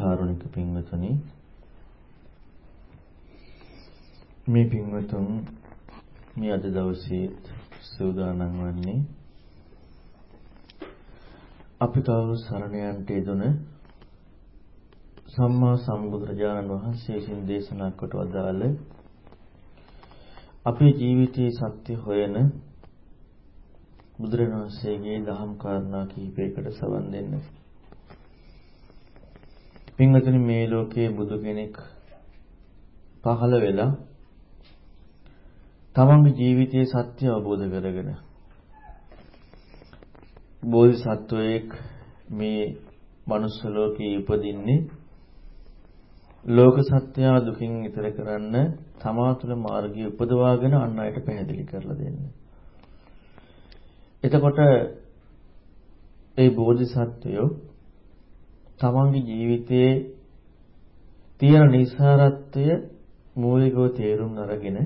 කාරුණික පින්වතුනි මේ පින්වතුන් මේ අද දවසේ සූදානම් වන්නේ අපි කවුරු සරණ යන්ට යෙදුන සම්මා සම්බුදුරජාණන් වහන්සේ විසින් දේශනා කොට වදාළ අපේ ජීවිතයේ සත්‍ය හොයන බුදුරණවහන්සේගේ දහම් කාරණා කිහිපයකට සවන් දෙන්න. පින්වතුනි මේ ලෝකයේ බුදු කෙනෙක් පහළ වෙලා තමන්ගේ ජීවිතයේ සත්‍ය අවබෝධ කරගෙන බෝධිසත්වයෙක් මේ මනුස්ස ලෝකේ ඉපදින්නේ ලෝක සත්‍ය දුකින් ඈතර කරන්න තමා තුළ මාර්ගය උපදවාගෙන අන් අයට පැහැදිලි කරලා දෙන්න. එතකොට ඒ බෝධිසත්වයෝ තමන්ගේ ජීවිතයේ තියෙන නිසාරත්වය මූලිකව තේරුම් අරගෙන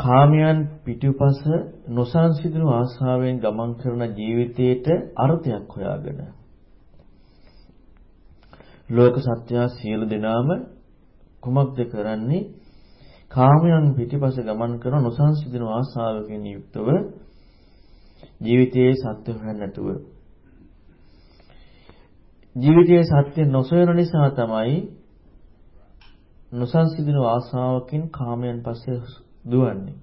කාමයන් පිටුපස නොසන්සිඳුණු ආශාවෙන් ගමන් කරන ජීවිතයට අර්ථයක් හොයාගෙන ලෝක සත්‍ය සියලු දෙනාම කුමක්ද කරන්නේ? කාමයන් පිටිපස ගමන් කරන නොසන්සිඳුණු ආශාවකින් යුක්තව ජීවිතයේ සත්‍ය හොයන්න නැතුව ජීවිතයේ සත්‍ය නොසොයන නිසා තමයි නොසන්සිඳුණු ආශාවකින් කාමයන් පස්සේ දුවන්නේ.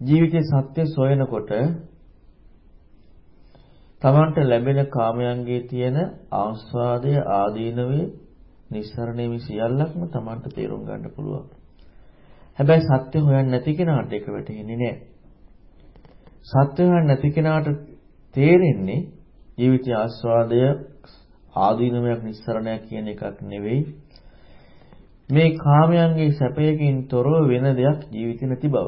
ජීවිතයේ සත්‍ය සොයනකොට තමන්ට ලැබෙන කාමයන්ගේ තියෙන ආස්වාදය ආදීනවේ නිස්සරණේ මේ සියල්ලක්ම තමන්ට තේරුම් ගන්න පුළුවන්. හැබැයි සත්‍ය හොයන්නේ නැති කෙනාට ඒක වැටහෙන්නේ නැහැ. සත්‍ය හොයන්නේ නැති කෙනාට තේරෙන්නේ ජීවිතයේ ආස්වාදය ආදීනමයක් නිස්සරණයක් කියන එකක් නෙවෙයි මේ කාමයන්ගේ සැපයකින් තොරව වෙන දෙයක් ජීවිතේ නැති බව.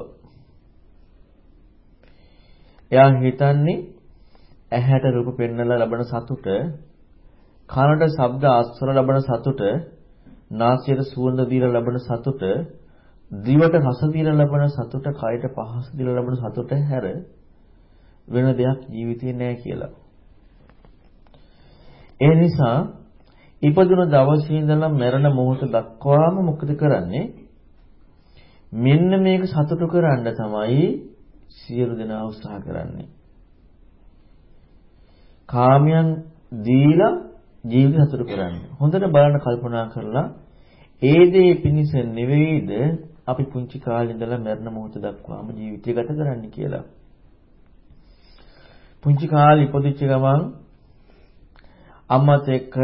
එයා හිතන්නේ ඇහැට රූප පෙන්වලා ලබන සතුට, කනට ශබ්ද ආස්වර ලබන සතුට, නාසයට සුවඳ දීලා ලබන සතුට, දිවට රස දීලා ලබන සතුට, කයට පහස දීලා ලබන සතුට හැර වෙන දෙයක් ජීවිතේ නෑ කියලා. ඒ නිසා ඉපදුන දවසේ ඉඳලා මරණ මොහොත දක්වාම මොකද කරන්නේ? මෙන්න මේක සතුටු කරන්න තමයි සියලු දෙනා උත්සාහ කරන්නේ. කාමයන් දීලා ජීවිත සතුටු කරන්න. හොඳට බලන්න කල්පනා කරලා ඒ දේ පිණිස නෙවෙයිද අපි පුංචි කාලේ ඉඳලා මරණ මොහොත දක්වාම ජීවිතය ගත කරන්න කියලා. පුංචි කාලේ ඉපදිච්ච ගමන් අම්මත් එක්ක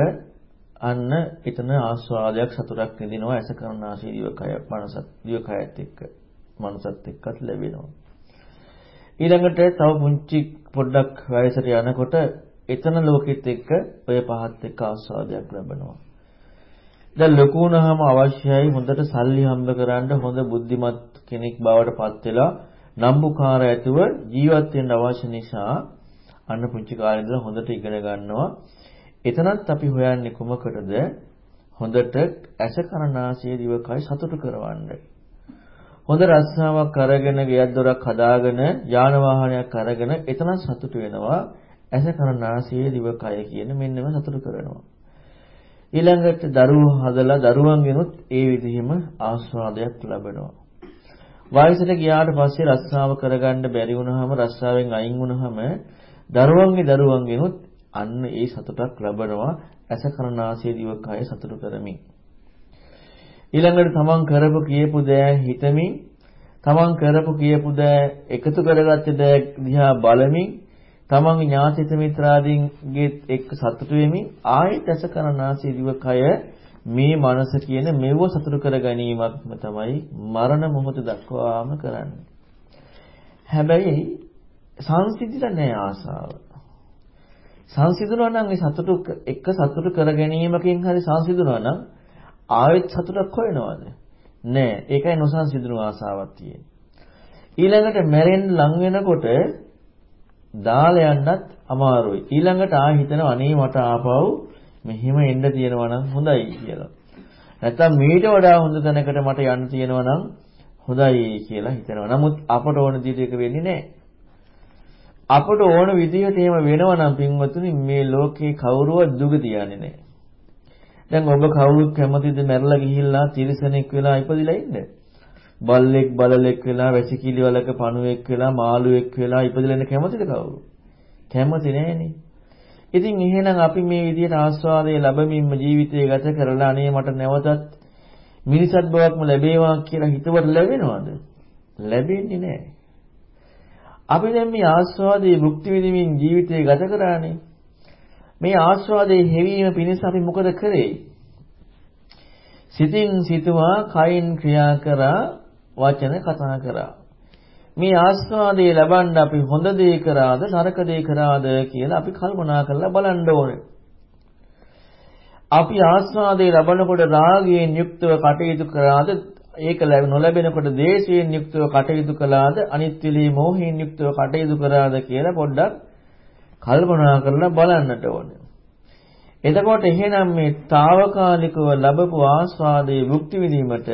අන්න එතන ආස්වාදයක් සතුටක් විඳිනවා. ඇස කරුණාසී දිවකය මනසත් දිවකයත් එක්ක මනසත් එක්කත් ලැබෙනවා. ඊළඟට තව පුංචි පොඩ්ඩක් වයසට යනකොට එතන ලෝකෙත් එක්ක ඔය පහත් එක්ක ආස්වාදයක් ලැබෙනවා. දැන් ලොකු වුණාම අවශ්‍යයි හොඳට සල්ලි හම්බ කරන්න හොඳ බුද්ධිමත් කෙනෙක් බවට පත් වෙලා නම්බුකාර ඇතුව ජීවත් වෙන්න අවශ්‍ය නිසා අන්න පුංචි කාලේ ඉඳලා හොඳට ඉගෙන ගන්නවා. එතනත් අපි හොයන්නේ කුමකටද? හොඳට ඇස කරනාසය දිවකයි සතුටු කරවන්න. හොඳ රස්සාවක් අරගෙන ගෙයක් දොරක් හදාගෙන යාන වාහනයක් අරගෙන එතන සතුටු වෙනවා. ඇස කරනාසය දිවකය කියන මෙන්නම සතුටු කරනවා. ඊළඟට දරුවෝ හදලා දරුවන්ගෙනුත් ඒ විදිහම ආස්වාදයක් ලබනවා. වයසට ගියාට පස්සේ රස්සාව කරගන්න බැරි වුණාම රස්සාවෙන් අයින් වුණාම දරුවන්ගේ දරුවන්ගෙනුත් අන්න ඒ සතුටක් ලබනවා ඇස කරනාසය දිවකය සතුටු කරමින්. ඊළඟට තමන් කරපු කියපු දෑ හිතමින් තමන් කරපු කියපු දෑ එකතු කරගත්ත දෑ දිහා බලමින් තමන් ඥාතිත මිත්‍රාදීන්ගේ එක්ක සතුටු වෙමින් ආයෙත් ඇස කරනාසය දිවකය මේ මනස කියන මෙව සතුටු කර ගැනීමක්ම තමයි මරණ මොහොත දක්වාම කරන්නේ. හැබැයි සංසිඳිලා නැහැ ආසාව. සංසිඳුණා නම් ඒ සතුටු එක සතුටු කර ගැනීමකින් හරි සංසිඳුණා නම් ආයෙත් සතුටක් හොයනවද? නෑ. ඒකයි නොසංසිඳුණු ආසාවක් තියෙන්නේ. ඊළඟට මැරෙන්න ලං වෙනකොට දාලා යන්නත් අමාරුයි. ඊළඟට ආ හිතනවා අනේ මට ආපහු මෙහෙම එන්න තියෙනවා නම් හොඳයි කියලා. නැත්තම් මීට වඩා හොඳ තැනකට මට යන්න තියෙනවා නම් හොඳයි කියලා හිතනවා. නමුත් අපට ඕන විදිහට ඒක වෙන්නේ නැහැ. අපට ඕන විදිහට එහෙම වෙනවා නම් පින්වතුනි මේ ලෝකේ කවුරුවත් දුගතිය යන්නේ නැහැ. දැන් ඔබ කවුරුත් කැමතිද මැරලා ගිහිල්ලා තිරිසනෙක් වෙලා ඉපදිලා ඉන්න? බල්ලෙක් බලලෙක් වෙලා වැසිකිලි වලක පණුවෙක් වෙලා මාළුවෙක් වෙලා ඉපදිලා ඉන්න කැමතිද කවුරු? කැමති නෑනේ. ඉතින් එහෙනම් අපි මේ විදිහට ආස්වාදයේ ලැබමින්ම ජීවිතය ගත කරලා අනේ මට නැවතත් මිනිසත් බවක්ම ලැබේවා කියලා හිතවට ලැබෙනවද? ලැබෙන්නේ නැහැ. අපි දැන් මේ ආස්වාදයේ භුක්ති විඳින්මින් ජීවිතය ගත කරානේ. මේ ආස්වාදයේ හැවීම පිණිස අපි මොකද කරේ? සිතින් සිතුවා, කයින් ක්‍රියා කරා, වචන කතා කරා. මේ ආස්වාදයේ ලබන්න අපි හොඳ දේ කරාද නරක දේ කරාද කියලා අපි කල්පනා කරලා බලන්න ඕනේ. අපි ආස්වාදයේ ලබනකොට රාගයෙන් යුක්තව කටයුතු කරාද ඒක නොලැබෙනකොට දේශයෙන් යුක්තව කටයුතු කළාද අනිත් විලී මෝහයෙන් යුක්තව කටයුතු කරාද කියලා පොඩ්ඩක් කල්පනා කරලා බලන්නට ඕනේ. එතකොට එහෙනම් මේ తాවකාලිකව ලැබපු ආස්වාදයේ භුක්ති විඳීමට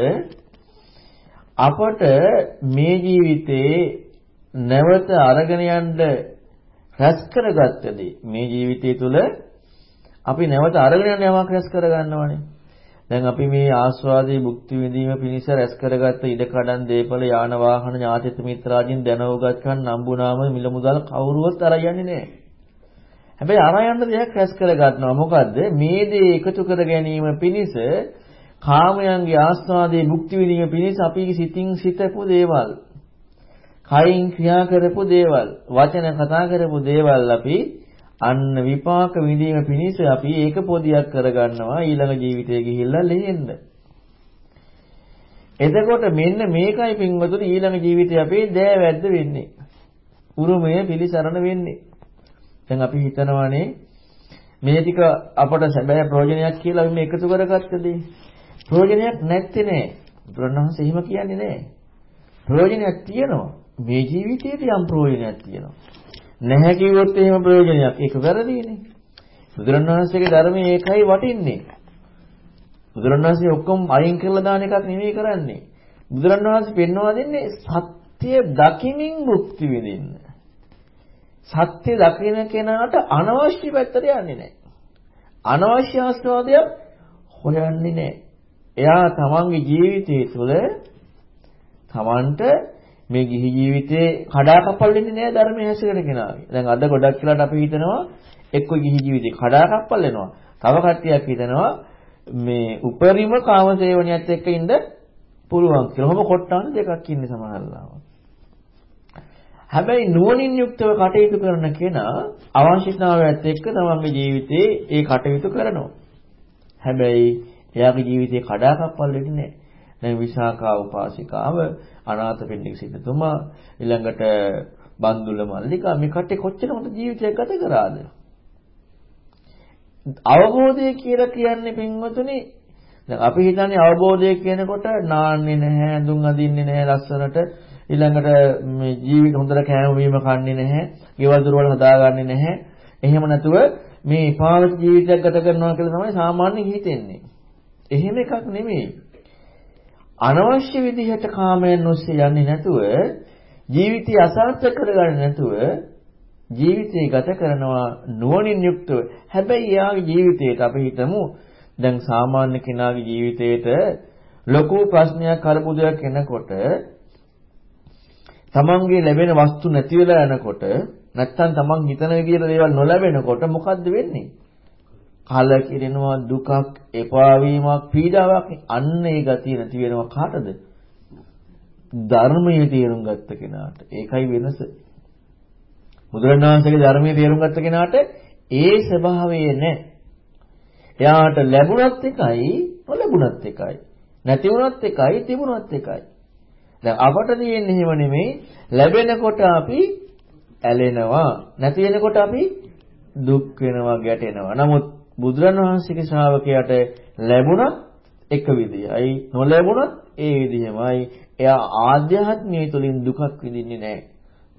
අපට මේ ජීවිතේ නැවත අරගෙන යන්න රැස් කරගත්තදී මේ ජීවිතය තුළ අපි නැවත අරගෙන යන යමක් රැස් කරගන්නවනේ. දැන් අපි මේ ආස්වාදයේ භුක්ති විඳීම පිණිස රැස් කරගත්ත ඉඩ කඩන් දීපල යාන වාහන ඥාතිත මිත්‍රාදීන් දැනවගත්කන් නම්බුනාම මිල මුදල් කවුරුවත් අර යන්නේ නැහැ. හැබැයි අර යන්න දෙයක් රැස් කරගන්නවා. මොකද්ද? මේ දේ එකතු කර ගැනීම පිණිස කාමයන්ගේ ආස්වාදයේ භුක්ති විඳීම පිණිස අපි සිතින් සිතපු දේවල්, කයින් ක්‍රියා කරපු දේවල්, වචන කතා කරපු දේවල් අපි අන්න විපාක විඳීම පිණිස අපි ඒක පොදියක් කරගන්නවා ඊළඟ ජීවිතේ ගිහිල්ලා ලෙහෙන්න. එතකොට මෙන්න මේකයි පින්වතුනි ඊළඟ ජීවිතේ අපේ දෑවැද්ද වෙන්නේ. උරුමය පිළිසරණ වෙන්නේ. දැන් අපි හිතනවානේ මේ ටික අපට සැබෑ ප්‍රයෝජනයක් කියලා අපි මේ එකතු කරගත්තදී ප්‍රයෝජනයක් නැත්තේ නෑ. බුදුරණවහන්සේ එහෙම කියන්නේ නෑ. ප්‍රයෝජනයක් තියෙනවා. මේ ජීවිතයේදී යම් ප්‍රයෝජනයක් තියෙනවා. නැහැ කිව්වොත් එහෙම ප්‍රයෝජනයක්. ඒක වැරදිනේ. බුදුරණවහන්සේගේ ධර්මයේ ඒකයි වටින්නේ. බුදුරණවහන්සේ ඔක්කොම අයින් කරලා දාන එකක් නෙමෙයි කරන්නේ. බුදුරණවහන්සේ පෙන්වා දෙන්නේ සත්‍ය දකිමින් මුක්ති විඳින්න. සත්‍ය දකින කෙනාට අනවශ්‍ය පැත්තට යන්නේ නැහැ. අනවශ්‍ය ආස්වාදයක් හොයන්නේ නැහැ. එයා තමන්ගේ ජීවිතය තුළ තමන්ට මේ ගිහි ජීවිතේ කඩාකප්පල් වෙන්නේ නෑ ධර්මයේ හැසිරෙන කෙනාගේ. දැන් අද ගොඩක් කියලාට අපි හිතනවා එක්ක ගිහි ජීවිතේ කඩාකප්පල් වෙනවා. තව කට්ටියක් හිතනවා මේ උපරිම කාමසේවණියත් එක්ක ඉන්න පුළුවන් කියලා. ඔහොම කොට්ටාන දෙකක් ඉන්නේ සමහරවල්. හැබැයි නුවණින් යුක්තව කටයුතු කරන කෙනා අවශ්‍යතාවයත් එක්ක තමන්ගේ ජීවිතේ ඒ කටයුතු කරනවා. හැබැයි එයාගේ ජීවිතේ කඩාකප්පල් වෙන්නේ නැහැ. දැන් විසාකා උපාසිකාව අනාථපිණ්ඩික සිටුතුමා ඊළඟට බන්දුල මල්ලිකා මේ කට්ටිය කොච්චර හොඳ ජීවිතයක් ගත කරාද? අවබෝධය කියලා කියන්නේ පින්වතුනි දැන් අපි හිතන්නේ අවබෝධය කියනකොට නාන්නේ නැහැ, ඇඳුම් අඳින්නේ නැහැ ලස්සනට ඊළඟට මේ ජීවිත හොඳට කෑම බීම කන්නේ නැහැ, ගෙවල් දොරවල් හදාගන්නේ නැහැ. එහෙම නැතුව මේ පාවක ජීවිතයක් ගත කරනවා කියලා තමයි සාමාන්‍යයෙන් හිතෙන්නේ. එහෙම එකක් නෙමෙයි. අනවශ්‍ය විදිහට කාමයන් ඔස්සේ යන්නේ නැතුව ජීවිතය අසාර්ථක කරගන්න නැතුව ජීවිතය ගත කරනවා නුවණින් යුක්තව. හැබැයි එයාගේ ජීවිතේට අපි හිතමු දැන් සාමාන්‍ය කෙනාගේ ජීවිතේට ලොකු ප්‍රශ්නයක් කරපුදයක් එනකොට තමන්ගේ ලැබෙන වස්තු නැති වෙලා යනකොට නැත්තම් තමන් හිතන විදිහට දේවල් නොලැබෙනකොට මොකද්ද වෙන්නේ? කලකිරෙනවා දුකක් එපා වීමක් පීඩාවක්. අන්න ඒ ගතිය නැති වෙනවා කාටද? ධර්මයේ තේරුම් ගත්ත කෙනාට. ඒකයි වෙනස. බුදුරණාහිගේ ධර්මයේ තේරුම් ගත්ත කෙනාට ඒ ස්වභාවය නැහැ එයාට ලැබුණත් එකයි නොලැබුණත් එකයි. නැති වුණත් එකයි තිබුණත් එකයි. දැන් අපට තියෙන්නේ එහෙම නෙමෙයි. ලැබෙනකොට අපි ඇලෙනවා. නැති වෙනකොට අපි දුක් වෙනවා ගැටෙනවා. නමුත් බුදුරණවහන්සේගේ ශ්‍රාවකයාට ලැබුණත් එක විදියයි නොලැබුණත් ඒ විදියමයි. එයා ආධ්‍යාත්මය තුළින් දුකක් විඳින්නේ නැහැ.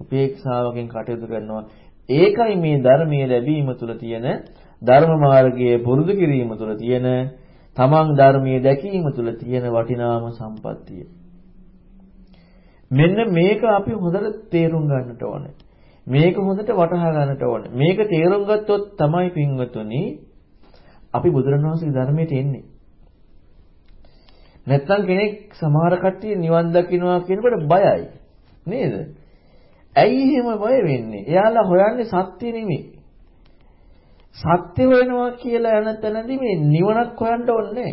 උපේක්ෂාවකින් කටයුතු කරනවා. ඒකයි මේ ධර්මයේ ලැබීම තුළ තියෙන ධර්ම මාර්ගයේ පුරුදු කිරීම තුළ තියෙන තමන් ධර්මයේ දැකීම තුළ තියෙන වටිනාම සම්පත්තිය. මෙන්න මේක අපි හොඳට තේරුම් ගන්නට ඕනේ. මේක හොඳට වටහා ගන්නට ඕනේ. මේක තේරුම් ගත්තොත් තමයි පින්වතුනි අපි බුදුරණවහන්සේගේ ධර්මයට එන්නේ. නැත්තම් කෙනෙක් සමහර කට්ටිය නිවන් දකින්නවා කියනකොට බයයි. නේද? ඇයි එහෙම බය වෙන්නේ? එයාලා හොයන්නේ සත්‍ය නෙමෙයි. සත්‍ය හොයනවා කියලා යන තැනදී මේ නිවනක් හොයන්න ඕනේ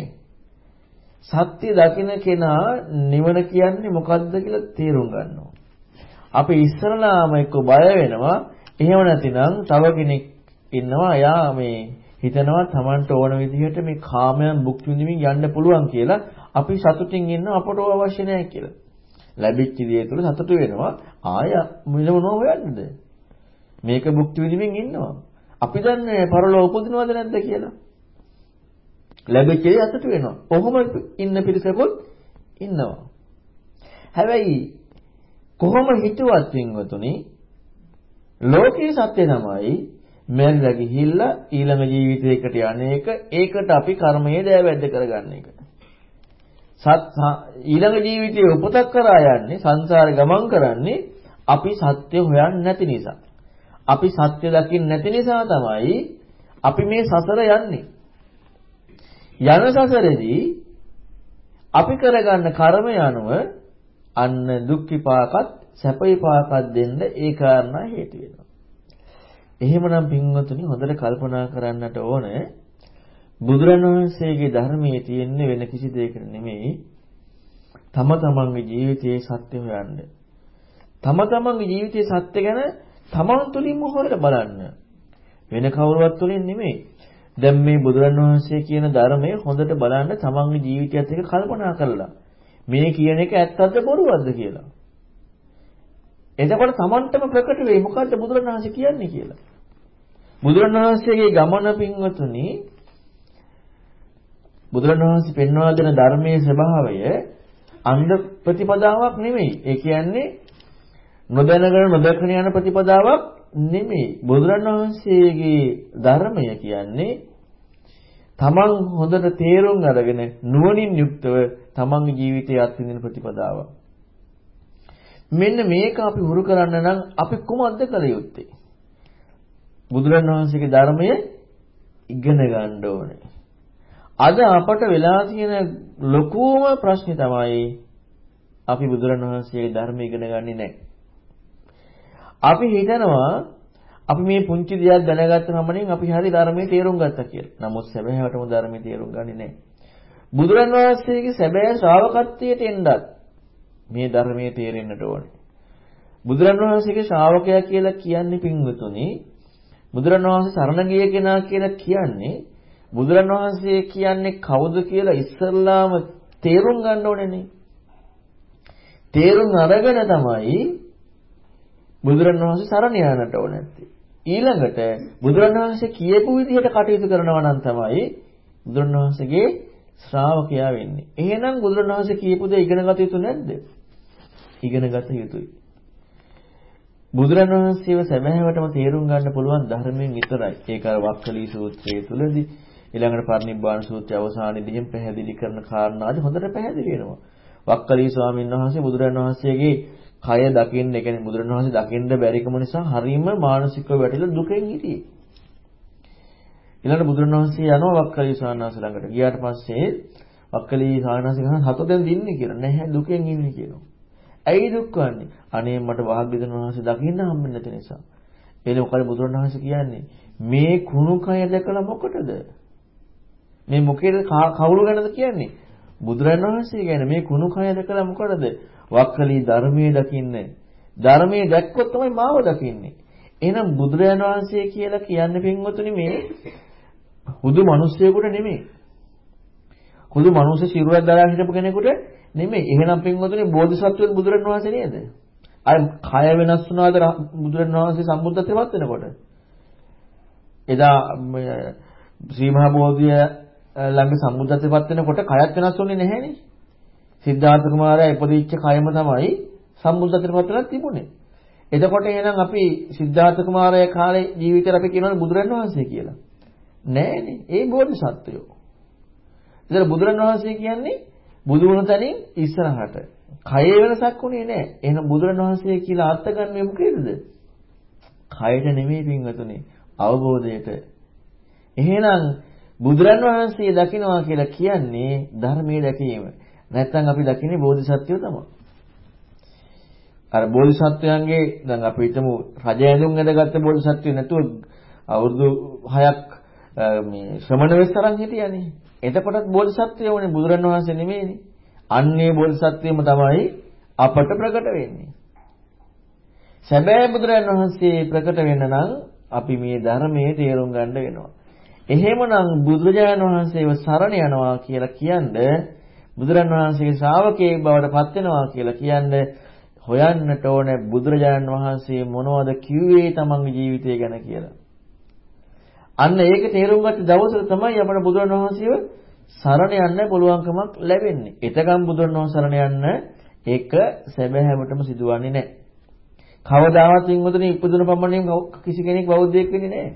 සත්‍ය දකින්න කෙනා නිවන කියන්නේ මොකද්ද කියලා තේරුම් ගන්නවා. අපි ඉස්සරලාම එක්ක බය වෙනවා. එහෙම නැතිනම් තව කෙනෙක් ඉන්නවා එයා මේ හිතනවා Tamanට ඕන විදිහට මේ කාමයන් භුක්ති විඳින්න යන්න පුළුවන් කියලා අපි සතුටින් ඉන්න අපට අවශ්‍ය නැහැ කියලා. ලැබිච්ච දේ තුළ සතුටු වෙනවා ආය මිලවනව හොයන්නද? මේක භුක්ති විඳින්න ඉන්නවා. අපි දන්නේ පරලෝ උපදිනවද නැද්ද කියලා. ලැබෙච්ච දේ සතුටු වෙනවා. කොහොම ඉන්න පිරිසකුත් ඉන්නවා. හැබැයි කොහොම හිතුවත් වින්වතුනි ලෝකේ සත්‍ය තමයි මැරිලා ගිහිල්ලා ඊළඟ ජීවිතයකට යන්නේක ඒකට අපි කර්මයේ දෑවැද්ද කරගන්න එක. සත් ඊළඟ ජීවිතයේ උපතක් කරා යන්නේ සංසාර ගමන් කරන්නේ අපි සත්‍ය හොයන්නේ නැති නිසා. අපි සත්‍ය දකින්නේ නැති නිසා තමයි අපි මේ සසර යන්නේ. යන සසරේදී අපි කරගන්න කර්මය අනුව අන්න දුක් විපාකත් සැප විපාකත් දෙන්න ඒ කාරණා හේතු වෙනවා. එහෙමනම් පින්වතුනි හොඳට කල්පනා කරන්නට ඕනේ බුදුරණවහන්සේගේ ධර්මයේ තියෙන්නේ වෙන කිසි දෙයකට නෙමෙයි තම තමන්ගේ ජීවිතයේ සත්‍ය හොයන්න. තම තමන්ගේ ජීවිතයේ සත්‍ය ගැන තමන් තුළින්ම හොයලා බලන්න. වෙන කවුරුවත් තුළින් නෙමෙයි. දැන් මේ බුදුරණවහන්සේ කියන ධර්මය හොඳට බලන්න තමන්ගේ ජීවිතයත් එක්ක කල්පනා කරලා. මේ කියන එක ඇත්තද බොරුවක්ද කියලා. එතකොට තමන්ටම ප්‍රකට වෙයි මොකද්ද බුදුරණවහන්සේ කියන්නේ කියලා. බුදුරණවහන්සේගේ ගමන පින්වතුනි බුදුරණවහන්සේ පෙන්වා දෙන ධර්මයේ ස්වභාවය අන්ධ ප්‍රතිපදාවක් නෙමෙයි. ඒ කියන්නේ නොදැනගෙන නොදකන යන ප්‍රතිපදාවක් නෙමෙයි. බුදුරණවහන්සේගේ ධර්මය කියන්නේ තමන් හොඳට තේරුම් අරගෙන නුවණින් යුක්තව තමන්ගේ ජීවිතය අත්විඳින ප්‍රතිපදාවක්. මෙන්න මේක අපි හුරු කරන්න නම් අපි කුමක්ද කළ යුත්තේ? බුදුරණවහන්සේගේ ධර්මය ඉගෙන ගන්න ඕනේ. අද අපට වෙලා තියෙන ලොකුම ප්‍රශ්නේ තමයි අපි බුදුරණවහන්සේගේ ධර්ම ඉගෙන ගන්නේ නැහැ. අපි හිතනවා අපි මේ පුංචි දෙයක් දැනගත්ත ගමනින් අපි හරි ධර්මයේ තේරුම් ගත්තා කියලා. නමුත් සැබෑවටම ධර්මයේ තේරුම් ගන්නේ නැහැ. බුදුරණවහන්සේගේ සැබෑ ශ්‍රාවකත්වයට එන්නත් මේ ධර්මයේ තේරෙන්නට ඕනේ. බුදුරණවහන්සේගේ ශ්‍රාවකයා කියලා කියන්නේ පින්වතුනි බුදුරණවහන්සේ සරණ ගිය කෙනා කියලා කියන්නේ බුදුරන් වහන්සේ කියන්නේ කවුද කියලා ඉස්සල්ලාම තේරුම් ගන්න ඕනේනේ. තේරුම් අරගෙන තමයි බුදුරන් වහන්සේ සරණ යන්නට ඕන නැත්තේ. ඊළඟට බුදුරන් වහන්සේ කියපු විදිහට කටයුතු කරනවා නම් තමයි බුදුරන් වහන්සේගේ ශ්‍රාවකයා වෙන්නේ. එහෙනම් බුදුරන් වහන්සේ කියපු දේ ඉගෙන ගත යුතු නැද්ද? ඉගෙන ගත යුතුයි. බුදුරන් වහන්සේව සැබෑවටම තේරුම් ගන්න පුළුවන් ධර්මයෙන් විතරයි. ඒක අර වක්කලී සූත්‍රයේ තුලදී ඊළඟට පරිනිබ්බාන සූත්‍රය අවසානයේදී පැහැදිලි කරන කාරණාදි හොඳට පැහැදිලි වෙනවා. වක්කලී ස්වාමීන් වහන්සේ බුදුරජාණන් වහන්සේගේ කය දකින්න, ඒ කියන්නේ බුදුරජාණන් වහන්සේ දකින්න බැරිකම නිසා හරීම මානසිකව වැටිලා දුකෙන් හිටියේ. ඊළඟට බුදුරජාණන් වහන්සේ යනවා වක්කලී ස්වාමීන් වහන්සේ ළඟට. ගියාට පස්සේ වක්කලී ස්වාමීන් වහන්සේ කියනවා හතෙන් දින්නේ කියලා. නැහැ දුකෙන් ඉන්නේ කියනවා. ඇයි දුක් වන්නේ? අනේ මට වාග්යදන වහන්සේ දකින්න හම්බෙන්නේ නැති නිසා. එනේ මොකද බුදුරජාණන් වහන්සේ කියන්නේ මේ කුණු කය දැකලා මොකටද? මේ මොකේද කවුරු ගැනද කියන්නේ? බුදුරජාණන් වහන්සේ ගැන මේ කුණු කය දැකලා මොකටද? වක්කලී ධර්මයේ දකින්නේ. ධර්මයේ දැක්කොත් තමයි මාව දකින්නේ. එහෙනම් බුදුරජාණන් වහන්සේ කියලා කියන්නේ පින්වතුනි මේ හුදු මිනිස්සෙකුට නෙමෙයි. හුදු මිනිස්සු සිරුරක් දාලා හිටපු කෙනෙකුට නෙමෙයි. එහෙනම් පින්වතුනි බෝධිසත්වයන් බුදුරජාණන් වහන්සේ නේද? අය කය වෙනස් වුණාද බුදුරජාණන් වහන්සේ සම්බුද්ධත්වයට පත් වෙනකොට? එදා ශ්‍රී මහා බෝධිය ළඟ සම්බුද්ධත්වයට වෙනකොට කයත් වෙනස් වුණේ නැහැනේ. සිද්ධාර්ථ කුමාරයා ඉපදිච්ච කයම තමයි සම්බුද්ධත්වයට වෙලා තිබුණේ. එතකොට එහෙනම් අපි සිද්ධාර්ථ කුමාරයා කාලේ ජීවිතේට අපි කියනවනේ බුදුරන් වහන්සේ කියලා. නෑනේ. ඒ බෝධිසත්වයෝ. ඒතර බුදුරන් වහන්සේ කියන්නේ බුදු වුණ තැනින් ඉස්සරහට. කයේ වෙනසක් උනේ නෑ. එහෙනම් බුදුරන් වහන්සේ කියලා අර්ථ ගන්න මොකේද? කයට නෙමෙයි පින්වතුනි. අවබෝධයට. එහෙනම් බුදුරන් වහන්සේ දකින්නවා කියලා කියන්නේ ධර්මයේ දැකීම. නැත්තම් අපි දකින්නේ බෝධිසත්වය තමයි. අර බෝධිසත්වයන්ගේ දැන් අපි හිතමු රජ ඇඳුම් ඇඳගත්ත බෝධිසත්වය නැතුව අවුරුදු 6ක් මේ ශ්‍රමණ වෙස්තරන් හිටියානේ. එතකොටත් බෝධිසත්වය වුණේ බුදුරණවහන්සේ නෙමෙයිනේ. අන්නේ බෝධිසත්වයම තමයි අපට ප්‍රකට වෙන්නේ. සැබෑ බුදුරණවහන්සේ ප්‍රකට වෙන්න නම් අපි මේ ධර්මයේ තේරුම් ගන්න වෙනවා. එහෙමනම් බුදුරජාණන් වහන්සේව සරණ යනවා කියලා කියන්නේ බුදුරන් වහන්සේගේ ශ්‍රාවකයෙක් බවට පත් වෙනවා කියලා කියන්නේ හොයන්නට ඕනේ බුදුරජාණන් වහන්සේ මොනවද කිව්වේ තමන්ගේ ජීවිතය ගැන කියලා. අන්න ඒක තේරුම් ගත්ත දවසට තමයි අපට බුදුරන් වහන්සේව සරණ යන්න පුළුවන්කමක් ලැබෙන්නේ. එතකම් බුදුරන් වහන්සේ සරණ යන්න ඒක සැබෑවටම සිදුවන්නේ නැහැ. කවදාවත් වින්වතුනි ඉපදුන පමණින් කිසි කෙනෙක් බෞද්ධයෙක් වෙන්නේ නැහැ.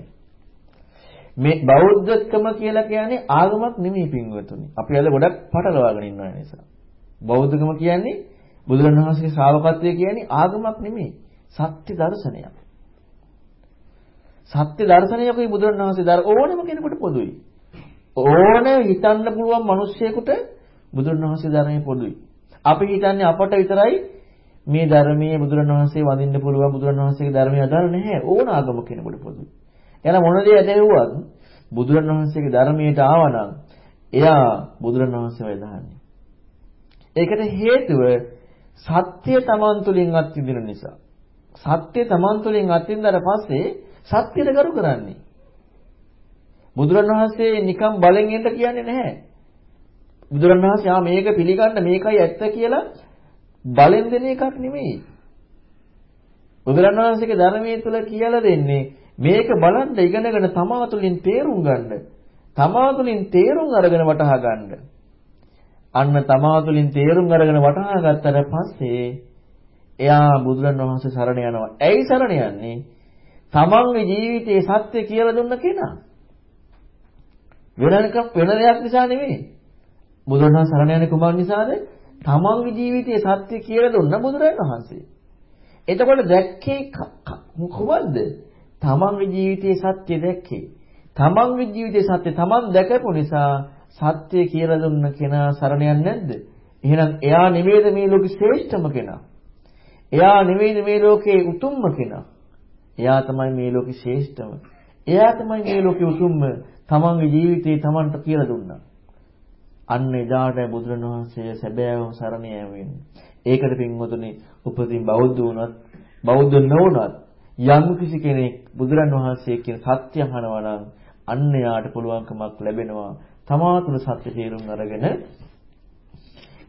මේ බෞද්ධකම කියලා කියන්නේ ආගමක් නෙමෙයි පින්වතුනි. අපි අද ගොඩක් පටලවාගෙන ඉන්න නිසා. බෞද්ධකම කියන්නේ බුදුරණවහන්සේගේ ශ්‍රාවකත්වය කියන්නේ ආගමක් නෙමෙයි. සත්‍ය දර්ශනයක්. සත්‍ය දර්ශනයකයි බුදුරණවහන්සේ දර ඕනම කෙනෙකුට පොදුයි. ඕනේ හිතන්න පුළුවන් මිනිස්සෙකුට බුදුරණවහන්සේ ධර්මයේ පොදුයි. අපි හිතන්නේ අපට විතරයි මේ ධර්මයේ බුදුරණවහන්සේ වඳින්න පුළුවන් බුදුරණවහන්සේගේ ධර්මයේ අදාළ නැහැ. ඕන ආගම කෙනෙකුට පොදුයි. එන මොන දේ ඇදෙව්වත් බුදුරණවහන්සේගේ ධර්මයට ආවනම් එයා බුදුරණවහන්සේවයි දහන්නේ. ඒකට හේතුව සත්‍ය තමන් තුළින් අත්විඳින නිසා. සත්‍ය තමන් තුළින් අත්විඳලා පස්සේ සත්‍යයට ගරු කරන්නේ. බුදුරණවහන්සේ නිකම් බලෙන් එන්න කියන්නේ නැහැ. බුදුරණවහන්සේ ආ මේක පිළිගන්න මේකයි ඇත්ත කියලා බලෙන් දෙන එකක් නෙමෙයි. බුදුරණවහන්සේගේ ධර්මයේ තුල කියලා දෙන්නේ මේක බලන්න ඉගෙනගෙන තමා තුළින් තේරුම් ගන්න. තමා තුළින් තේරුම් අරගෙන වටහා ගන්න. අන්න තමා තුළින් තේරුම් අරගෙන වටහා ගත්තට පස්සේ එයා බුදුරණවහන්සේ සරණ යනවා. ඇයි සරණ යන්නේ? තමන්ගේ ජීවිතයේ සත්‍ය කියලා දුන්න කෙනා. වෙන වෙන දෙයක් නිසා නෙමෙයි. බුදුරණන් සරණ යන්නේ කුමක් නිසාද? තමන්ගේ ජීවිතයේ සත්‍ය කියලා දුන්න බුදුරජාණන් වහන්සේ. එතකොට දැක්කේ කුමක්ද? තමන්ගේ ජීවිතයේ සත්‍ය දැක්කේ. තමන්ගේ ජීවිතයේ සත්‍ය තමන් දැකපු නිසා සත්‍ය කියලා දුන්න කෙනා සරණ යන්නේ නැද්ද? එහෙනම් එයා නෙමෙයිද මේ ලෝකේ ශ්‍රේෂ්ඨම කෙනා? එයා නෙමෙයිද මේ ලෝකේ උතුම්ම කෙනා? එයා තමයි මේ ලෝකේ ශ්‍රේෂ්ඨම. එයා තමයි මේ ලෝකේ උතුම්ම තමන්ගේ ජීවිතේ තමන්ට කියලා දුන්නා. අන්න එදාට බුදුරණවහන්සේ සැබෑවම සරණ යෑමෙන්නේ. ඒකට පින්වතුනි උපතින් බෞද්ධ වුණත් බෞද්ධ නොවුණත් යම් කිසි කෙනෙක් බුදුරණවහන්සේ කියන සත්‍ය අහනවා නම් අන්න යාට පුළුවන්කමක් ලැබෙනවා තමා තුළ සත්‍ය තේරුම් අරගෙන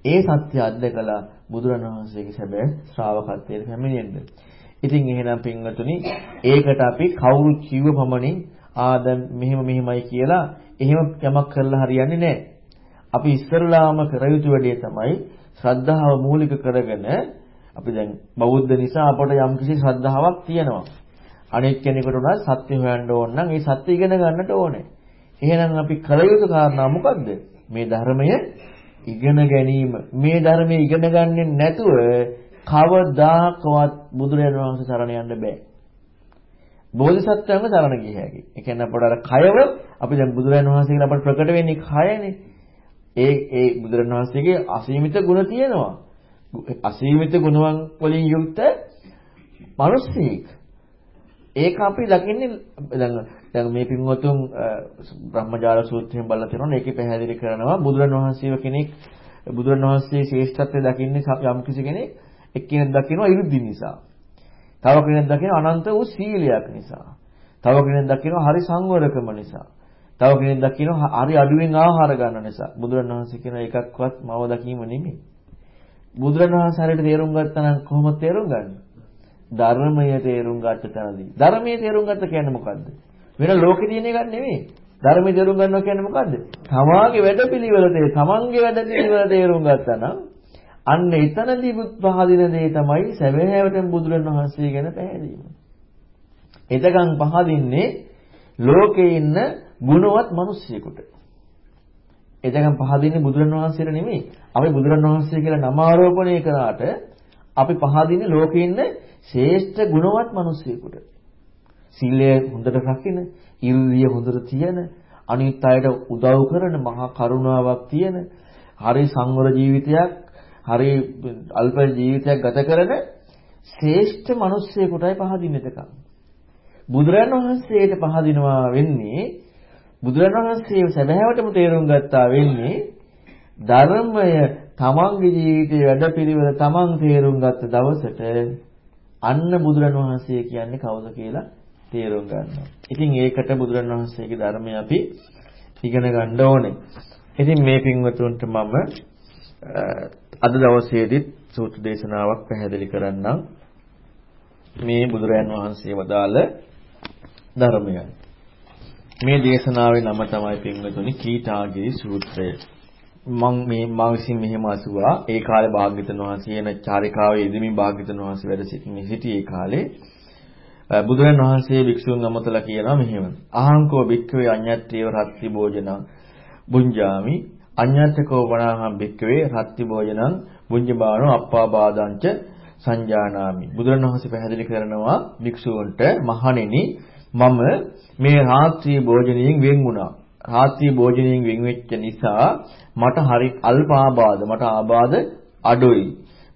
ඒ සත්‍ය අත්දකලා බුදුරණවහන්සේගේ සැබෑ ශ්‍රාවකත්වයට පැමිණෙන්න. ඉතින් එහෙනම් පින්වතුනි ඒකට අපි කවුරු කිව්ව පමණින් ආ දැන් මෙහෙම මෙහෙමයි කියලා එහෙම යමක් කරලා හරියන්නේ නැහැ. අපි ඉස්සරලාම කර යුතු වැඩේ තමයි ශ්‍රද්ධාව මූලික කරගෙන අපි දැන් බෞද්ධ නිසා අපට යම්කිසි ශ්‍රද්ධාවක් තියෙනවා. අනෙක් කෙනෙකුට උනත් සත්‍ය හොයන්න ඕන නම් ඒ සත්‍ය ඉගෙන ගන්නට ඕනේ. එහෙනම් අපි කල යුතු කාරණා මොකද්ද? මේ ධර්මය ඉගෙන ගැනීම. මේ ධර්මය ඉගෙන ගන්නේ නැතුව කවදාකවත් බුදුරජාණන් වහන්සේ සරණ යන්න බෑ. බෝධිසත්වයන්ව සරණ ගිය හැකි. ඒ කියන්නේ අපට අර කයව අපි දැන් බුදුරජාණන් වහන්සේ කියලා අපට ප්‍රකට වෙන්නේ කයනේ. ඒ ඒ බුදුරජාණන් වහන්සේගේ අසීමිත ගුණ තියෙනවා. අසීමිත ගුණවන් වලින් යුක්ත මිනිස්සෙක්. ඒක අපි දකින්නේ දැන් දැන් මේ පින්වතුන් බ්‍රහ්මජාල සූත්‍රයෙන් බලලා තියෙනවා. ඒකේ පැහැදිලි කරනවා බුදුරජාණන් වහන්සේව කෙනෙක් බුදුරජාණන් වහන්සේ ශ්‍රේෂ්ඨත්වය දකින්නේ යම් කිසි කෙනෙක් එක්කෙනෙක් දකිනවා 이르දි නිසා. තව කෙනෙක් දකිනවා අනන්ත වූ සීලයක් නිසා. තව කෙනෙක් දකිනවා හරි සංවරකම නිසා. තව කෙනෙක් දකිනවා හරි අඩුවෙන් ආහාර ගන්න නිසා. බුදුරණවහන්සේ කියන එකක්වත් මව දකීම නෙමෙයි. බුදුරණවහන්සේ හරියට තේරුම් ගත්තා නම් කොහොමද තේරුම් ගන්නේ? ධර්මයේ තේරුම් ගත්ත තැනදී. ධර්මයේ තේරුම් ගත්ත කියන්නේ මොකද්ද? වෙන ලෝකේ තියෙන එකක් නෙවෙයි. ධර්මයේ තේරුම් ගන්නවා කියන්නේ මොකද්ද? තමාගේ වැඩපිළිවෙල තේ තමන්ගේ වැඩපිළිවෙල තේරුම් ගත්තා නම් අන්න එතනදී පහදින දේ තමයි සැබෑවටම බුදුරණවහන්සේ ගැන පැහැදීම. එතකන් පහදින්නේ ලෝකේ ඉන්න ගුණවත් මිනිස්සෙකුට. එතකන් පහදින්නේ බුදුරණවහන්සේට නෙමෙයි. අපි බුදුරණවහන්සේ කියලා නම ආරෝපණය කරාට අපි පහදින්නේ ලෝකේ ඉන්න ශ්‍රේෂ්ඨ ගුණවත් මිනිස්සෙකුට. සීලය හොඳට රකින්න, ඉල්ලිය හොඳට තියෙන, අනිත් අයට උදව් කරන මහා කරුණාවක් තියෙන, හරි සංවර ජීවිතයක්, හරි අල්ප ජීවිතයක් ගත කරන ශ්‍රේෂ්ඨ මිනිස්සෙකුටයි පහදින්න එතකන්. බුදුරන් වහන්සේට පහදිනවා වෙන්නේ බුදුරන් වහන්සේ සැබෑවටම තේරුම් ගත්තා වෙන්නේ ධර්මය තමන්ගේ ජීවිතයේ වැඩපිළිවෙල තමන් තේරුම් ගත්ත දවසට අන්න බුදුරන් වහන්සේ කියන්නේ කවුද කියලා තේරුම් ගන්නවා. ඉතින් ඒකට බුදුරන් වහන්සේගේ ධර්මය අපි ඉගෙන ගන්න ඕනේ. ඉතින් මේ පින්වතුන්ට මම අද දවසේදීත් සූත්‍ර දේශනාවක් පැහැදිලි කරන්නම්. මේ බුදුරයන් වහන්සේ වදාළ ධර්මයයි. මේ දේශනාවේ නම තමයි පින්වතුනි කීටාගේ සූත්‍රය. මම මේ මා විසින් මෙහෙම අසුවා ඒ කාලේ භාග්‍යවතුන් වහන්සේ එන චාරිකාවේ යෙදමින් භාග්‍යවතුන් වහන්සේ වැඩ සිටින්නේ සිටියේ කාලේ බුදුරන් වහන්සේ භික්ෂුන් අමතලා කියනවා මෙහෙම. අහංකෝ භික්ඛවේ අඤ්ඤත්‍රේව රත්ති භෝජනං බුඤ්ජාමි අඤ්ඤත්තකෝ වණහං භික්ඛවේ රත්ති භෝජනං බුඤ්ජබානෝ අප්පාබාදංච සංජානාමි. බුදුරන් වහන්සේ පැහැදිලි කරනවා භික්ෂුවන්ට මහණෙනි මම මේ රාත්‍රී භෝජනයෙන් වෙන් වුණා. රාත්‍රී භෝජනයෙන් වෙන් වෙච්ච නිසා මට හරි අල්ප ආබාධ මට ආබාධ අඩුයි.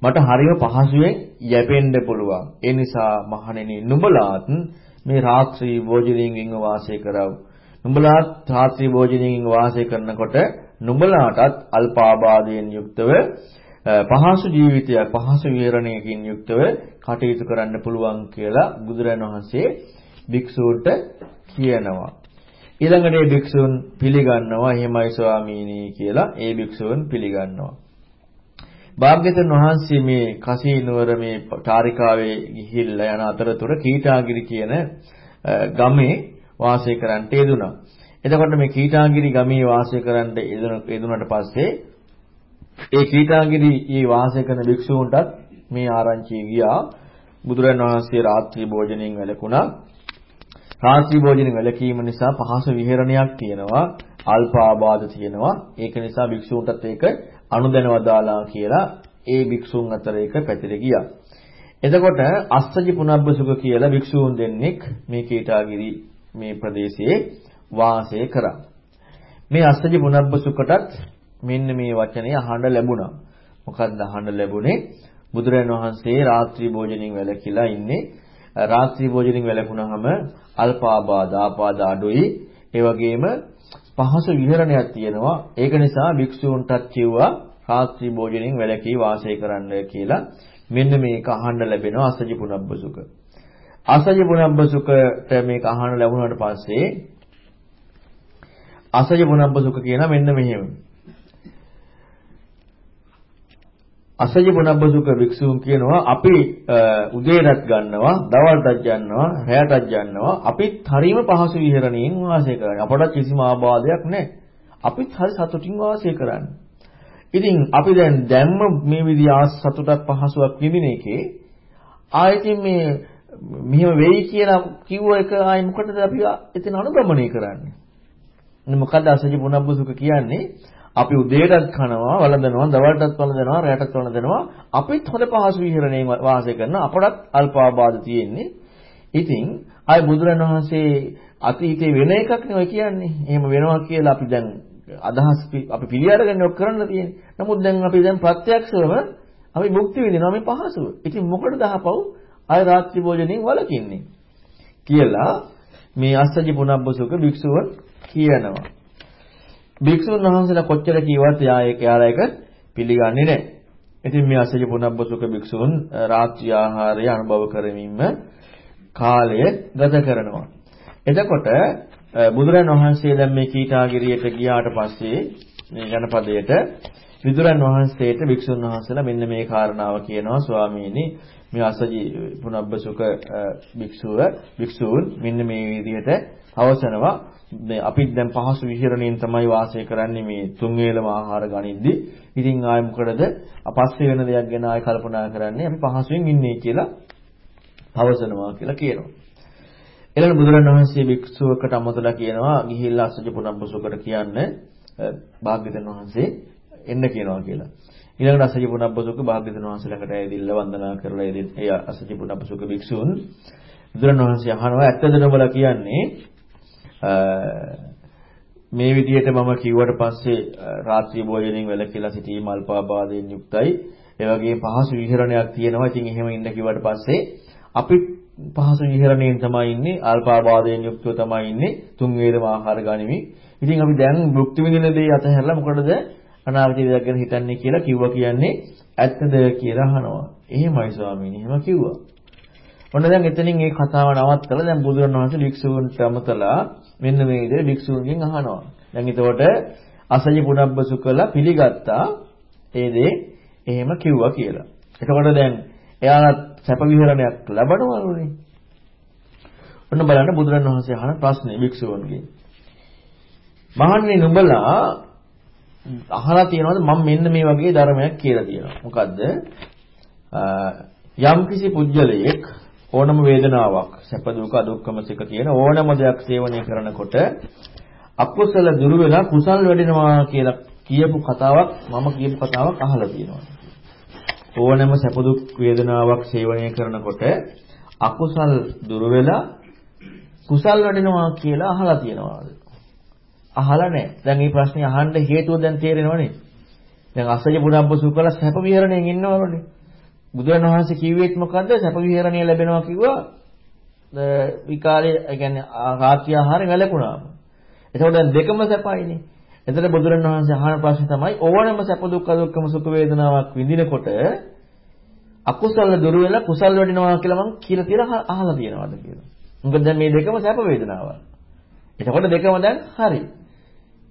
මට හරිම පහසුවෙන් යැපෙන්න පුළුවන්. ඒ නිසා මහණෙනි නුඹලාත් මේ රාත්‍රී භෝජනයෙන් වෙන්ව වාසය කරව. නුඹලාත් රාත්‍රී භෝජනයෙන් වාසය කරනකොට නුඹලාටත් අල්ප ආබාධයෙන් යුක්තව පහසු ජීවිතයක් පහසු විහරණයකින් යුක්තව කටයුතු කරන්න පුළුවන් කියලා බුදුරජාණන් වහන්සේ භික්ෂූන්ට කියනවා. ඊළඟට ඒ භික්ෂූන් පිළිගන්නවා එහෙමයි ස්වාමීනි කියලා ඒ භික්ෂූන් පිළිගන්නවා. භාග්‍යවතුන් වහන්සේ මේ කසීනුවර මේ චාරිකාවේ ගිහිල්ලා යන අතරතුර කීටාගිරි කියන ගමේ වාසය කරන්නට යෙදුණා. එතකොට මේ කීටාගිරි ගමේ වාසය කරන්න යෙදුනට පස්සේ ඒ කීටාගිරි ඊ වාසය කරන භික්ෂූන්ටත් මේ ආරංචිය ගියා. බුදුරන් වහන්සේ රාත්‍රී භෝජනයෙන් වැළකුණා. රාත්‍රී භෝජන වැළකීම නිසා පහසු විහරණයක් තියෙනවා අල්ප ආබාධ තියෙනවා ඒක නිසා භික්ෂූන්ටත් ඒක අනුදැනවදාලා කියලා ඒ භික්ෂුන් අතර ඒක පැතිර ගියා එතකොට අස්සජි පුනබ්බසුක කියලා භික්ෂූන් දෙන්නෙක් මේ කීටාගිරි මේ ප්‍රදේශයේ වාසය කරා මේ අස්සජි පුනබ්බසුකටත් මෙන්න මේ වචනේ අහන්න ලැබුණා මොකක්ද අහන්න ලැබුණේ බුදුරජාණන් වහන්සේ රාත්‍රී භෝජනින් වැළකීලා ඉන්නේ රාත්‍රී භෝජනින් වැළකුණාම අල්පාබාධ ආපාද අඩුයි. ඒ වගේම පහසු විහරණයක් තියෙනවා. ඒක නිසා භික්ෂූන්ටත් කිව්වා රාත්‍රී භෝජනෙන් වැළකී වාසය කරන්න කියලා. මෙන්න මේක අහන්න ලැබෙනවා අසජි පුනබ්බසුක. අසජි පුනබ්බසුකට මේක අහන්න ලැබුණාට පස්සේ අසජි පුනබ්බසුක කියන මෙන්න මෙහෙම. අසජ පුනබ්බසුක වික්ෂූන් කියනවා අපි උදේටත් ගන්නවා දවල්ටත් ගන්නවා රැයටත් ගන්නවා. අපිත් හරීම පහසු විහරණයෙන් වාසය කරන්නේ. අපට කිසිම ආබාධයක් නැහැ. අපිත් හරි සතුටින් වාසය කරන්නේ. ඉතින් අපි දැන් දැම්ම මේ විදිහ ආස් සතුටක් පහසුවක් විඳින එකේ ආයෙත් මේ මෙහෙම වෙයි කියලා කිව්ව එක ආයෙ මොකටද අපි එතන අනුගමනය කරන්නේ? මොකද අසජ පුනබ්බසුක කියන්නේ? අපි උදේටත් කනවා වළඳනවා දවල්ටත් වළඳනවා රැටත් වළඳනවා. අපිත් හොඳ පහසු විහරණයෙන් වාසය කරන අපටත් අල්පාබාධ තියෙන්නේ. ඉතින් ආයි බුදුරණවහන්සේ අතීතේ වෙන එකක් නේ ඔය කියන්නේ. එහෙම වෙනවා කියලා අපි දැන් අදහස් අපි පිළි අරගෙන ඔක් කරන්න තියෙන්නේ. නමුත් දැන් අපි දැන් ප්‍රත්‍යක්ෂවම අපි භුක්ති විඳිනවා මේ පහසුව. ඉතින් මොකටද අහපව් ආයි රාත්‍රී භෝජනයෙන් වළකින්නේ. කියලා මේ අස්සජි පුනබ්බසුක භික්ෂුව කියනවා භික්ෂුන් වහන්සේලා කොච්චර කිව්වත් යා ඒක යාලා ඒක පිළිගන්නේ නැහැ. ඉතින් මේ අසජ පුනබ්බසුක භික්ෂුන් රාත්‍රී ආහාරය අනුභව කරමින්ම කාලය ගත කරනවා. එතකොට බුදුරන් වහන්සේ දැන් මේ කීටාගිරියට ගියාට පස්සේ මේ ජනපදයට විදුරන් වහන්සේට වික්ෂුන් වහන්සේලා මෙන්න මේ කාරණාව කියනවා ස්වාමීනි මේ අසජි පුනබ්බසුක භික්ෂුව භික්ෂූන් මෙන්න මේ විදිහට අවසනවා මේ අපිත් දැන් පහසු විහරණයෙන් තමයි වාසය කරන්නේ මේ තුන් වේලම ආහාර ගනිද්දි. ඉතින් ආයෙ මොකටද අපස්සේ වෙන දෙයක් ගැන ආයෙ කල්පනා කරන්නේ අපි පහසුවෙන් ඉන්නේ කියලා අවසනවා කියලා කියනවා. ඊළඟ බුදුරණවහන්සේ භික්ෂුවකට අමතලා කියනවා ගිහිල්ලා අසජි පුනබ්බසුකට කියන්න භාග්‍යවතුන් වහන්සේ එන්න කියනවා කියලා. ඊළඟට අසජි පුනබ්බසුක භාග්‍යවතුන් වහන්සේ ළඟට ඇවිදilla වන්දනා කරලා ඒ අසජි පුනබ්බසුක භික්ෂුන් බුදුරණවහන්සේ අහනවා ඇත්තද නුඹලා කියන්නේ මේ විදිහට මම කිව්වට පස්සේ රාත්‍රී භෝජනයෙන් වැළකීලා සිටීම අල්පාබාධයෙන් යුක්තයි. ඒ වගේම පහසු විහරණයක් තියෙනවා. ඉතින් එහෙම ඉන්න කිව්වට පස්සේ අපි පහසු විහරණයෙන් තමයි ඉන්නේ. අල්පාබාධයෙන් යුක්තව තමයි ඉන්නේ. තුන් වේලම ආහාර ගනිමි. ඉතින් අපි දැන් භුක්ති විඳින දේ අතහැරලා මොකටද අනාගත දේවල් ගැන හිතන්නේ කියලා කිව්වා කියන්නේ ඇත්තද කියලා අහනවා. එහෙමයි ස්වාමීනි. එහෙම කිව්වා. ඔන්න දැන් එතනින් මේ කතාව නවත්තලා දැන් බුදුරණවහන්සේ වික්ෂුන්ට අමතලා මෙන්න මේ විදිහට භික්ෂුන්ගෙන් අහනවා. දැන් එතකොට අසජි පුනබ්බසු කළා පිළිගත්තා ඒ දේ එහෙම කිව්වා කියලා. එතකොට දැන් එයාලා සැප විහරණයක් ලබනවලුනේ. ඔන්න බලන්න බුදුරණවහන්සේ අහන ප්‍රශ්නේ භික්ෂුවන්ගෙන්. මහන්නේ නුඹලා අහලා තියෙනවද මම මෙන්න මේ වගේ ධර්මයක් කියලා තියෙනවා. මොකද්ද? යම්කිසි පුජ්‍යලයක් ඕනම වේදනාවක් සැප දුක අදුක්කම සික කියන ඕනම දෙයක් සේවනය කරනකොට අකුසල දුරු වෙලා කුසල් වැඩෙනවා කියලා කියපු කතාවක් මම කියපු කතාවක් අහලා තියෙනවා. ඕනම සැප දුක් වේදනාවක් සේවනය කරනකොට අකුසල් දුරු වෙලා කුසල් වැඩෙනවා කියලා අහලා තියෙනවාද? අහලා නැහැ. දැන් මේ ප්‍රශ්නේ අහන්න හේතුව දැන් තේරෙනවනේ. දැන් අසජ බුණබ්බ සුකල සැප විහරණයෙන් ඉන්නවනේ. බුදුරණවහන්සේ කිව්වෙත් මොකද්ද? සැප විහරණය ලැබෙනවා කිව්වා විකාරයේ කියන්නේ රාත්‍රී ආහාරය වැළකුණාම. එතකොට දැන් දෙකම සැපයිනේ. එතකොට බුදුරණවහන්සේ අහන ප්‍රශ්නේ තමයි ඕනම සැප දුක් දුක්ඛම සුඛ වේදනාවක් විඳිනකොට අකුසල දුර වෙලා කුසල් වැඩිනවා කියලා මං කියලා තියලා අහලා තියෙනවද කියලා. මොකද දැන් මේ දෙකම සැප වේදනාවක්. එතකොට දෙකම දැන් හරි.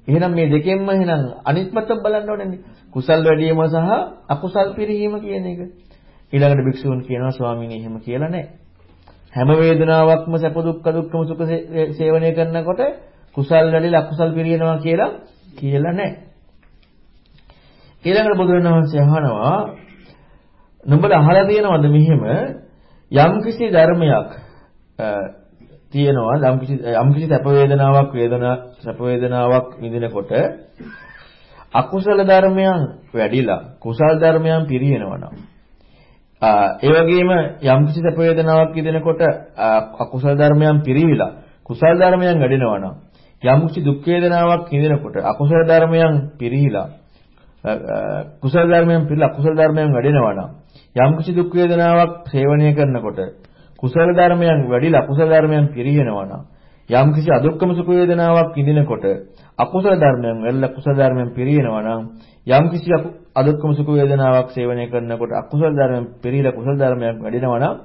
එහෙනම් මේ දෙකෙන්ම එහෙනම් අනිත් පැත්ත බලන්න ඕනේ. කුසල් වැඩිම සහ අකුසල් පිරීම කියන එක. ඊළඟට භික්ෂුන් කියනවා ස්වාමීනි එහෙම කියලා නැහැ. හැම වේදනාවක්ම සැප දුක්ඛ දුක්ඛම සුඛ සේවනය කරනකොට කුසල් වැඩිලා අකුසල් පිරිනවනවා කියලා කියලා නැහැ. ඊළඟට බුදුරණවහන්සේ අහනවා නුඹලා අහලා තියෙනවද මෙහෙම යම්කිසි ධර්මයක් තියෙනවා යම්කිසි යම්කිසි සැප වේදනාවක් වේදනා සැප වේදනාවක් විඳිනකොට අකුසල ධර්මයන් වැඩිලා කුසල් ධර්මයන් පිරිනවනවා නම් ඒ වගේම යම් කිසි සැප වේදනාවක් විඳිනකොට අකුසල ධර්මයන් පිරිවිලා කුසල ධර්මයන් වැඩෙනවා නම් යම් කිසි දුක් වේදනාවක් විඳිනකොට අකුසල ධර්මයන් පිරිහිලා කුසල ධර්මයන් පිරිලා අකුසල ධර්මයන් වැඩෙනවා නම් යම් කිසි දුක් වේදනාවක් සේවනය කරනකොට කුසල ධර්මයන් වැඩිලා අකුසල ධර්මයන් පිරිහෙනවා නම් යම් කිසි අදුක්කම සුඛ වේදනාවක් විඳිනකොට අකුසල ධර්මයන් වැඩිලා කුසල ධර්මයන් පිරිහෙනවා නම් යම් කිසි අදුක්කම සුඛ වේදනාවක් සේවනය කරනකොට අකුසල ධර්මයන් පෙරීලා කුසල ධර්මයක් වැඩෙනවා නම්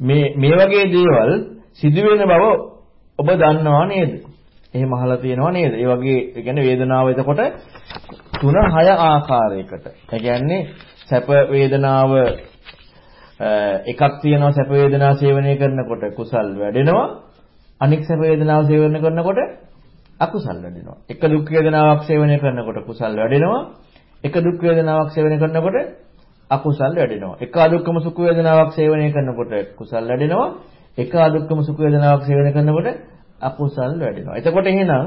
මේ මේ වගේ දේවල් සිදුවෙන බව ඔබ දන්නවා නේද? එහෙම අහලා තියෙනවා නේද? ඒ වගේ ඒ කියන්නේ වේදනාව එතකොට තුන හය ආකාරයකට. ඒ කියන්නේ සැප වේදනාව එකක් තියෙනවා සැප වේදනාව සේවනය කරනකොට කුසල් වැඩෙනවා. අනික් සැප වේදනාව සේවනය කරනකොට අකුසල් වැඩෙනවා. එක දුක් වේදනාවක් සේවනය කරනකොට කුසල් වැඩෙනවා. එක දුක් වේදනාවක් සේවනය කරනකොට අකුසල් වැඩෙනවා. එක අදුක්කම සුඛ වේදනාවක් සේවනය කරනකොට කුසල් වැඩෙනවා. එක අදුක්කම සුඛ වේදනාවක් සේවනය කරනකොට අකුසල් වැඩෙනවා. එතකොට එහෙනම්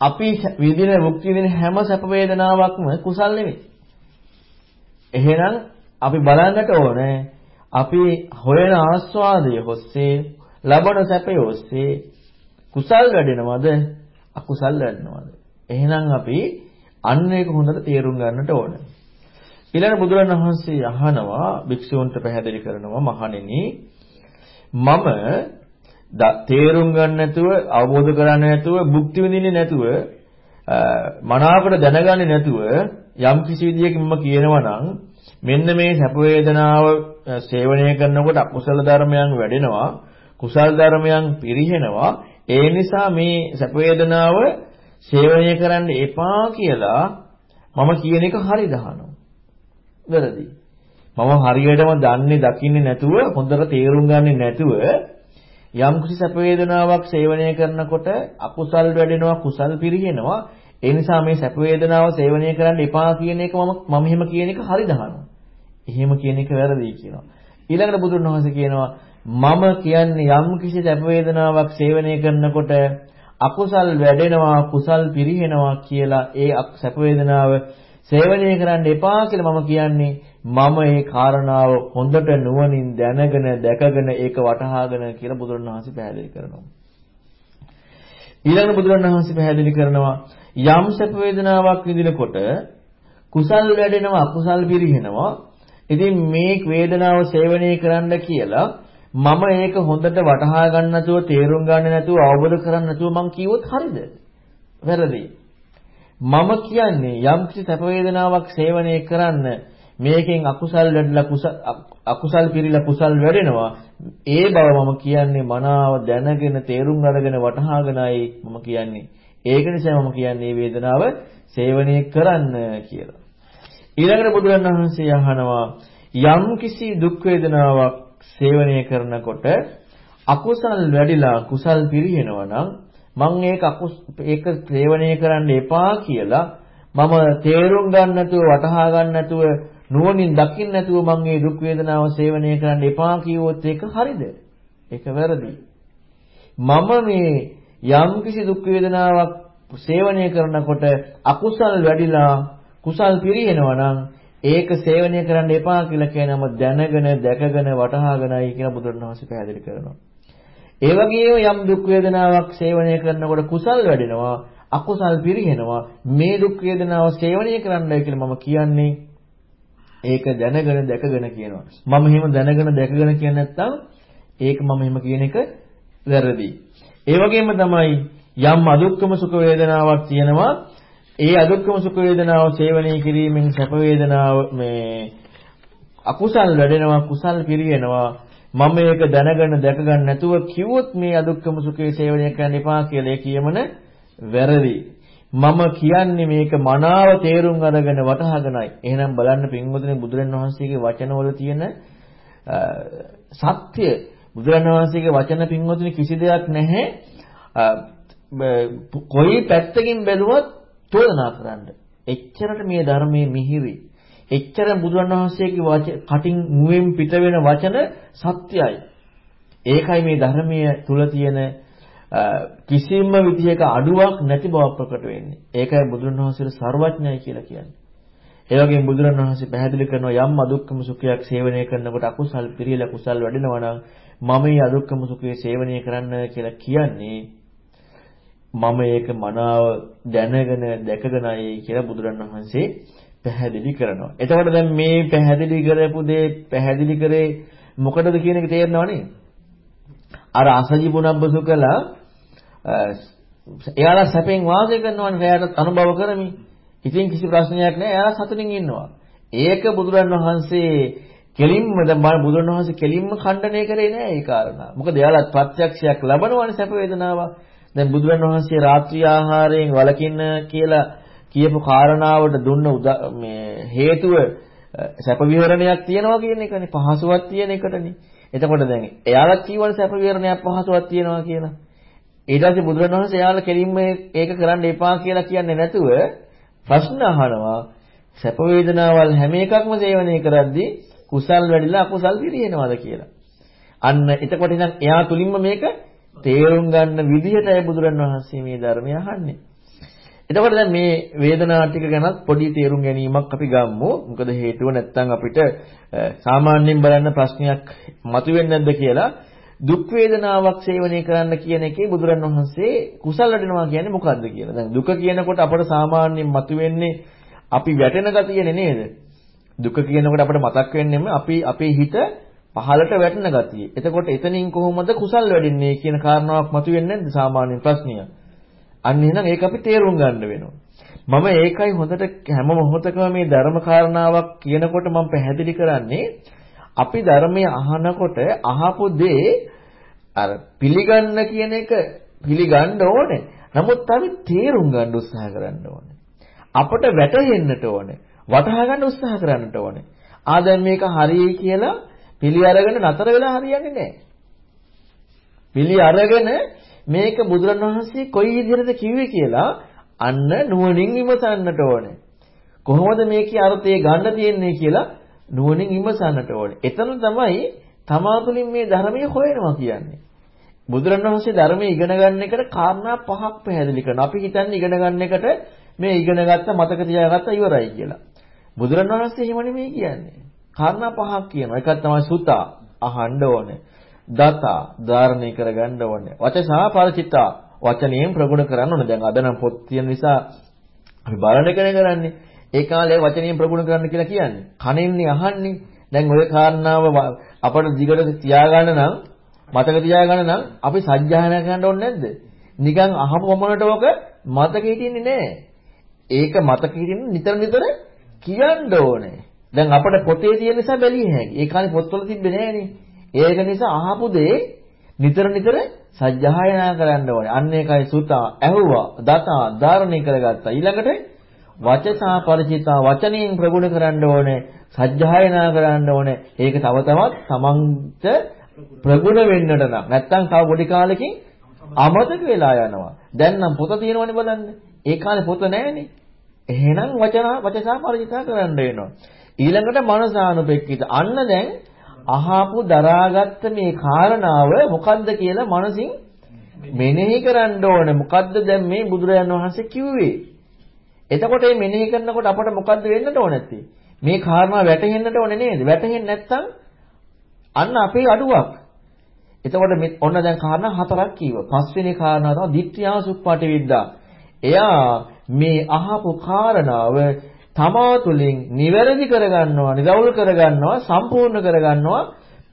අපි විඳින මුක්ති විඳින හැම සැප වේදනාවක්ම කුසල් නෙවෙයි. එහෙනම් අපි බලන්නට ඕනේ අපි හොයන ආස්වාදය ඔස්සේ ලබන සැපය ඔස්සේ කුසල් වැඩෙනවද අකුසල් වැඩෙනවද? එහෙනම් අපි අන්න ඒක හොඳට තේරුම් ගන්නට ඕන. ඊළඟ බුදුරණවහන්සේ අහනවා භික්ෂූන්ට පැහැදිලි කරනවා මහණෙනි මම තේරුම් ගන්න නැතුව අවබෝධ කරගන්න නැතුව භුක්ති විඳින්නේ නැතුව මනාවකට දැනගන්නේ නැතුව යම් කිසි විදියකින් මම කියනවා නම් මෙන්න මේ සැප වේදනාව සේවනය කරනකොට අකුසල ධර්මයන් වැඩෙනවා කුසල ධර්මයන් පිරිහෙනවා ඒ නිසා මේ සැප වේදනාව සේවනය කරන්න එපා කියලා මම කියන එක හරි දහනවා. වැරදි. මම හරියටම දන්නේ දකින්නේ නැතුව හොඳට තේරුම් ගන්නේ නැතුව යම් කිසි සැප වේදනාවක් සේවනය කරනකොට අකුසල් වැඩෙනවා කුසල් පිරිහෙනවා ඒ නිසා මේ සැප වේදනාව සේවනය කරන්න එපා කියන එක මම මම එහෙම කියන එක හරි දහනවා. එහෙම කියන එක වැරදි කියනවා. ඊළඟට බුදුන් වහන්සේ කියනවා මම කියන්නේ යම් කිසි සැප වේදනාවක් සේවනය කරනකොට අකුසල් වැඩෙනවා කුසල් පිරිහෙනවා කියලා ඒ සැප වේදනාව සේවනය කරන්න එපා කියලා මම කියන්නේ මම ඒ කාරණාව හොඳට නුවණින් දැනගෙන දැකගෙන ඒක වටහාගෙන කියලා බුදුරණවහන්සේ පැහැදිලි කරනවා. ඊළඟ බුදුරණවහන්සේ පැහැදිලි කරනවා යම් සැප වේදනාවක් විඳිනකොට කුසල් වැඩෙනවා අකුසල් පිරිහෙනවා. ඉතින් මේ වේදනාව සේවනය කරන්න කියලා මම ඒක හොඳට වටහා ගන්න නැතුව තේරුම් ගන්න නැතුව අවබෝධ කරගන්න නැතුව මං කිව්වොත් හරිද? වැරදි. මම කියන්නේ යම් කිසි සැප වේදනාවක් සේවනය කරන්න මේකෙන් අකුසල් වැඩිලා කුසල් අකුසල් පිරීලා කුසල් වැඩෙනවා. ඒ බව මම කියන්නේ මනාව දැනගෙන තේරුම් අරගෙන වටහාගෙනයි මම කියන්නේ. ඒක නිසා මම කියන්නේ වේදනාව සේවනය කරන්න කියලා. ඊළඟට බුදුරණවහන්සේ අහනවා යම් කිසි දුක් වේදනාවක් සේවනය කරනකොට අකුසල් වැඩිලා කුසල් පිරිනවනවා නම් මම ඒක ඒක සේවනය කරන්න එපා කියලා මම තේරුම් ගන්න නැතුව වටහා ගන්න නැතුව නුවණින් දකින්න නැතුව මම මේ දුක් වේදනාව සේවනය කරන්න එපා කිව්වොත් ඒක හරිද? ඒක වැරදි. මම මේ යම් කිසි දුක් වේදනාවක් සේවනය කරනකොට අකුසල් වැඩිලා කුසල් පිරිනවනවා නම් ඒක සේවනය කරන්න එපා කියලා කියනම දැනගෙන දැකගෙන වටහාගෙනයි කියලා බුදුරණවහන්සේ පැහැදිලි කරනවා. ඒ වගේම යම් දුක් වේදනාවක් සේවනය කරනකොට කුසල් වැඩෙනවා අකුසල් පිරිහෙනවා මේ දුක් වේදනාව සේවනය කරන්නයි කියලා මම කියන්නේ ඒක දැනගෙන දැකගෙන කියනවා. මම එහෙම දැනගෙන දැකගෙන කියන්නේ නැත්නම් ඒක මම එහෙම කියන එක වැරදි. ඒ වගේම තමයි යම් අදුක්කම සුඛ වේදනාවක් තියෙනවා ඒ අදුක්කම සුඛ වේදනාව සේවනය කිරීමෙන් සැප වේදනාව මේ අකුසල් වැඩෙනවා කුසල් පිරියෙනවා. මම මේක දැනගෙන දැක ගන්න නැතුව කිව්වොත් මේ අදුක්කම සුඛේ සේවනය කරන්න එපා කියලා ඒ කියමන වැරදි. මම කියන්නේ මේක මනාව තේරුම් අරගෙන වටහාගෙනයි. එහෙනම් බලන්න පින්වතුනි බුදුරන් වහන්සේගේ වචනවල තියෙන සත්‍ය. බුදුරන් වහන්සේගේ වචන පින්වතුනි කිසි දෙයක් නැහැ. කොයි පැත්තකින් බැලුවත් චෝදනා කරන්න. එච්චරට මේ ධර්මයේ මිහිරි. එච්චර බුදුන් වහන්සේගේ කටින් මුවෙන් පිට වෙන වචන සත්‍යයි. ඒකයි මේ ධර්මයේ තුල තියෙන කිසිම විදිහක අඩුවක් නැති බව ප්‍රකට වෙන්නේ. ඒකයි බුදුන් වහන්සේට ਸਰවඥයි කියලා කියන්නේ. ඒ වගේම බුදුරන් වහන්සේ පැහැදිලි කරනවා යම් අදුක්කම සුඛයක් සේවනය කරනකොට අකුසල් පිළිලා කුසල් වැඩෙනවා නම් මම මේ අදුක්කම සුඛය සේවනය කරන්න කියලා කියන්නේ මම ඒක මනාව දැනගෙන දැකගෙනයි කියලා බුදුරණවහන්සේ පැහැදිලි කරනවා. එතකොට දැන් මේ පැහැදිලි කරපු දේ පැහැදිලි කරේ මොකටද කියන එක තේරෙනවනේ. අර අසජි පුනබ්බසු කළා එයාලා සැපෙන් වාසය කරනවනේ එයාට අනුභව කරමි. ඉතින් කිසි ප්‍රශ්නයක් නැහැ. එයාලා සතුටින් ඉන්නවා. ඒක බුදුරණවහන්සේ කෙලින්ම දැන් බුදුරණවහන්සේ කෙලින්ම ඛණ්ඩණය කරේ නෑ ඒ කාරණා. මොකද එයාලා ප්‍රත්‍යක්ෂයක් ලබනවනේ සැප වේදනාවක්. දැන් බුදුරන් වහන්සේ රාත්‍රී ආහාරයෙන් වළකින්න කියලා කියපු කාරණාවට දුන්න මේ හේතුව සැප විහරණයක් තියනවා කියන එකනේ පහසුවක් තියෙන එකටනේ. එතකොට දැන් එයාලත් කියවන සැප විහරණයක් පහසුවක් තියනවා කියලා. ඊට පස්සේ බුදුරන් වහන්සේ එයාලා කෙලින්ම ඒක කරන්න එපා කියලා කියන්නේ නැතුව ප්‍රශ්න අහනවා සැප වේදනාවල් හැම එකක්ම සේවනය කරද්දී කුසල් වැඩිලා අකුසල් පිරිනවද කියලා. අන්න එතකොට ඉතින් එයා තුලින්ම මේක තේරුම් ගන්න විදිහටයි බුදුරන් වහන්සේ මේ ධර්මය අහන්නේ. එතකොට දැන් මේ වේදනා ටික ගැනත් පොඩි තේරුම් ගැනීමක් අපි ගමු. මොකද හේතුව නැත්තම් අපිට සාමාන්‍යයෙන් බලන්න ප්‍රශ්නයක් මතුවෙන්නේ නැද්ද කියලා දුක් වේදනාවක් සේවනය කරන්න කියන එකේ බුදුරන් වහන්සේ කුසල වැඩෙනවා කියන්නේ මොකද්ද කියලා. දැන් දුක කියනකොට අපට සාමාන්‍යයෙන් මතුවෙන්නේ අපි වැටෙන ගතියනේ නේද? දුක කියනකොට අපිට මතක් වෙන්නේම අපි අපේ හිත පහළට වැටෙන ගතිය. එතකොට එතනින් කොහොමද කුසල් වැඩින්නේ කියන කාරණාවක් මතුවෙන්නේ නැද්ද සාමාන්‍ය ප්‍රශ්නය? අන්න එහෙනම් ඒක අපි තේරුම් ගන්න වෙනවා. මම ඒකයි හොඳට හැම මොහොතකම මේ ධර්ම කාරණාවක් කියනකොට මම පැහැදිලි කරන්නේ අපි ධර්මයේ අහනකොට අහපු දේ අර පිළිගන්න කියන එක පිළිගන්න ඕනේ. නමුත් අපි තේරුම් ගන්න උත්සාහ කරන්න ඕනේ. අපට වැටහෙන්නට ඕනේ. වටහා ගන්න උත්සාහ කරන්නට ඕනේ. ආ දැන් මේක හරියයි කියලා පිළි අරගෙන නතර වෙලා හරියන්නේ නැහැ. පිළි අරගෙන මේක බුදුරණවහන්සේ කොයි විදිහටද කිව්වේ කියලා අන්න නුවණින් විමසන්නට ඕනේ. කොහොමද මේකේ අර්ථය ගන්න තියෙන්නේ කියලා නුවණින් විමසන්නට ඕනේ. එතන තමයි තමා තුළින් මේ ධර්මයේ හොයනවා කියන්නේ. බුදුරණවහන්සේ ධර්මයේ ඉගෙන ගන්න එකට කාරණා පහක් පැහැදිලි කරනවා. අපි හිතන්නේ ඉගෙන ගන්න එකට මේ ඉගෙන ගත්ත මතක තියාගත්ත ඉවරයි කියලා. බුදුරණවහන්සේ එහෙම නෙමෙයි කියන්නේ. කාරණා පහක් කියනවා. එකක් තමයි සුතා අහන්න ඕනේ. දතා ධාරණය කරගන්න ඕනේ. වචසා පරිචිතා වචනයෙන් ප්‍රගුණ කරන්න ඕනේ. දැන් අද නම් පොත් තියෙන නිසා අපි බලන එකනේ කරන්නේ. ඒ කාලේ වචනයෙන් ප්‍රගුණ කරන්න කියලා කියන්නේ. කනෙන්නේ අහන්නේ. දැන් ওই කාරණාව අපට දිගට තියාගන්න නම් මතක තියාගන්න නම් අපි සජ්ජායනා කරන්න ඕනේ නැද්ද? නිකන් අහපු මොනට ඔක මතක හිටින්නේ නැහැ. ඒක මතක හිටින්න නිතර නිතර කියන්න ඕනේ. දැන් අපිට පොතේ තියෙන නිසා බැලිය හැකියි. ඒ කාලේ පොත්වල තිබ්බේ නෑනේ. ඒක නිසා අහපු දේ නිතර නිතර සජ්ජායනා කරන්න ඕනේ. අන්න ඒකයි සුතා ඇහුවා, දතා ධාරණය කරගත්තා. ඊළඟට වචසා ಪರಿචිතා වචනයෙන් ප්‍රගුණ කරන්න ඕනේ. සජ්ජායනා කරන්න ඕනේ. ඒක තව තවත් තමන්ට ප්‍රගුණ වෙන්නට නම් නැත්තම් තව පොඩි කාලෙකින් අමතක වෙලා යනවා. දැන් නම් පොත තියෙනවනේ බලන්න. ඒ කාලේ පොත නැහැනේ. එහෙනම් වචන වචසා ಪರಿචිතා කරන්න වෙනවා. ඊළඟට මනසානුපෙක්කිත. අන්න දැන් අහපු දරාගත්ත මේ කාරණාව මොකද්ද කියලා මනසින් මෙනෙහි කරන්න ඕනේ. මොකද්ද දැන් මේ බුදුරජාණන් වහන්සේ කිව්වේ? එතකොට මේ මෙනෙහි කරනකොට අපට මොකද්ද වෙන්නට ඕනේ නැත්තේ? මේ කාරණා වැටහෙන්නට ඕනේ නේද? වැටහෙන්නේ නැත්නම් අන්න අපේ අඩුවක්. එතකොට මේ ඔන්න දැන් කාරණා හතරක් කීවා. පස්වෙනි කාරණාව තමයි ditthiya suppati viddha. එයා මේ අහපු කාරණාව තමා තුළින් නිවැරදි කරගන්නවා, නිරවුල් කරගන්නවා, සම්පූර්ණ කරගන්නවා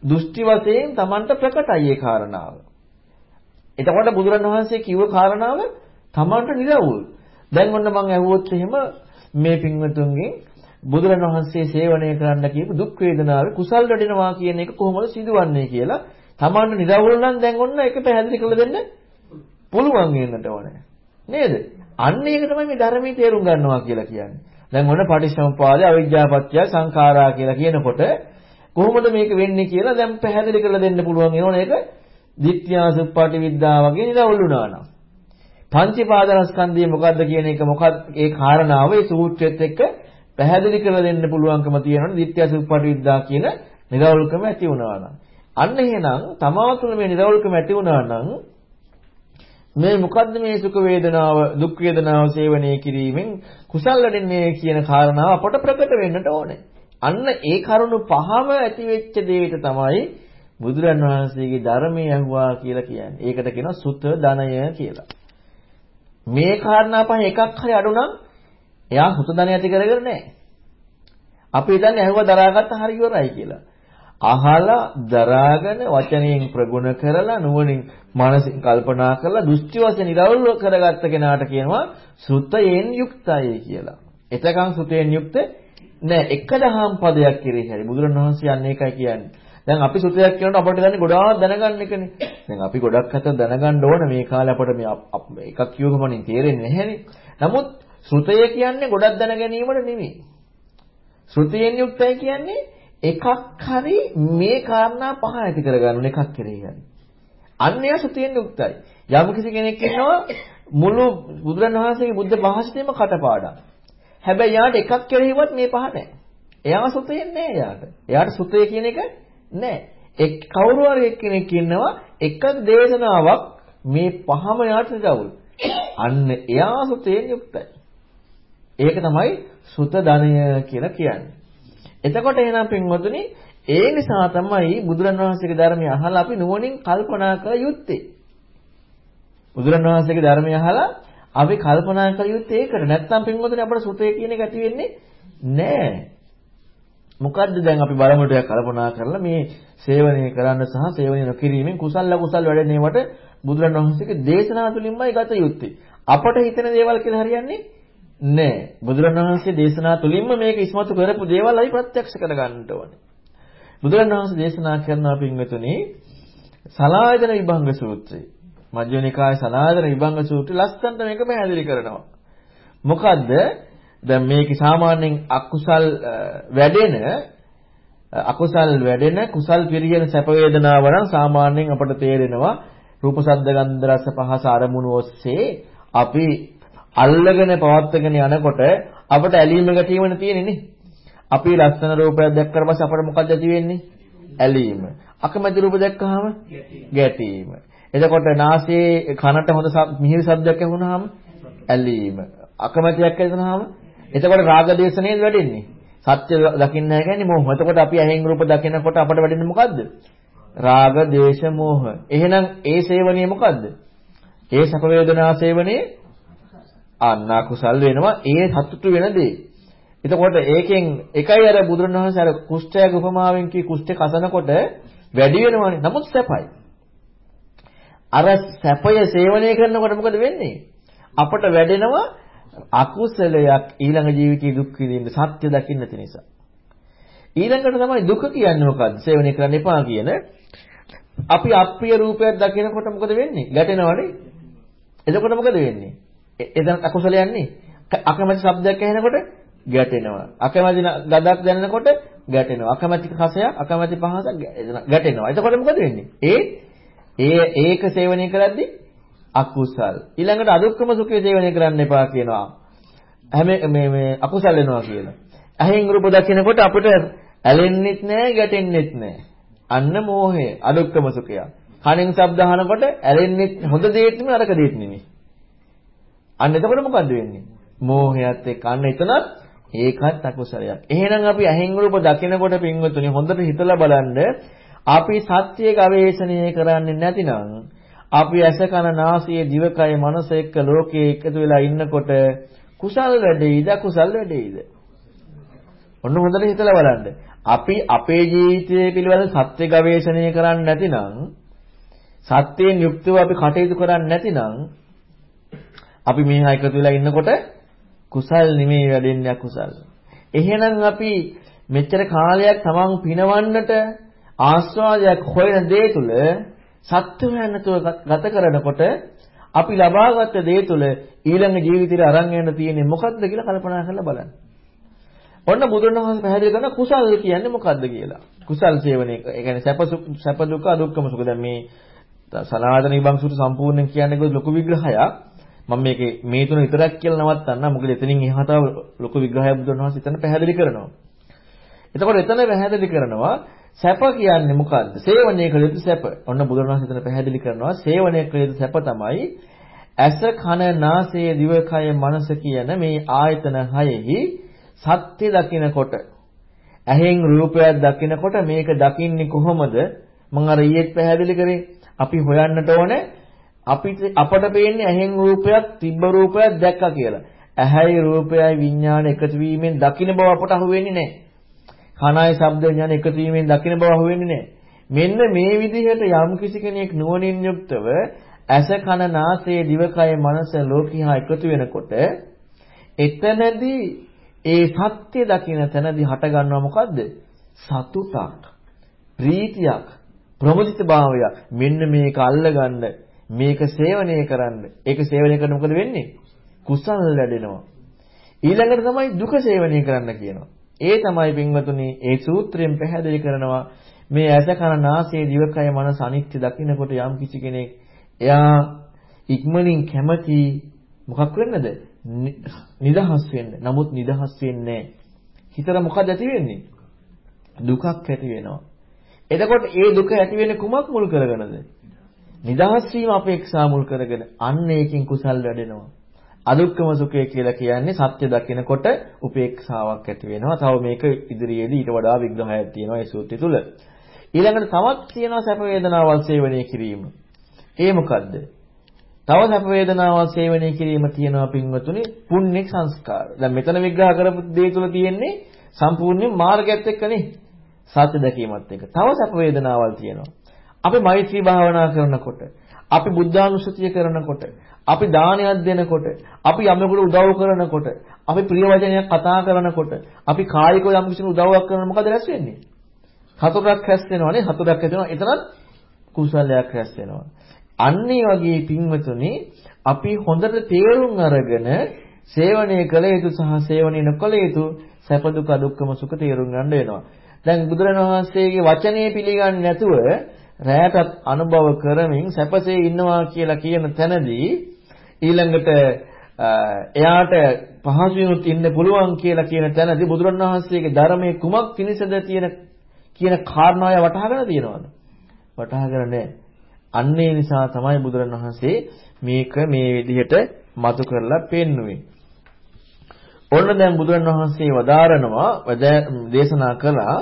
දෘෂ්ටි වශයෙන් Tamanට ප්‍රකටයි ඒ කාරණාව. එතකොට බුදුරණවහන්සේ කිව්ව කාරණාව Tamanට නිරවුල්. දැන් ඔන්න මම ඇහුවොත් එහෙම මේ පින්වතුන්ගෙන් බුදුරණවහන්සේ සේවනය කරන්න කියපු දුක් වේදනාවේ කුසල් වැඩෙනවා කියන එක කොහොමද සිදුවන්නේ කියලා Tamanට නිරවුල් නම් දැන් ඔන්න ඒක පැහැදිලි කරලා දෙන්න පුළුවන් වෙන්නට ඕනේ. නේද? අන්න ඒක තමයි මේ ධර්මයේ තේරුම් ගන්නවා කියලා කියන්නේ. දැන් ඔන්න පටිච්චසමුපාදය අවිජ්ජාපත්‍ය සංඛාරා කියලා කියනකොට කොහොමද මේක වෙන්නේ කියලා දැන් පැහැදිලි කරලා දෙන්න පුළුවන් වෙනවනේ ඒක දිට්ඨියා සුප්පාටි විද්‍යා වගේ නිරවුල් වුණා නම්. පංචපාදනස්කන්ධය මොකද්ද කියන එක මොකක්ද ඒ කාරණාව ඒ සූත්‍රයේත් එක්ක පැහැදිලි කරලා දෙන්න පුළුවන්කම තියෙනවනේ දිට්ඨියා සුප්පාටි විද්‍යා කියන නිරවුල්කම ඇති වුණා නම්. අන්න එහෙනම් තමා තුළ මේ නිරවුල්කම ඇති වුණා නම් මේ මොකද්ද මේ සුඛ වේදනාව දුක් වේදනාව සේවනය කිරීමෙන් කුසල් වැඩෙන්නේ කියන කාරණාව අපට ප්‍රකට වෙන්නට ඕනේ. අන්න ඒ කරුණු පහම ඇති වෙච්ච දෙයට තමයි බුදුරන් වහන්සේගේ ධර්මය ඇහුවා කියලා කියන්නේ. ඒකට කියනවා සුත ධනය කියලා. මේ කාරණා පහ එකක් හරි අඩු නම් එයා සුත ධනය ඇති කරගෙන නැහැ. අපි හිතන්නේ ඇහුවා දරාගත්ත හරි ඉවරයි කියලා. අහලා දරාගෙන වචනයෙන් ප්‍රගුණ කරලා නුවණින් මානසික කල්පනා කරලා දෘෂ්ටි වශයෙන් ඉරවුල් කරගත්ත කෙනාට කියනවා සුතයෙන් යුක්තයි කියලා. එතකන් සුතයෙන් යුක්ත නෑ එක දහම් පදයක් කිරේ හැරි බුදුරණවහන්සේ යන්නේ ඒකයි කියන්නේ. දැන් අපි සුතයක් කියනකොට අපිට දැනන්නේ ගොඩාක් දැනගන්න එකනේ. දැන් අපි ගොඩක් අත දැනගන්න ඕන මේ කාලේ අපිට මේ එකක් කියවගමනින් තේරෙන්නේ නැහැනේ. නමුත් සුතය කියන්නේ ගොඩක් දැන ගැනීමට නෙමෙයි. ශ්‍රුතියෙන් යුක්තයි කියන්නේ එකක් හරි මේ කාරණා පහ ඇති කරගන්න එකක් කෙරෙහි හරි. අන්‍යය සුතියෙන් යුක්තයි. යම් කිසි කෙනෙක් ඉන්නවා මුළු බුදුරණවහන්සේගේ බුද්ධ භාෂිතේම කටපාඩම්. හැබැයි යාට එකක් කෙරෙහිවත් මේ පහ නැහැ. එයාම සුතයෙන් නැහැ යාට. එයාට සුතය කියන එක නැහැ. එක් කවුරු හරි එක්කෙනෙක් ඉන්නවා එක දේශනාවක් මේ පහම යාට නිරවුල්. අන්න එයා සුතයෙන් යුක්තයි. ඒක තමයි සුත ධනය කියලා කියන්නේ. එතකොට එහෙනම් පින්වතුනි ඒ නිසා තමයි බුදුරණවහන්සේගේ ධර්මය අහලා අපි නුවණින් කල්පනා කළ යුත්තේ. බුදුරණවහන්සේගේ ධර්මය අහලා අපි කල්පනා කළ යුත්තේ ඒකට. නැත්නම් පින්වතුනි අපේ සුතේ කියන එක ඇති වෙන්නේ නැහැ. මොකද්ද දැන් අපි බලමු ටිකක් කල්පනා කරලා මේ සේවනය කරන්න සහ සේවනය නොකිරීමෙන් කුසල ලකුසල් වැඩෙනේවට බුදුරණවහන්සේගේ දේශනාව තුළින්මයි ගත යුත්තේ. අපට හිතෙන දේවල් කියලා හරියන්නේ නෑ. බුදුරණවහන්සේ දේශනා තුලින්ම මේක ඉස්මතු කරපු දේවල් අපි ප්‍රත්‍යක්ෂ කරගන්න ඕනේ. බුදුරණවහන්සේ දේශනා කරනවා පින්වතුනි සලායතන විභංග සූත්‍රය. මජ්ක්‍ධිම නිකායේ සලායතන විභංග සූත්‍රය ලස්සනට මේක පැහැදිලි කරනවා. මොකද්ද? දැන් මේක සාමාන්‍යයෙන් අකුසල් වැඩෙන අකුසල් වැඩෙන කුසල් පිරියෙන සැප වේදනාව නම් සාමාන්‍යයෙන් අපට තේරෙනවා රූප ශබ්ද ගන්ධ රස පහස අරමුණු ඔස්සේ අපි අල්ලගෙන පවත්වාගෙන යනකොට අපට ඇලීම ගැටීමනේ තියෙන්නේ. අපි ලස්සන රූපයක් දැක්කට පස්සේ අපට මොකක්ද ඇති වෙන්නේ? ඇලීම. අකමැති රූප දැක්කහම? ගැටීම. එතකොට නාසයේ කනට හොඳ මිහිරි ශබ්දයක් ඇහුනහම ඇලීම. අකමැතියක් ඇතිවෙනහම එතකොට රාග දේශනේ වැඩෙන්නේ? සත්‍ය දකින්න කියන්නේ මොහ. එතකොට අපි ඇහෙන් රූප දකිනකොට අපට වැඩෙන්නේ මොකද්ද? රාග, දේශ, මෝහ. එහෙනම් ඒ සේවනයේ මොකද්ද? ඒ සැප වේදනා සේවනයේ අන්න කුසල් වෙනවා. ඒ සතුටු වෙන දේ. එතකොට ඒකෙන් එකයි අර බුදුරණවහන්සේ අර කුෂ්ඨයක උපමාවෙන් කී කුෂ්ඨ කසනකොට වැඩි වෙනවනේ. නමුත් සැපයි. අර සැපය සේවනය කරනකොට මොකද වෙන්නේ? අපට වැඩෙනවා අකුසලයක් ඊළඟ ජීවිතයේ දුක් විඳින්න සත්‍ය දකින්න නැති නිසා. ඊළඟට තමයි දුක කියන්නේ මොකද්ද? සේවනය කරන්න එපා කියන. අපි අප්‍රිය රූපයක් දකිනකොට මොකද වෙන්නේ? ගැටෙනවනේ. එතකොට මොකද වෙන්නේ? එතන අකුසලයක් නේ. අකමැති ශබ්දයක් ඇහෙනකොට ගැටෙනවා. අකමැති ගඳක් දැනෙනකොට ගැටෙනවා. අකමැති රසයක්, අකමැති පහසක් ගැටෙනවා. එතකොට මොකද වෙන්නේ? ඒ ඒ ඒක සේවනය කරද්දී අකුසල්. ඊළඟට අදුක්කම සුඛය සේවනය කරන්න එපා කියනවා. හැම මේ මේ අකුසල් වෙනවා කියලා. ඇහෙන් රූප දකිනකොට අපිට ඇලෙන්නෙත් නැහැ, ගැටෙන්නෙත් නැහැ. අන්න මෝහය, අදුක්කම සුඛය. කනෙන් ශබ්ද අහනකොට ඇලෙන්නෙත් හොඳ දෙයක් නෙමෙයි අරක දෙයක් නෙමෙයි. අන්න එතකොට මොකද්ද වෙන්නේ? මෝහයත් එක්ක අන්න එතනත් ඒකත් අකුසලයක්. එහෙනම් අපි ඇහෙන් රූප දකිනකොට පින්වතුනි හොඳට හිතලා බලන්න අපි සත්‍ය ගවේෂණය කරන්නේ නැතිනම් අපි ඇස කන නාසය දිවකය මනස එක්ක ලෝකයේ එකතු වෙලා ඉන්නකොට කුසල් වැඩෙයිද අකුසල් වැඩෙයිද? ඔන්න හොඳට හිතලා බලන්න. අපි අපේ ජීවිතය පිළිබඳ සත්‍ය ගවේෂණය කරන්නේ නැතිනම් සත්‍යයෙන් යුක්තව අපි කටයුතු කරන්නේ නැතිනම් අපි මේහා එකතු වෙලා ඉන්නකොට කුසල් නෙමෙයි වැඩෙන්නේ අකුසල්. එහෙනම් අපි මෙච්චර කාලයක් තමන් පිනවන්නට ආස්වාදයක් හොයන දේ තුල සත්‍ය හොයන්නතෝ ගත කරනකොට අපි ලබාගත් දේ තුළ ඊළඟ ජීවිතේට අරන් යන්න තියෙන්නේ මොකද්ද කියලා කල්පනා කරලා බලන්න. ඔන්න බුදුරණවහන්සේ පැහැදිලි කරන කුසල් කියන්නේ මොකද්ද කියලා. කුසල් සේවනයේ ඒ කියන්නේ සැප සැප දුක අදුක්කම සුඛ දැන් මේ සනාතන විභංසුට සම්පූර්ණයෙන් කියන්නේ ලොකු විග්‍රහයක්. මම මේකේ මේ තුන විතරක් කියලා නවත්තන්න. මොකද එතනින් එහා තව ලොකු විග්‍රහයක් බුදුරණවහන්සේ එතන පැහැදිලි කරනවා. එතකොට එතන පැහැදිලි කරනවා සැප කියන්නේ මොකද්ද? සේවනයේ කළ යුතු සැප. ඔන්න බුදුරණවහන්සේ එතන පැහැදිලි කරනවා සේවනයේ කළ යුතු සැප තමයි ඇස කන නාසය දිවකය මනස කියන මේ ආයතන හයෙහි සත්‍ය දකිනකොට ඇහෙන් රූපයක් දකිනකොට මේක දකින්නේ කොහොමද? මම අර ඊයේත් පැහැදිලි කරේ අපි හොයන්නට ඕනේ අපිට අපට පේන්නේ ඇහෙන් රූපයක් තිබ්බ රූපයක් දැක්කා කියලා. ඇහැයි රූපයයි විඥාන එකතු වීමෙන් දකින්න බව අපට අහුවෙන්නේ නැහැ. කනයි ශබ්ද විඥාන එකතු වීමෙන් දකින්න බව අහුවෙන්නේ නැහැ. මෙන්න මේ විදිහට යම් කිසි කෙනෙක් නුවණින් යුක්තව ඇස කන නාසය දිවකය මනස ලෝකිහා එකතු වෙනකොට එතනදී ඒ සත්‍ය දකින්න තැනදී හට ගන්නවා මොකද්ද? සතුටක්, ප්‍රීතියක්, ප්‍රමුදිත භාවයක්. මෙන්න මේක අල්ලගන්න, මේක සේවනය කරන්න. ඒක සේවනය කරන මොකද වෙන්නේ? කුසල් වැඩෙනවා. ඊළඟට තමයි දුක සේවනය කරන්න කියනවා. ඒ තමයි පින්වතුනි ඒ සූත්‍රයෙන් පැහැදිලි කරනවා මේ ඇස කන නාසය දිවකය මනස අනිත්‍ය දකින්නකොට යම් කිසි කෙනෙක් එයා ඉක්මනින් කැමති මොකක් වෙන්නද නිදහස් වෙන්න. නමුත් නිදහස් වෙන්නේ හිතට මොකද ඇති වෙන්නේ? දුකක් ඇති වෙනවා. එතකොට ඒ දුක ඇති වෙන්නේ කුමක් මුල් කරගෙනද? නිදහස් වීම අපේක්ෂා මුල් කරගෙන අන්න ඒකෙන් කුසල් වැඩෙනවා. අදුක්කම සුඛය කියලා කියන්නේ සත්‍ය දකිනකොට උපේක්ෂාවක් ඇති වෙනවා. තව මේක ඉදිරියේදී ඊට වඩා විග්‍රහයක් තියෙනවා ඒ සූත්‍රය තුල. ඊළඟට තවත් තියෙනවා සැප වේදනාවල් සේවනය කිරීම. ඒ මොකද්ද? තව සැප වේදනාවල් සේවනය කිරීම තියෙනවා පින්වතුනි පුණ්‍ය සංස්කාර. දැන් මෙතන විග්‍රහ කරපු දේ තුල තියෙන්නේ සම්පූර්ණ මාර්ගයත් එක්කනේ. සත්‍ය දැකීමත් එක්ක. තව සැප වේදනාවල් තියෙනවා. අපි මෛත්‍රී භාවනා කරනකොට අපි බුද්ධානුස්සතිය කරනකොට, අපි දානයක් දෙනකොට, අපි යමෙකුට උදව් කරනකොට, අපි ප්‍රිය වචනයක් කතා කරනකොට, අපි කායිකව යම් කිසි උදව්වක් කරන මොකද රැස් වෙන්නේ? හතුරක් රැස් වෙනවනේ, හතුරක් ඇතිවෙනවා. එතනත් කුසලයක් රැස් වෙනවා. අන්න වගේ පින්වතුනි අපි හොඳට තේරුම් අරගෙන සේවනයේ කළ යුතු සහ සේවනයේ නොකළ යුතු සැප දුක දුක්ඛම සුඛ තේරුම් ගන්න වෙනවා. දැන් බුදුරණවහන්සේගේ වචනේ පිළිගන්නේ නැතුව රැයටත් අනුභව කරමින් සැපසේ ඉන්නවා කියලා කියන තැනදී ඊළඟට එයාට පහසුවෙනුත් ඉන්න පුළුවන් කියලා කියන තැනදී බුදුරණවහන්සේගේ ධර්මයේ කුමක් පිණිසද තියෙන කියන කාරණාව වටහාගෙන තියෙනවද? වටහාගෙන නැහැ. අන්නේ නිසා තමයි බුදුරණවහන්සේ මේක මේ විදිහට මතු කරලා පෙන්වුවේ. ඔන්න දැන් බුදුරණවහන්සේ වදාරනවා දේශනා කළා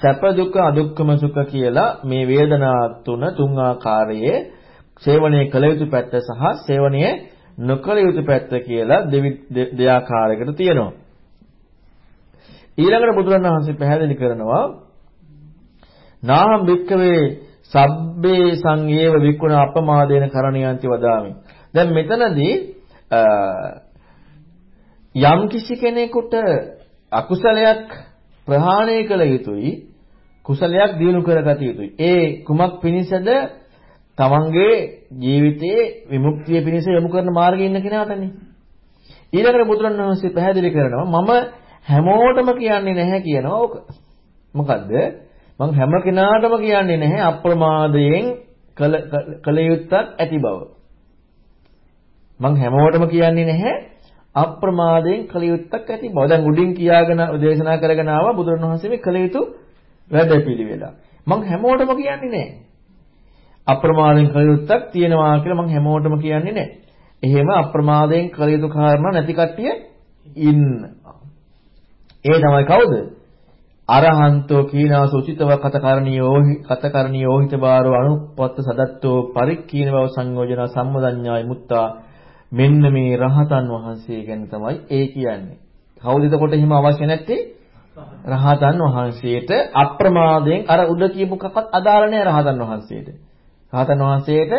සැප දුක අදුක්කම සුඛ කියලා මේ වේදනා තුන තුන් ආකාරයේ සේවනයේ කළ යුතු පැත්ත සහ සේවනයේ නොකළ යුතු පැත්ත කියලා දෙආකාරයකට තියෙනවා. ඊළඟට බුදුරණවහන්සේ පැහැදිලි කරනවා නාහම් භික්කවේ සබ්බේ සංයේව විකුණ අපමාදේන කරණියන්ති වදාමි. දැන් මෙතනදී යම් කිසි කෙනෙකුට අකුසලයක් ප්‍රහාණය කළ යුතුයි කුසලයක් දිනු කරගත යුතුයි. ඒ කුමක් පිණිසද තමන්ගේ ජීවිතයේ විමුක්තිය පිණිස යොමු කරන මාර්ගයේ ඉන්න කෙනාටනේ. ඊළඟට බුදුරණවහන්සේ පැහැදිලි කරනවා මම හැමෝටම කියන්නේ නැහැ කියනවා ඕක. මොකද්ද? මම හැම කෙනාටම කියන්නේ නැහැ අප්‍රමාදයෙන් කළ යුත්තක් ඇති බව. මම හැමෝටම කියන්නේ නැහැ අප්‍රමාදයෙන් කළ යුත්තක් ඇති බව. දැන් උඩින් කියාගෙන දේශනා කරගෙන ආවා බුදුරණවහන්සේ මේ කළ යුතු වැඩපිළිවෙල. මම හැමෝටම කියන්නේ නැහැ. අප්‍රමාදයෙන් කළ යුත්තක් තියෙනවා කියලා මම හැමෝටම කියන්නේ නැහැ. එහෙම අප්‍රමාදයෙන් කළ යුතු කාරණා නැති කට්ටිය ඉන්නවා. ඒ තමයි කවුද? අරහන්තෝ කීනා සුචිතව කතකරණියෝ කතකරණියෝ හිතබාරෝ අනුපත්ත සදත්තෝ පරික්කීන බව සංයෝජන සම්මදඤ්ඤායි මුත්තා මෙන්න මේ රහතන් වහන්සේ ගැන තමයි ඒ කියන්නේ. කවුද එතකොට එහෙම අවශ්‍ය නැත්තේ? රහතන් වහන්සේට අප්‍රමාදයෙන් අර උඩ කියපු කක්වත් අදාළ නැහැ රහතන් වහන්සේට. රහතන් වහන්සේට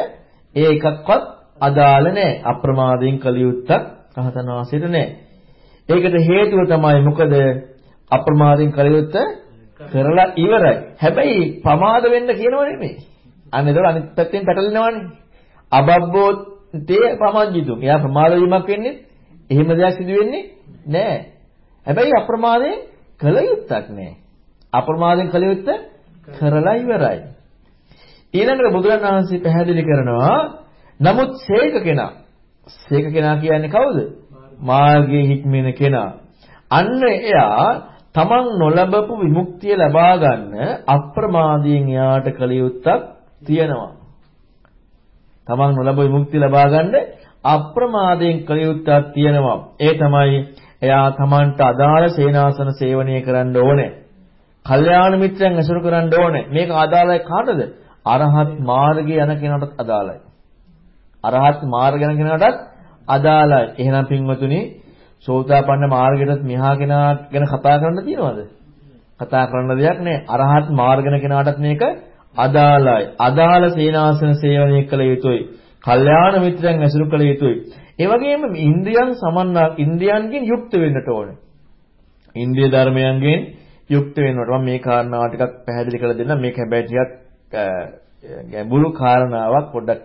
ඒ එකක්වත් අදාළ නැහැ. අප්‍රමාදයෙන් කළ යුත්තක් රහතන් වහන්සේට නැහැ. ඒකට හේතුව තමයි මොකද අප්‍රමාදයෙන් කළ යුත්ත කරලා ඉවරයි. හැබැයි ප්‍රමාද වෙන්න කියනව නෙමෙයි. අන්න ඒක අනිත් පැත්තෙන් පැටලෙනවනේ. අබබ්බෝ තේ ප්‍රමාජිතු. එයා ප්‍රමාද වීමක් වෙන්නේ එහෙම දෙයක් සිදු වෙන්නේ නැහැ. හැබැයි අප්‍රමාදයෙන් කළ යුත්තක් නැහැ. අප්‍රමාදයෙන් කළ යුත්ත කරලා ඉවරයි. ඊළඟට බුදුරජාණන් වහන්සේ පැහැදිලි කරනවා නමුත් සේක කෙනා සේක කෙනා කියන්නේ කවුද? මාර්ගයේ හික්මෙන කෙනා. අන්න එයා තමන් නොලබපු විමුක්තිය ලබා ගන්න අප්‍රමාදයෙන් එයාට කළ යුත්තක් තියෙනවා. තමන් නොලබ විමුක්තිය ලබා ගන්න අප්‍රමාදයෙන් කළ යුත්තක් තියෙනවා. ඒ තමයි එයා තමන්ට අදාළ සේනාසන සේවනය කරන්න ඕනේ. කල්යාණ මිත්‍රයන් ඇසුරු කරන්න ඕනේ. මේක අදාළයි කාටද? අරහත් මාර්ගය යන කෙනාටත් අදාළයි. අරහත් මාර්ගය යන කෙනාටත් අදාළයි. එහෙනම් පින්වතුනි සෝතාපන්න මාර්ගයටත් මෙහා කෙනා ගැන කතා කරන්න තියනවද? කතා කරන්න දෙයක් නැහැ. අරහත් මාර්ගන කෙනාටත් මේක අදාළයි. අදාළ සේනාසන සේවනය කළ යුතුයි. කල්යාණ මිත්‍රයන් ඇසුරු කළ යුතුයි. ඒ වගේම ඉන්ද්‍රියන් සමන්නා ඉන්ද්‍රියන්ගෙන් යුක්ත වෙන්නට ඕනේ. ඉන්ද්‍රිය ධර්මයන්ගෙන් යුක්ත වෙනකොට මම මේ කාරණාව ටිකක් පැහැදිලි කරලා දෙන්නම්. මේක හැබැයි ටිකක් ගැඹුරු කාරණාවක් පොඩ්ඩක්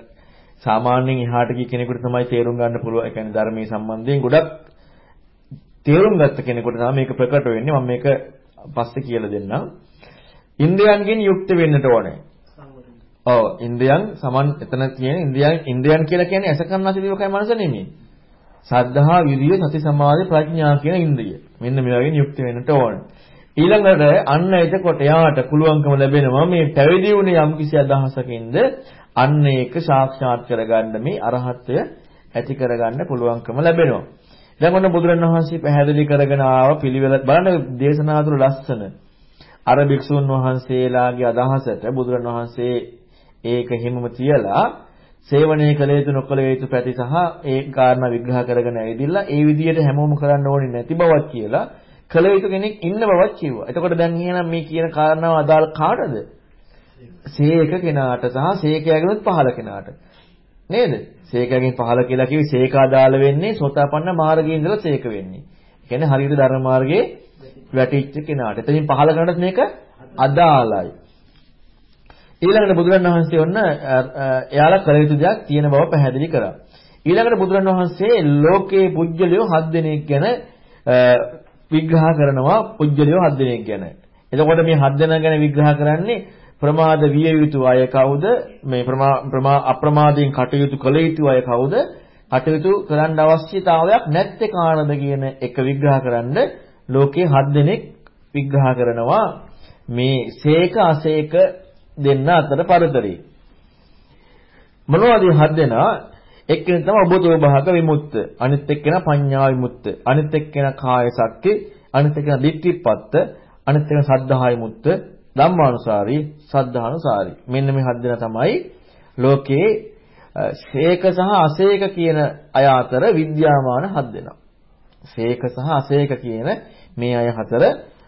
සාමාන්‍යයෙන් එහාට ගිය කෙනෙකුට තමයි තේරුම් ගන්න පුළුවන්. ඒ කියන්නේ ධර්මයේ සම්බන්ධයෙන් ගොඩක් තේරුම් ගත්ත කෙනෙකුට තමයි මේක ප්‍රකට වෙන්නේ. මම මේක පස්සේ කියලා දෙන්නම්. ඉන්ද්‍රයන්ගෙන් යුක්ත වෙන්නට ඕනේ. ඔව් ඉන්ද්‍රයන් සමන් එතන තියෙන ඉන්ද්‍රයන් ඉන්ද්‍රයන් කියලා කියන්නේ ඇස කන්නාසි දිවකයි මනස නෙමෙයි. සද්ධා, විරිය, සති, සමාධි, ප්‍රඥා කියන ඉන්ද්‍රිය. මෙන්න මේ වගේ යුක්ත වෙන්නට ඕනේ. ඊළඟට අන්න එතකොට යාට පුළුවන්කම ලැබෙනවා මේ පැවිදි වුණේ යම්කිසි අදහසකින්ද අන්න ඒක සාක්ෂාත් කරගන්න මේ අරහත්ත්වය ඇති කරගන්න පුළුවන්කම ලැබෙනවා. දැන් ඔන්න බුදුරණවහන්සේ පැහැදිලි කරගෙන ආව පිළිවෙල බලන්න දේශනා තුළ ලස්සන. අර භික්ෂුන් වහන්සේලාගේ අදහසට බුදුරණවහන්සේ ඒක හිමම තියලා සේවනයේ කළ යුතු නොකළ යුතු පැති සහ ඒ කාරණා විග්‍රහ කරගෙන ඇවිදිලා ඒ විදිහට හැමෝම කරන්න ඕනේ නැති බවක් කියලා කළ යුතු කෙනෙක් ඉන්න බවක් කිව්වා. එතකොට දැන් එහෙනම් මේ කියන කාරණාව අදාළ කාටද? සේක කෙනාට සහ සේකයාගෙනුත් පහළ කෙනාට. නේද? සේකයෙන් පහළ කියලා කිව්වේ සේක අදාළ වෙන්නේ සෝතාපන්න මාර්ගයේ ඉඳලා සේක වෙන්නේ. ඒ කියන්නේ හරියට ධර්ම මාර්ගයේ වැටිච්ච කෙනාට. එතනින් පහළ කරනත් මේක අදාළයි. ඊළඟට බුදුරණන් වහන්සේ ඔන්න එයාලා කළ යුතු දෙයක් තියෙන බව පැහැදිලි කරා. ඊළඟට බුදුරණවහන්සේ ලෝකේ පුජ්‍යලියෝ හත් දෙනෙක් ගැන විග්‍රහ කරනවා පුජ්‍යලියෝ හත් දෙනෙක් ගැන. එතකොට මේ හත් දෙනා ගැන විග්‍රහ කරන්නේ ප්‍රමාද විය යුතු අය කවුද? මේ ප්‍රමා අප්‍රමාදයෙන් කටයුතු කළ යුතු අය කවුද? කටයුතු කරන්න අවශ්‍යතාවයක් නැත්තේ කානද කියන එක විග්‍රහ කරන්න ලෝකේ හත් දෙනෙක් විග්‍රහ කරනවා මේ සේක අසේක දෙන්න අතර පරතරේ. මොනවද හත් දෙනා? එක්කෙනෙක් තමයි ඔබතෝ භාග විමුක්ත. අනිත් එක්කෙනා පඤ්ඤා විමුක්ත. අනිත් එක්කෙනා කාය සක්ති. අනිත් එක්කෙනා දිට්ඨිපත්ත. අනිත් එක්කෙනා සද්ධා විමුක්ත. ධම්මානුසාරී, සද්ධානුසාරී. මෙන්න මේ හත් දෙනා තමයි ලෝකේ ශේක සහ අශේක කියන අය අතර විද්‍යාමාන හත් දෙනා. ශේක සහ අශේක කියන මේ අය හතර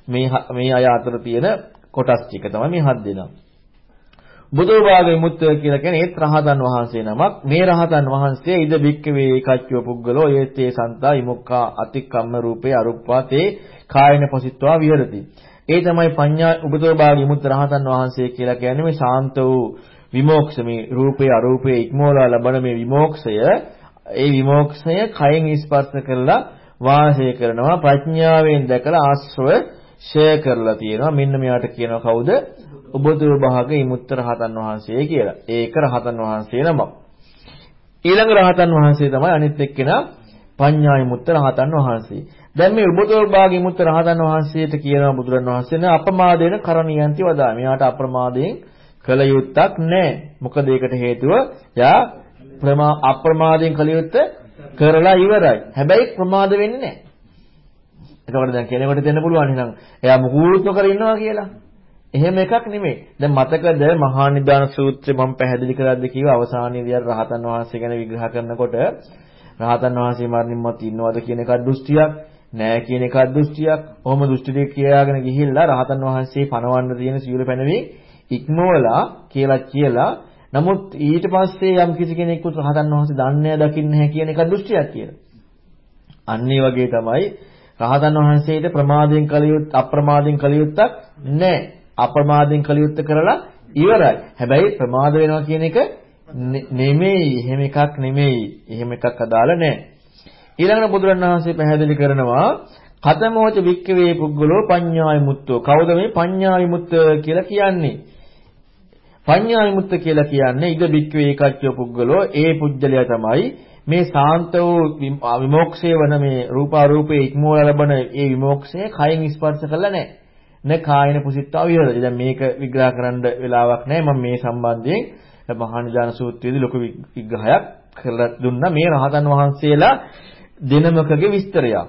මේ මේ අය අතර තියෙන කොටස් ටික තමයි මේ හත් දෙනා. බුදෝභාග විමුක්තය කියලා කියන්නේ ඒත් රහතන් වහන්සේ නමක්. මේ රහතන් වහන්සේ ඉද බික්කවේ ඒකච්චව පුද්ගලෝ ඒතේ සන්තා විමුක්ඛා අතික්කම්ම රූපේ අරුප්පාතේ කායන පසිට්වා විහෙරති. ඒ තමයි පඤ්ඤා උබතෝභාග විමුක්ත රහතන් වහන්සේ කියලා කියන්නේ මේ ශාන්ත වූ විමෝක්ෂ මේ රූපේ අරූපේ ඉක්මෝලා ලබන මේ විමෝක්ෂය ඒ විමෝක්ෂය කයෙන් ස්පර්ශ කරලා වාසය කරනවා ප්‍රඥාවෙන් දැකලා ආශ්‍රව ෂය කරලා තියෙනවා මෙන්න මෙයාට කියනවා කවුද උබතුව භාග ඉමුත්ත රහතන් වහන්සේ කියලා ඒක රහතන් වහන්සේ නම ඊළඟ රහතන් වහන්සේ තමයි අනිත් එක්කෙනා පඤ්ඤා ඉමුත්ත රහතන් වහන්සේ දැන් මේ උබතුව භාග ඉමුත්ත රහතන් වහන්සේට කියනවා බුදුරන් වහන්සේ නේ අපමාදේන කරණියන්ති වදා මෙයාට අප්‍රමාදයෙන් කළ යුත්තක් නැහැ. මොකද ඒකට හේතුව යා ප්‍රමා අප්‍රමාදයෙන් කළ යුත්ත කරලා ඉවරයි. හැබැයි ප්‍රමාද වෙන්නේ නැහැ. එතකොට දැන් කෙනෙකුට දෙන්න පුළුවන් එහෙනම් එයා මුකුත් නොකර ඉන්නවා කියලා. එහෙම එකක් නෙමෙයි. දැන් මතකද මහා නිදාන සූත්‍රය මම පැහැදිලි කරද්දී කිව්ව අවසානයේදී රහතන් වහන්සේ ගැන විග්‍රහ කරනකොට රහතන් වහන්සේ මරණින් මත් ඉන්නවද කියන එකක් දෘෂ්ටියක් නෑ කියන එකක් දෘෂ්ටියක්. කොහොම දෘෂ්ටි දෙක කියාගෙන ගිහිල්ලා රහතන් වහන්සේ පණවන්න තියෙන සියලු පැනවි ඉක්මවලා කියලා කියලා නමුත් ඊට පස්සේ යම් කිසි කෙනෙකුට රහතන් වහන්සේ දන්නේ දකින්නේ නැහැ කියන එක දෘෂ්ටියක් කියලා. අන්න ඒ වගේ තමයි රහතන් වහන්සේට ප්‍රමාදයෙන් කලියුත් අප්‍රමාදයෙන් කලියුත්තක් නැහැ. අප්‍රමාදයෙන් කලියුත්ත කරලා ඉවරයි. හැබැයි ප්‍රමාද වෙනවා කියන එක නෙමෙයි. එහෙම එකක් නෙමෙයි. එහෙම එකක් අදාළ නැහැ. ඊළඟට බුදුරණවහන්සේ පැහැදිලි කරනවා කතමෝච වික්කවේ පුද්ගලෝ පඤ්ඤා විමුක්තෝ. කවුද මේ පඤ්ඤා විමුක්ත කියලා කියන්නේ? පඤ්ඤා විමුක්ත කියලා කියන්නේ ඉද බික්කවේ ඒකච්චෝ පුද්ගලෝ ඒ පුජ්‍යලයා තමයි මේ සාන්ත වූ විමෝක්ෂය වන මේ රූපාරූපේ ඉක්මෝල ලබන ඒ විමෝක්ෂය කයෙන් ස්පර්ශ කරලා නැහැ. න කායන පුසිට්ඨා විහෙරති. දැන් මේක විග්‍රහ කරන්න වෙලාවක් නැහැ. මම මේ සම්බන්ධයෙන් මහා නිදාන සූත්‍රයේදී ලොකු විග්‍රහයක් කරලා දුන්නා. මේ රහතන් වහන්සේලා දෙනමකගේ විස්තරයක්.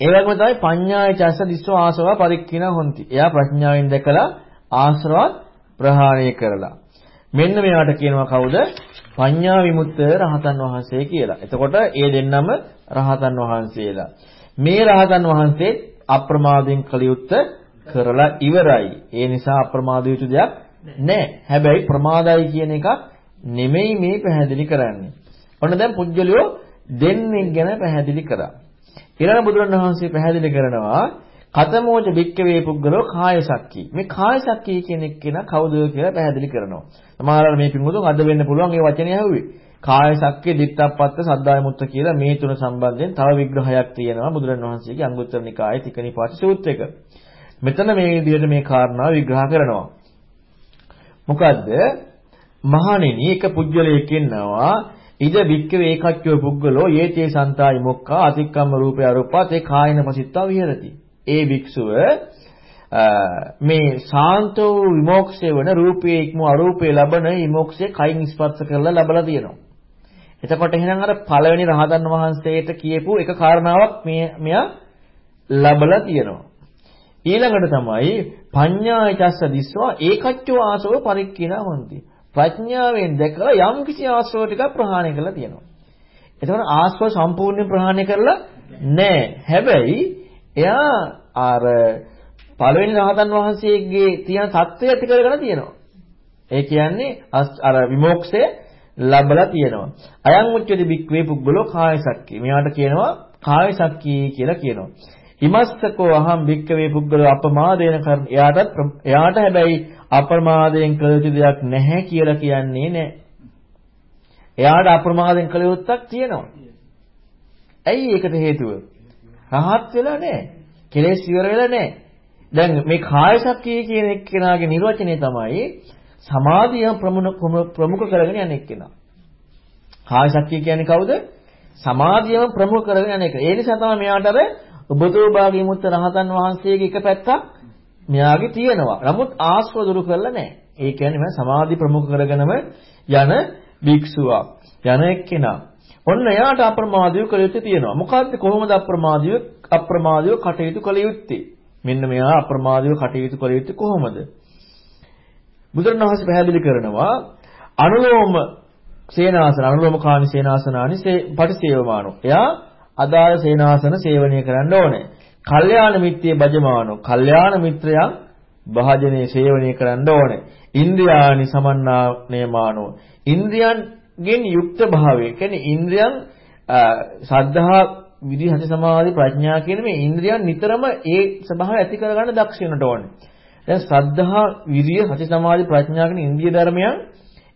ඒ වගේම තමයි පඤ්ඤාය චස්ස දිස්සෝ ආසව පරික්කින හොಂತಿ. එයා ප්‍රඥාවෙන් දැකලා ආශ්‍රවත් ප්‍රහාණය කරලා. මෙන්න මෙයාට කියනවා කවුද? පඤ්ඤා විමුක්ත රහතන් වහන්සේ කියලා. එතකොට ඒ දෙන්නම රහතන් වහන්සේලා. මේ රහතන් වහන්සේ අප්‍රමාදයෙන් කලියුත් කරලා ඉවරයි. ඒ නිසා අප්‍රමාද යුතු දෙයක් නැහැ. හැබැයි ප්‍රමාදයි කියන එක නෙමෙයි මේ පැහැදිලි කරන්නේ. ඔන්න දැන් පුජ්‍යලියෝ දෙන්නෙක් ගැන පැහැදිලි කරා. ඊළඟ බුදුරණවහන්සේ පැහැදිලි කරනවා කතමෝච භික්කවේ පුද්ගලෝ කාය සක්කී. මේ කාය සක්කී කියන එක්කෙනා කවුද කියලා පැහැදිලි කරනවා. සමහරවල් මේ පිටුමුතුන් අද වෙන්න පුළුවන් ඒ වචනේ ඇහුවේ. කාය සක්කේ දිත්තප්පත්ත සද්දාය මුත්ත කියලා මේ තුන සම්බන්ධයෙන් තව විග්‍රහයක් තියෙනවා බුදුරණවහන්සේගේ අංගුත්තර නිකායේ තිකනිපාත සූත්‍රයක. මෙතන මේ විදිහට මේ කාරණාව විග්‍රහ කරනවා. මොකද්ද? මහණෙනි එක පුජ්‍යලයක ඉන්නවා ඉද වික්කවේ ඒකච්චෝ පුද්ගලෝ යේතේ සන්තායි මොක්ඛා අතික්කම්ම රූපේ අරූපාත් ඒ කායන පසිට්ඨා විහෙරති. ඒ භික්ෂුව මේ සාන්තෝ විමෝක්ෂය වන රූපේ ඉක්ම අරූපේ ලබන විමෝක්ෂය කයින් ස්පර්ශ කරලා ලබලා තියෙනවා. එතකොට එහෙනම් අර පළවෙනි රහතන් වහන්සේට කියපු එක කාරණාවක් මේ මෙයා ලබලා තියෙනවා. ඊළඟට තමයි පඤ්ඤාය චස්ස දිස්වා ඒකච්චෝ ආසව පරික්ඛිනාවන්ති. ප්‍රඥාවෙන් දැකලා යම් කිසි ආශ්‍රව ටික ප්‍රහාණය කරලා තියෙනවා. එතකොට ආශ්‍රව සම්පූර්ණයෙන් ප්‍රහාණය කරලා නැහැ. හැබැයි එයා අර පළවෙනි රහතන් වහන්සේගේ තියෙන தত্ত্বය ඇති කරගෙන තියෙනවා. ඒ කියන්නේ අර විමෝක්ෂය ලැබලා තියෙනවා. අයං උච්චති බික්වේ පුද්ගලෝ කායසක්කී. මෙයාට කියනවා කායසක්කී කියලා කියනවා. හිමස්සකෝ අහම් භික්කවේ පුද්ගල අපමාදේන කරන එයාට එයාට හැබැයි අප්‍රමාදයෙන් කළ යුතු දෙයක් නැහැ කියලා කියන්නේ නැහැ. එයාට අප්‍රමාදයෙන් කළ යුත්තක් තියෙනවා. ඇයි ඒකට හේතුව? රහත් වෙලා නැහැ. කෙලෙස් ඉවර වෙලා නැහැ. දැන් මේ කාය ශක්තිය කියන එක්කෙනාගේ නිර්වචනය තමයි සමාධිය ප්‍රමුඛ කරගෙන යන එක්කෙනා. කාය ශක්තිය කියන්නේ කවුද? සමාධියම ප්‍රමුඛ කරගෙන යන එක. ඒ නිසා තමයි මෙයාට අර ඔබතෝ භාගී මුත්ත රහතන් වහන්සේගේ එක පැත්තක් මෙයාගේ තියෙනවා. නමුත් ආශ්‍රව දුරු කරලා නැහැ. ඒ කියන්නේ මම සමාධි ප්‍රමුඛ කරගෙනම යන භික්ෂුවක්. යන එක්කෙනා. ඔන්න එයාට අප්‍රමාදීව කළ යුත්තේ තියෙනවා. මොකද්ද කොහොමද අප්‍රමාදීව අප්‍රමාදීව කටයුතු කළ යුත්තේ? මෙන්න මෙයා අප්‍රමාදීව කටයුතු කළ යුත්තේ කොහොමද? බුදුරණවහන්සේ පැහැදිලි කරනවා අනුලෝම සේනාසන අනුලෝම කාමි සේනාසනානි පටිසේවමානෝ. එයා අදාළ සේනාසන සේවනය කරන්න ඕනේ. කල්යාණ මිත්‍යේ බජමානෝ. කල්යාණ මිත්‍රයන් භාජනයේ සේවනය කරන්න ඕනේ. ඉන්ද්‍රියානි සමන්නානේමානෝ. ඉන්ද්‍රියන්ගෙන් යුක්ත භාවය. කියන්නේ ඉන්ද්‍රියන් සද්ධා විදි හති සමාධි ප්‍රඥා කියන මේ ඉන්ද්‍රියන් නිතරම ඒ ස්වභාවය ඇති කරගන්න දක්ෂ වෙනට ඕනේ. දැන් ශ්‍රද්ධා, විරිය, සති සමාධි ප්‍රඥා කියන ඉන්ද්‍රිය ධර්මයන්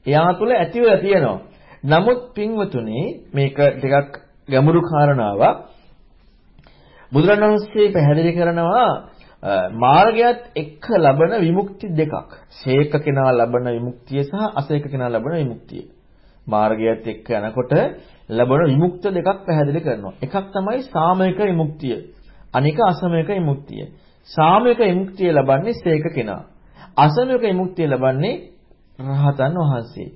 එයා තුළ ඇතිව තියෙනවා. නමුත් පින්වතුනි මේක ටිකක් ගැඹුරු කාරණාවක්. බුදුරණවහන්සේ පැහැදිලි කරනවා මාර්ගයත් එක්ක ලබන විමුක්ති දෙකක්. ශේක කෙනා ලබන විමුක්තිය සහ අශේක කෙනා ලබන විමුක්තිය. මාර්ගයත් එක්ක යනකොට ලැබෙන විමුක්ත දෙකක් පැහැදිලි කරනවා. එකක් තමයි සාමයක විමුක්තිය. අනික අසමයක විමුක්තිය. සාමයක විමුක්තිය ලබන්නේ ශේක කෙනා. අසමයක විමුක්තිය ලබන්නේ රහතන් වහන්සේ.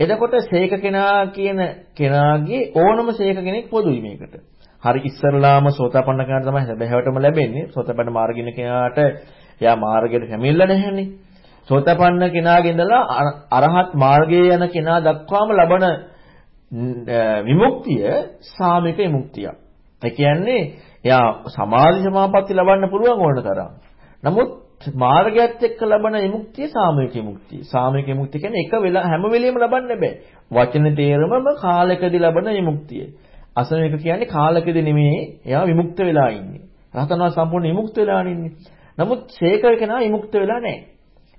එතකොට ශේක කෙනා කියන කෙනාගේ ඕනම ශේක කෙනෙක් පොදුයි මේකට. හරි ඉස්සරලාම සෝතාපන්න කෙනාට තමයි හැබැයිවටම ලැබෙන්නේ. සෝතාපන්න මාර්ගින කෙනාට එයා මාර්ගයට පැමිණලා නැහැනේ. සෝතාපන්න කෙනාගේ ඉඳලා අරහත් මාර්ගයේ යන කෙනා දක්වාම ලබන විමුක්තිය සාමික විමුක්තියක්. ඒ කියන්නේ එයා සමාධි සමාපatti ලබන්න පුළුවන් ඕන තරම්. නමුත් මාර්ගයත් එක්ක ලබන විමුක්තිය සාමූහික විමුක්තිය. සාමූහික විමුක්තිය කියන්නේ එක වෙලා හැම වෙලෙම ලබන්න බෑ. වචන තේරමම කාලකදී ලබන විමුක්තිය. අසමයක කියන්නේ කාලකදී නෙමෙයි එයා විමුක්ත වෙලා ඉන්නේ. රහතනවා සම්පූර්ණ විමුක්ත වෙලා ඉන්නේ. නමුත් ශේකර කෙනා විමුක්ත වෙලා නැහැ.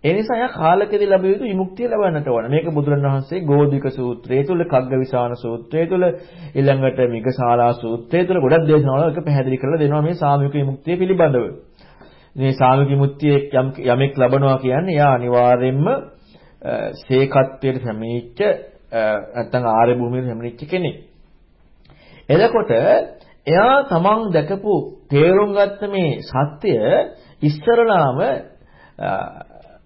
ඒ නිසා එයා කාලකදී ලැබිය යුතු විමුක්තිය ලබන්නට ඕන. මේක බුදුරණවහන්සේ ගෝධික සූත්‍රයේ තුල, කග්ගවිසාන සූත්‍රයේ තුල, ඊළඟට මිගසාලා සූත්‍රයේ තුල ගොඩක් දේශනාවල එක පැහැදිලි කරලා දෙනවා මේ සාමූහික විමුක්තිය පිළිබඳව. මේ සාමූහික විමුක්තිය යමෙක් ලබනවා කියන්නේ එයා අනිවාර්යයෙන්ම සේකත්වයට පැමිණිච්ච නැත්නම් ආර්ය භූමියට පැමිණිච්ච කෙනෙක්. එතකොට එයා තමන් දැකපු තේරුම් ගත්ත මේ සත්‍ය ඉස්සරලාම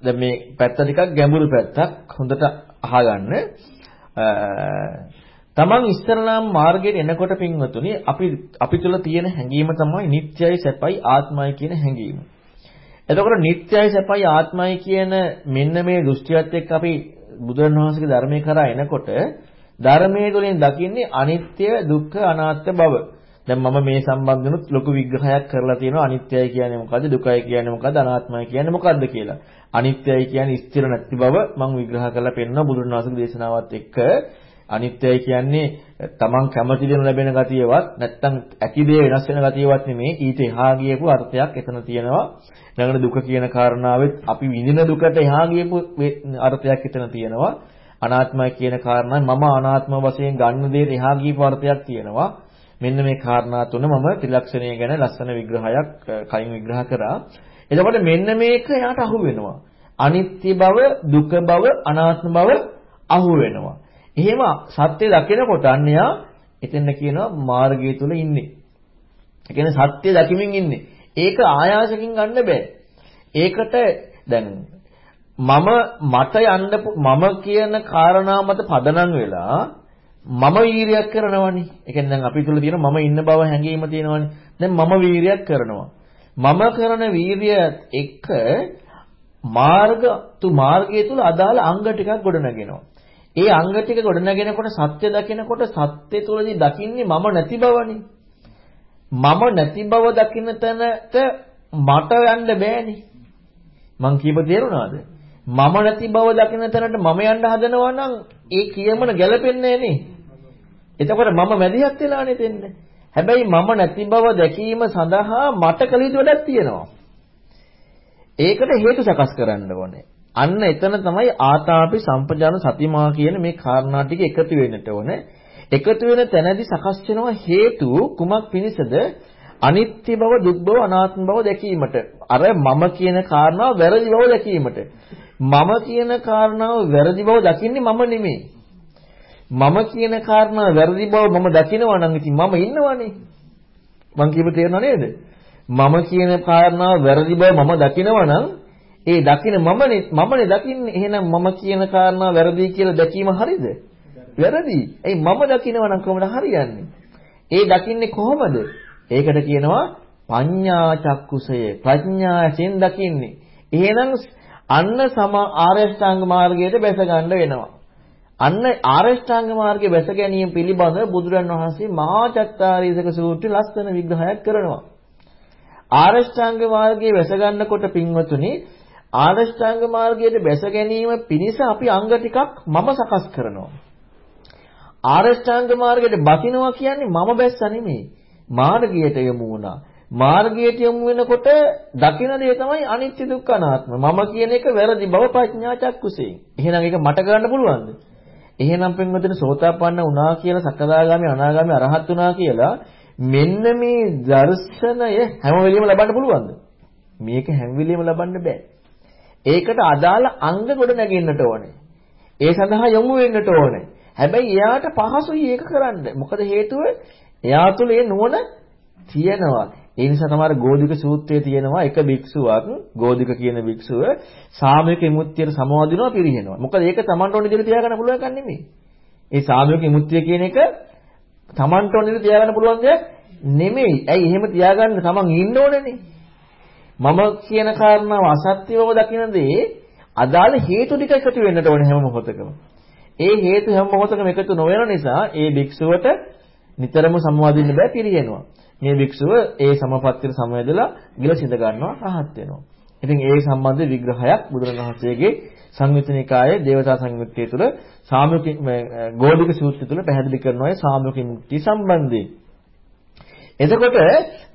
දැන් මේ පැත්ත ටිකක් ගැඹුරු පැත්තක් හොඳට අහගන්න. තමන් ඉස්සරලාම මාර්ගයට එනකොට පින්වතුනි අපි අපි තුල තියෙන හැඟීම තමයි නිට්ටයයි සැපයි ආත්මයි කියන හැඟීම. එතකොට නිට්ටයයි සැපයි ආත්මයි කියන මෙන්න මේ දෘෂ්ටියත් එක්ක අපි බුදුරණවහන්සේගේ ධර්මයේ කරා එනකොට ධර්මයේ තුලින් දකින්නේ අනිත්‍ය දුක්ඛ අනාත්ම බව. දැන් මම මේ සම්බන්ධනොත් ලොකු විග්‍රහයක් කරලා තියෙනවා අනිත්‍යයි කියන්නේ මොකද්ද දුකයි කියන්නේ මොකද්ද අනාත්මයි කියන්නේ මොකද්ද කියලා. අනිත්‍යයි කියන්නේ ස්ථිර නැති බව මම විග්‍රහ කරලා පෙන්නනවා බුදුන් වහන්සේගේ දේශනාවත් එක්ක. අනිත්‍යයි කියන්නේ තමන් කැමති දේ ලැබෙන ගතියවත් නැත්තම් ඇති දේ වෙනස් වෙන ගතියවත් නෙමෙයි ඊට එහා ගියපු අර්ථයක් එතන තියෙනවා. ඊළඟට දුක කියන කාරණාවෙත් අපි විඳින දුකට එහා ගියපු අර්ථයක් එතන තියෙනවා. අනාත්මයි කියන කාරණා මම අනාත්ම වශයෙන් ගන්න දේ එහා ගියපු අර්ථයක් තියෙනවා. මෙන්න මේ කාරණා තුන මම ත්‍රිලක්ෂණය ගැන ලස්සන විග්‍රහයක් කලින් විග්‍රහ කරා. එතකොට මෙන්න මේක එයාට අහු වෙනවා. අනිත්‍ය බව, දුක බව, අනාත්ම බව අහු වෙනවා. එහෙම සත්‍ය දකිනකොට අන්නයා එතන කියනවා මාර්ගය තුල ඉන්නේ. ඒ කියන්නේ සත්‍ය දකිමින් ඉන්නේ. ඒක ආයාසකින් ගන්න බෑ. ඒකට දැන් මම මට යන්න මම කියන කාරණා මත පදනම් වෙලා මම වීරියක් කරනවනේ. ඒ කියන්නේ දැන් අපි තුල තියෙන මම ඉන්න බව හැඟීම තියෙනවනේ. දැන් මම වීරියක් කරනවා. මම කරන වීරියත් එක්ක මාර්ග තු මාර්ගය තුල අදාළ අංග ටිකක් ගොඩනගෙනවා. ඒ අංග ටික ගොඩනගෙනකොට සත්‍ය දකිනකොට සත්‍ය තුලදී දකින්නේ මම නැති බවනේ. මම නැති බව දකින්න තැනට මට යන්න බෑනේ. මං කියප තේරුණාද? මම නැති බව දකින්න තැනට මම යන්න හදනවා නම් ඒ කියමන ගැලපෙන්නේ නෑනේ. එතකොට මම මැදිහත් වෙලානේ දෙන්නේ. හැබැයි මම නැති බව දැකීම සඳහා මට කළ යුතු වැඩක් තියෙනවා. ඒකට හේතු සකස් කරන්න ඕනේ. අන්න එතන තමයි ආතාපි සම්පජාන සතිමා කියන මේ කාරණා ටික එකතු වෙන්නට ඕනේ. එකතු වෙන තැනදී සකස් වෙනවා හේතු කුමක් පිණිසද? අනිත්‍ය බව, දුක් බව, අනාත්ම බව දැකීමට. අර මම කියන කාරණාව වැරදි බව දැකීමට. මම කියන කාරණාව වැරදි බව දකින්නේ මම නෙමෙයි. මම කියන කාරණාව වැරදි බව මම දකිනවා නම් ඉතින් මම ඉන්නවනේ. මං කියපු තේරෙනව නේද? මම කියන කාරණාව වැරදි බව මම දකිනවා නම් ඒ දකින මමනේ මමනේ දකින්නේ එහෙනම් මම කියන කාරණා වැරදි කියලා දැකීම හරිද? වැරදි. එයි මම දකිනවා නම් කොහොමද හරියන්නේ? ඒ දකින්නේ කොහොමද? ඒකට කියනවා පඤ්ඤා චක්කුසය. ප්‍රඥාවෙන් දකින්නේ. එහෙනම් අන්න සම ආරෂ්ඨාංග මාර්ගයට බැස ගන්න වෙනවා. අන්න ආරෂ්ඨාංග මාර්ගයේ බැස ගැනීම පිළිබඳ බුදුරන් වහන්සේ මහා චත්තාරීසක සූත්‍රය ලස්සන විග්‍රහයක් කරනවා. ආරෂ්ඨාංග මාර්ගයේ බැස ගන්නකොට පින්වතුනි ආරෂ්ඨාංග මාර්ගයට බැස ගැනීම පිණිස අපි අංග ටිකක් මම සකස් කරනවා. ආරෂ්ඨාංග මාර්ගයට බසිනවා කියන්නේ මම බැස්ස නෙමෙයි. මාර්ගයට යමු වුණා. මාර්ගයට යමු වෙනකොට දකින දේ තමයි අනිත්‍ය දුක්ඛ අනාත්ම. මම කියන එක වැරදි බව ප්‍රඥා චක්කුසෙන්. එහෙනම් ඒක මට ගන්න පුළුවන්ද? එහෙනම් පින්වතුනි සෝතාපන්න වුණා කියලා සකදාගාමි අනාගාමි අරහත් වුණා කියලා මෙන්න මේ දර්ශනය හැම වෙලෙම ලබන්න පුළුවන්ද? මේක හැම වෙලෙම ලබන්න බෑ. ඒකට අදාළ අංග ගොඩ නැගෙන්නට ඕනේ. ඒ සඳහා යොමු වෙන්නට ඕනේ. හැබැයි එයාට පහසුයි ඒක කරන්න. මොකද හේතුව එයා තුළ ඒ නුවණ තියෙනවා. ඒ නිසා තමයි ගෝධික සූත්‍රයේ තියෙනවා එක භික්ෂුවක් ගෝධික කියන භික්ෂුව සාමයක විමුක්තියට සමවදිනවා පිරිහෙනවා. මොකද ඒක Tamanට ඕන විදිහට තියාගන්න පුළුවන් එකක් නෙමෙයි. ඒ සාමයක විමුක්තිය කියන එක Tamanට ඕන විදිහට තියාගන්න පුළුවන් දෙයක් නෙමෙයි. ඇයි එහෙම තියාගන්න Taman ඉන්න ඕනේනේ. මම කියන කාරණාව අසත්‍ය බව දකිනදී අදාළ හේතු ටික එකතු වෙන්නට ඕනේ හැම මොහොතකම. ඒ හේතු හැම මොහොතකම එකතු නොවන නිසා ඒ භික්ෂුවට නිතරම සම්වාදින්න බෑ පිරියෙනවා. මේ භික්ෂුව ඒ සමපත්තියට සමවැදලා ගිල සිඳ ගන්නවා රහත් වෙනවා. ඉතින් ඒ සම්බන්ධ විග්‍රහයක් බුදුරණවහන්සේගේ සංයුත්නිකායේ දේවතා සංයුත්තේ තුල සාමුක ගෝධික සූත්‍රය තුල පැහැදිලි කරනවා ඒ සාමුක මුක්ති සම්බන්ධයෙන්. එතකොට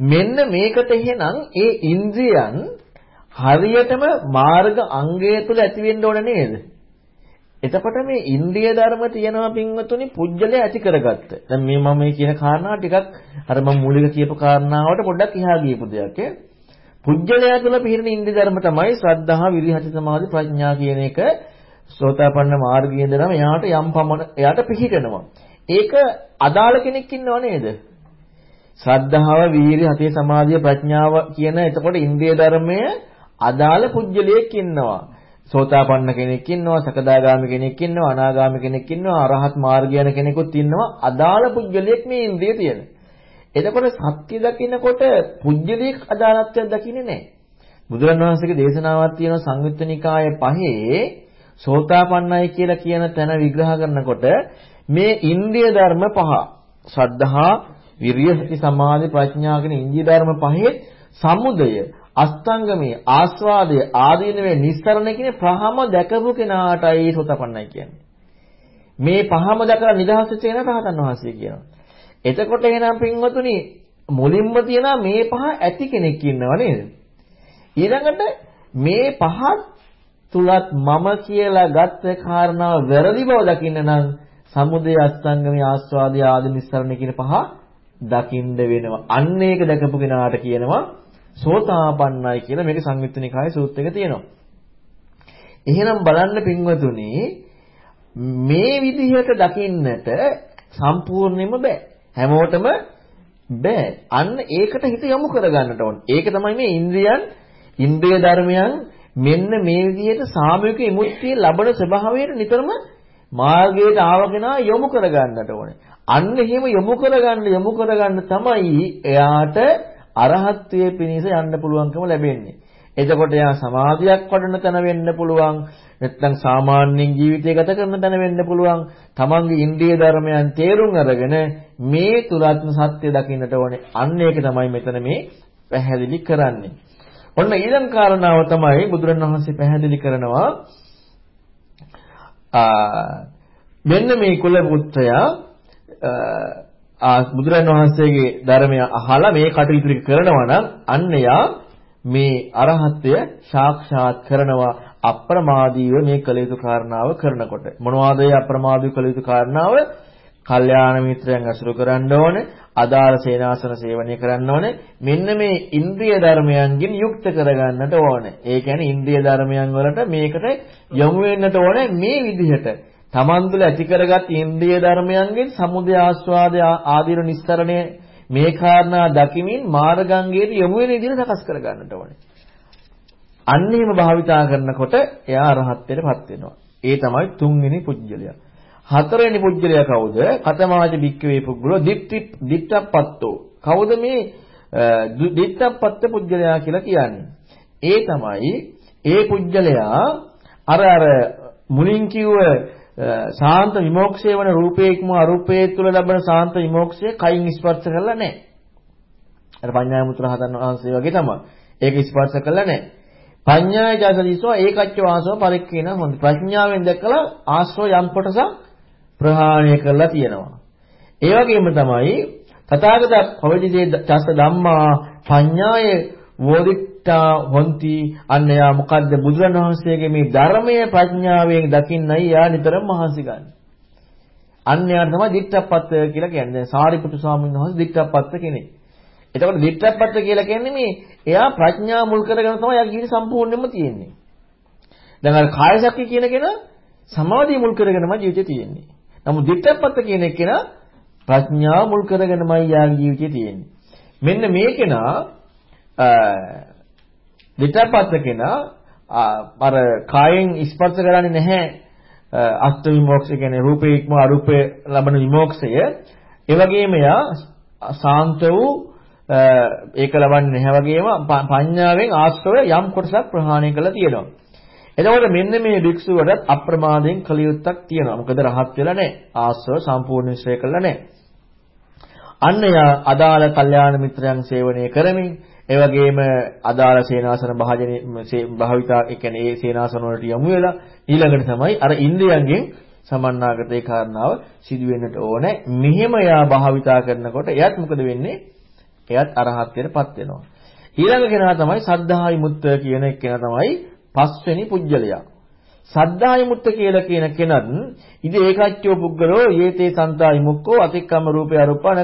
මෙන්න මේකට එහෙනම් ඒ ඉන්ද්‍රියන් හරියටම මාර්ග අංගය තුල ඇති වෙන්න ඕන නේද? එතකොට මේ ඉන්ද්‍රිය ධර්ම තියෙනවා පින්වතුනි පුජ්‍යලය ඇති කරගත්ත. දැන් මේ මම මේ කියන කාරණා ටිකක් අර මම මූලික කියපු කාරණාවට පොඩ්ඩක් එහා ගියපු දෙයක්. පුජ්‍යලය තුළ පිහිටන ඉන්ද්‍රිය ධර්ම තමයි ශ්‍රද්ධා, විරිහති සමාධි, ප්‍රඥා කියන එක සෝතාපන්න මාර්ගයේ ඉඳනම එයාට යම් පමණ එයාට පිහිටනවා. ඒක අදාළ කෙනෙක් ඉන්නව නේද? ශ්‍රද්ධාව, වීරිය, හතේ සමාධිය, ප්‍රඥාව කියන එතකොට ඉන්ද්‍රිය ධර්මයේ අදාළ පුජ්‍යලයක් ඉන්නවා. සෝතාපන්න කෙනෙක් ඉන්නවා, සකදාගාමි කෙනෙක් ඉන්නවා, අනාගාමි කෙනෙක් ඉන්නවා, අරහත් මාර්ග යන කෙනෙකුත් ඉන්නවා. අදාළ පුජ්‍යලයක් මේ ඉන්ද්‍රිය තියෙන. එතකොට සත්‍ය දකින්නකොට පුජ්‍යලයක් අදාළත්වයක් දකින්නේ නැහැ. බුදුරණවහන්සේගේ දේශනාවක් තියෙනවා සංයුත්ත නිකායේ පහේ සෝතාපන්නයි කියලා කියන තැන විග්‍රහ කරනකොට මේ ඉන්ද්‍රිය ධර්ම පහ ශ්‍රද්ධහා විරිය සති සමාධි ප්‍රඥා කියන ඉන්ද්‍රිය ධර්ම පහේ සමුදය අස්තංගමේ ආස්වාදය ආදීනවේ නිස්සරණ කියන ප්‍රහම දැකපු කෙනාටයි සෝතපන්නයි කියන්නේ. මේ පහම දැකලා නිදහස් වෙච්ච කෙනා රහතන් වහන්සේ කියනවා. එතකොට එහෙනම් පින්වතුනි මුලින්ම තියන මේ පහ ඇති කෙනෙක් ඉන්නව නේද? ඊළඟට මේ පහ තුලත් මම කියලා ගත්ත කාරණාව වැරදි බව දකින්න නම් සමුදය අස්තංගමේ ආස්වාදය ආදී නිස්සරණ කියන පහ දකින්න වෙනවා. අන්න ඒක දැකපු කෙනාට කියනවා සෝතාපන්නයි කියලා මේක සංයුත්ත නිකායේ සූත්‍රයක තියෙනවා. එහෙනම් බලන්න පින්වතුනි මේ විදිහට දකින්නට සම්පූර්ණයෙන්ම බෑ. හැමෝටම බෑ. අන්න ඒකට හිත යොමු කරගන්නට ඕන. ඒක තමයි මේ ඉන්ද්‍රියන් ඉන්ද්‍රිය ධර්මයන් මෙන්න මේ විදිහට සාමූහික විමුක්තිය ලබන ස්වභාවයට නිතරම මාර්ගයට ආවගෙන යොමු කරගන්නට ඕනේ. අන්න එහෙම යොමු කරගන්න යොමු කරගන්න තමයි එයාට අරහත්ත්වයේ පිණිස යන්න පුළුවන්කම ලැබෙන්නේ. එතකොට යා සමාධියක් වඩන තැන වෙන්න පුළුවන්. නැත්නම් සාමාන්‍යයෙන් ජීවිතය ගත කරන තැන වෙන්න පුළුවන්. තමන්ගේ ඉන්ද්‍රිය ධර්මයන් තේරුම් අරගෙන මේ තුරත්ම සත්‍ය දකින්නට ඕනේ. අන්න ඒක තමයි මෙතන මේ පැහැදිලි කරන්නේ. ඔන්න ඊළඟ කාරණාව තමයි බුදුරණවහන්සේ පැහැදිලි කරනවා මෙන්න මේ කුල පුත්‍රයා බුදුරන් වහන්සේගේ ධර්මය අහලා මේ කටයුතු කරනවා නම් අන්න යා මේ අරහත්ත්වය සාක්ෂාත් කරනවා අප්‍රමාදීව මේ කළ යුතු කාරණාව කරනකොට. මොනවාද ඒ අප්‍රමාදීව කළ යුතු කාරණාව? කල්යාණ මිත්‍රයන් අසුරු කරන්න ඕනේ අදාළ සේනාසන සේවනය කරන්න ඕනේ. මෙන්න මේ ඉන්ද්‍රිය ධර්මයන්ගෙන් යුක්ත කරගන්නට ඕනේ. ඒ කියන්නේ ඉන්ද්‍රිය ධර්මයන් වලට මේකට යොමු වෙන්නට ඕනේ මේ විදිහට. තමන් තුළ ඇති කරගත් ඉන්ද්‍රිය ධර්මයන්ගෙන් සමුදය ආස්වාද ආදීන නිස්තරණය මේ කාරණා දකිමින් මාර්ගංගයේ යොමු වෙන විදිහට සකස් කරගන්නට ඕනේ. අන්න එහෙම භාවිතා කරනකොට එයා අරහත්ත්වයටපත් වෙනවා. ඒ තමයි තුන්වෙනි පුජ්‍යලයා. හතරවෙනි පුජ්‍යලයා කවුද? කතමාජ බික්කවේ පුද්ගලෝ දිට්ටි දිට්ටප්පත්තෝ. කවුද මේ දිට්ටප්පත්ත පුජ්‍යලයා කියලා කියන්නේ? ඒ තමයි ඒ පුජ්‍යලයා අර අර මුලින් කිව්ව සාන්ත විමෝක්ෂය වන රූපේක්ම අරූපයේ තුල ලබන සාන්ත විමෝක්ෂය කයින් ස්පර්ශ කරලා නැහැ. අර පඤ්ඤාය මුත්‍ර හතන් වහන්සේ වගේ තමයි. ඒක ස්පර්ශ කරලා නැහැ. පඤ්ඤාය ජාතලිසෝ ඒකච්ච වාසෝ පරික්කින හොඳ. ප්‍රඥාවෙන් දැකලා ආශ්‍රව යම් කොටසක් ප්‍රහාණය කරලා තියෙනවා. ඒ වගේම තමයි තථාගත පවජිතේ චස්ස ධම්මා පඤ්ඤාය වෝදිත්තා හොಂತಿ අන්නයා මොකද්ද බුදුරණවහන්සේගේ මේ ධර්මයේ ප්‍රඥාවෙන් දකින්නයි යා නිතරම මහන්සි ගන්න. අන්නයාට තමයි දිට්ඨප්පත්ත කියලා කියන්නේ. දැන් සාරිපුත්තු ස්වාමීන් වහන්සේ දිට්ඨප්පත්ත කෙනෙක්. එතකොට දිට්ඨප්පත්ත කියලා කියන්නේ මේ එයා ප්‍රඥා මුල් කරගෙන තමයි යා ජීවිත සම්පූර්ණයෙන්ම තියෙන්නේ. දැන් අර කායශක්තිය කියන කෙනා සමාධිය මුල් කරගෙනම ජීවිතේ තියෙන්නේ. නමුත් දිට්ඨප්පත්ත කියන කෙනා ප්‍රඥාව මුල් කරගෙනමයි යාගේ ජීවිතේ තියෙන්නේ. මෙන්න මේ කෙනා දෙටපත් කෙනා අර කායෙන් ස්පර්ශ කරන්නේ නැහැ අෂ්ට විමෝක්ෂය කියන්නේ රූපේ ඉක්ම අරූපේ ලබන විමෝක්ෂය ඒ වගේම යා සාන්ත වූ ඒක ලබන්නේ නැහැ වගේම පඤ්ඤාවෙන් ආශ්‍රව යම් කොටසක් ප්‍රහාණය කරලා තියෙනවා. එතකොට මෙන්න මේ භික්ෂුවට අප්‍රමාදයෙන් කලියුත්තක් තියෙනවා. මොකද රහත් වෙලා නැහැ. ආශ්‍රව සම්පූර්ණ විශ්ලේෂ කළා නැහැ. අන්න යා අදාළ කල්යාණ මිත්‍රයන් සේවනය කරමින් ඒ වගේම අදාළ සේනාසන භාජනයේ භාවිතා ඒ කියන්නේ ඒ සේනාසන වලට යමු වෙලා ඊළඟට තමයි අර ඉන්ද්‍රියයන්ගෙන් සමන්නාගතේ කාරණාව සිදු වෙන්නට ඕනේ. මෙහෙම යා භාවිතා කරනකොට එයත් මොකද වෙන්නේ? එයත් අරහත්ත්වයටපත් වෙනවා. ඊළඟ කෙනා තමයි සද්ධා විමුක්ත කියන කෙනා තමයි පස්වෙනි පුජ්‍යලයා. සද්ධා විමුක්ත කියලා කියන කෙනත් ඉද ඒකච්චෝ පුද්ගලෝ යේතේ සන්තා විමුක්කෝ අතික්කම රූපය අරුපණ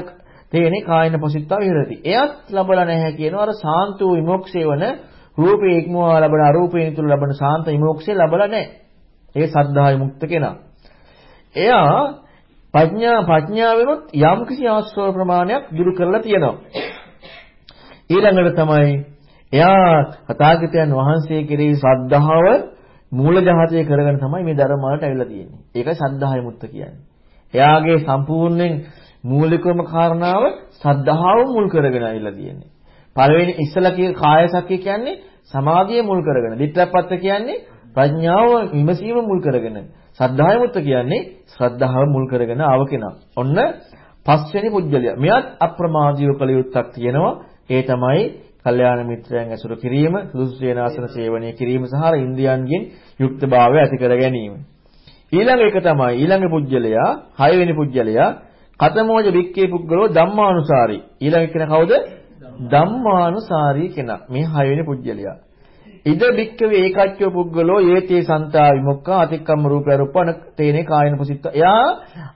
තේනේ කායන පොසිට්ටා විහෙරති. එයත් ලබලා නැහැ කියනවා අර සාන්ත වූ විමුක්ෂය වන රූපේ ඉක්මවා ලබන අරූපයෙන් තුල ලබන සාන්ත විමුක්ෂය ලබලා නැහැ. ඒ සද්ධා විමුක්ත කෙනා. එයා ප්‍රඥා ප්‍රඥාවෙනොත් යම්කිසි ආශ්‍රව ප්‍රමාණයක් දුරු කරලා තියෙනවා. ඊළඟට තමයි එයා තථාගතයන් වහන්සේ කෙරෙහි ශ්‍රද්ධාව මූල ජාතය කරගෙන තමයි මේ ධර්ම වලට ඇවිල්ලා තියෙන්නේ. ඒකයි සද්ධාය මුත්ත කියන්නේ. එයාගේ සම්පූර්ණයෙන් මූලිකවම කාරණාව සද්ධාව මුල් කරගෙන ආවිල්ලා තියෙන්නේ. පළවෙනි ඉස්සලා කිය කායසක්‍ය කියන්නේ සමාධිය මුල් කරගෙන. දිට්ඨපත්ත කියන්නේ ප්‍රඥාව විමසීම මුල් කරගෙන. සද්ධායමුත්ත කියන්නේ ශ්‍රද්ධාව මුල් කරගෙන ආව කෙනා. ඔන්න පස්වෙනි පුජ්‍යලිය. මෙයත් අප්‍රමාදීව කළ යුත්තක් තියෙනවා. ඒ තමයි කල්යාණ මිත්‍රයන් ඇසුරු කිරීම, සුදුසු සේනාසන සේවනය කිරීම සහ ඉන්ද්‍රියන්ගෙන් යුක්තභාවය ඇති කර ගැනීම. ඊළඟ එක තමයි ඊළඟ පුජ්‍යලයා, හයවෙනි පුජ්‍යලයා කතමෝජ වික්කේ පුද්ගලෝ ධම්මානුසාරී. ඊළඟ කෙනා කවුද? ධම්මානුසාරී කෙනා. මේ හයවෙනි පුජ්‍යලයා. ඉද බික්කවේ ඒකච්චෝ පුද්ගලෝ යේතේ සන්තා විමුක්ඛා අතික්කම් රූපය රූපණ තේනේ කායන පසිට. එයා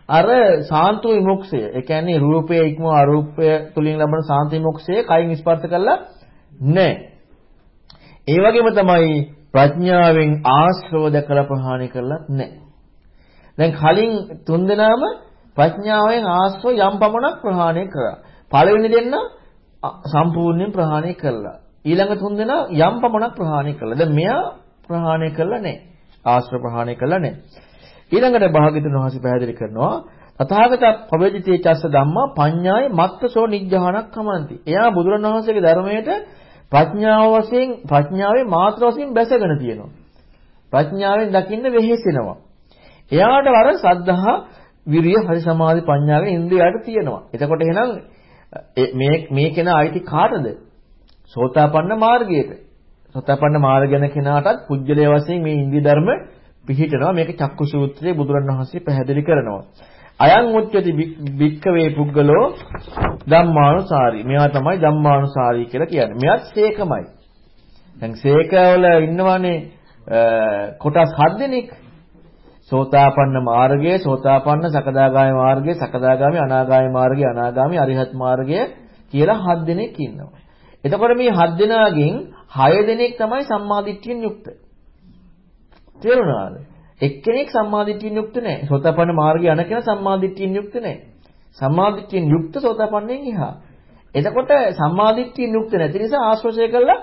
අර සාන්තු විමුක්ෂය. ඒ කියන්නේ රූපය ඉක්ම අරූපය තුලින් ලබන සාන්ති විමුක්ෂය කයින් ස්පර්ශ කරලා නැහැ. ඒ වගේම තමයි ප්‍රඥාවෙන් ආශ්‍රව දැකලා ප්‍රහාණය කරලත් නැහැ. දැන් කලින් තුන්දෙනාම ප්‍රඥාවෙන් ආශ්‍රව යම් පමණක් ප්‍රහාණය කරා. පළවෙනි දෙන්න සම්පූර්ණයෙන් ප්‍රහාණය කළා. ඊළඟ තුන් දෙනා යම් පමණක් ප්‍රහාණය කළා. දැන් මෙයා ප්‍රහාණය කළා නැහැ. ආශ්‍රව ප්‍රහාණය කළා නැහැ. ඊළඟට භාග්‍යතුන් වහන්සේ පැහැදිලි කරනවා තථාගත පවේදිතේ චස්ස ධම්මා පඤ්ඤාය මත්තසෝ නිජ්ජහනක් කමන්ති. එයා බුදුරණවහන්සේගේ ධර්මයට ප්‍රඥාව වශයෙන් ප්‍රඥාවේ මාත්‍ර වශයෙන් බැසගෙන තියෙනවා. ප්‍රඥාවෙන් දකින්න වෙහෙසෙනවා. එයාට වර සද්ධා විරිය හරි සමාධි ප්‍රඥාවේ ඉන්ද්‍රියයට තියෙනවා. එතකොට එහෙනම් මේ මේ කෙනා අයිති කාටද? සෝතාපන්න මාර්ගයට. සෝතාපන්න මාර්ගයන කෙනාටත් පුජ්‍යලය වශයෙන් මේ ඉන්ද්‍රිය ධර්ම පිහිටනවා. මේක චක්කු සූත්‍රයේ බුදුරණවහන්සේ පැහැදිලි කරනවා. අයං උච්චති භික්කවේ පුද්ගලෝ ධම්මානුසාරී. මේවා තමයි ධම්මානුසාරී කියලා කියන්නේ. මෙයත් සේකමයි. දැන් සේකවල ඉන්නවනේ කොටස් 7 දෙනෙක්. සෝතාපන්න මාර්ගය, සෝතාපන්න සකදාගාමී මාර්ගය, සකදාගාමී අනාගාමී මාර්ගය, අනාගාමී අරිහත් මාර්ගය කියලා 7 දෙනෙක් ඉන්නවා. එතකොට මේ 7 දෙනාගෙන් 6 දෙනෙක් තමයි සම්මාදිට්ඨියෙන් යුක්ත. තේරුණාද? එක්කෙනෙක් සම්මාදිට්ඨියෙන් යුක්ත නැහැ. සෝතාපන්න මාර්ගය යන කෙනා සම්මාදිට්ඨියෙන් යුක්ත නැහැ. සම්මාදිට්ඨියෙන් යුක්ත සෝතාපන්නයෙන් එහා. එතකොට සම්මාදිට්ඨියෙන් යුක්ත නැති නිසා ආශ්‍රය කළා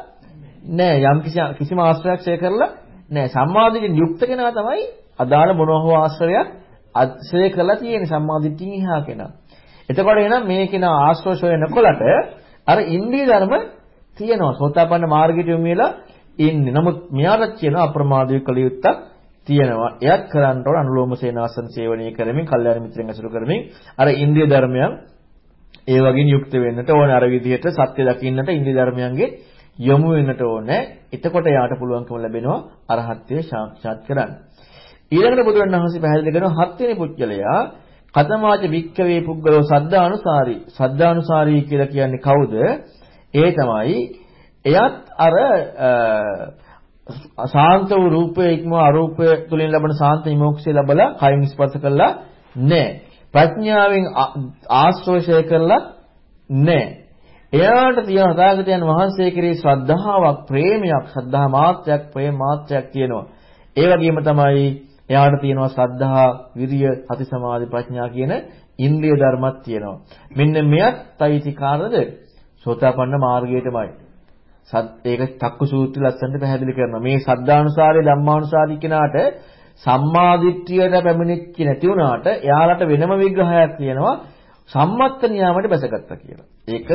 නෑ යම් කිසි කිසිම ආශ්‍රයක් ඡය කරලා නෑ සම්මාදිට්ඨියෙන් යුක්ත කෙනා තමයි අදාළ මොනවා හෝ ආශ්‍රයක් අශ්‍රය කරලා තියෙන සම්මාදිට්ඨියෙන් එහා කෙනා. එතකොට එහෙනම් මේ කෙනා ආශ්‍රය නොකලට අර ඉන්ද්‍රිය ධර්ම තියෙනවා. සෝතාපන්න මාර්ගයට යොමු වෙලා ඉන්නේ. නමුත් මෙයාට කියන අප්‍රමාදයේ කළ යුත්තක් තියෙනවා. එයත් කරන්න ඕන අනුලෝම සේනාසන සේවනය කරමින්, කල්යාණ මිත්‍රෙන් ඇසුරු කරමින් අර ඉන්ද්‍රිය ධර්මයන් ඒ වගේන් යුක්ත වෙන්නට ඕන අර විදිහට සත්‍ය දකින්නට ඉන්ද්‍රිය ධර්මයන්ගේ යොමු වෙන්නට ඕනේ. එතකොට යාට පුළුවන්කම ලැබෙනවා අරහත්ත්වයේ සාක්ෂාත් කරන්න. ඊළඟට බුදුරණවහන්සේ පැහැදිලි කරනවා හත්වෙනි පුජ්‍යලයා කතමාච වික්කවේ පුද්ගලෝ සද්ධානුසාරී. සද්ධානුසාරී කියලා කියන්නේ කවුද? ඒ තමයි එයත් අර සාන්ත වූ රූපයේ ඉක්ම අරූපය තුලින් ලැබෙන සාන්ත විමුක්තිය ලැබලා කයින් ස්පර්ශ කළා නැහැ. ප්‍රඥාවෙන් ආශ්‍රය කරලා නැහැ. එයාට තියෙන තථාගතයන් වහන්සේ කෙරෙහි ශ්‍රද්ධාවක්, ප්‍රේමයක්, ශ්‍රද්ධා මාත්‍රයක්, ප්‍රේම මාත්‍රයක් තියෙනවා. ඒ වගේම තමයි එයාට තියෙනවා ශ්‍රද්ධා, විරිය, සති සමාධි ප්‍රඥා කියන ඉන්ද්‍රිය ධර්මත් තියෙනවා. මෙන්න මෙයත් තයිතිකාරද සෝතාපන්න මාර්ගයටමයි. සත් ඒක චක්කු සූත්‍රය ලස්සනට පැහැදිලි කරනවා. මේ සද්ධානුසාරී ධම්මානුසාරී කෙනාට සම්මාදිට්ඨියට පැමිණෙච්ච නැති වුණාට එයාලට වෙනම විග්‍රහයක් තියෙනවා. සම්මත්ත නියාමයට බැසගත්තා කියලා. ඒක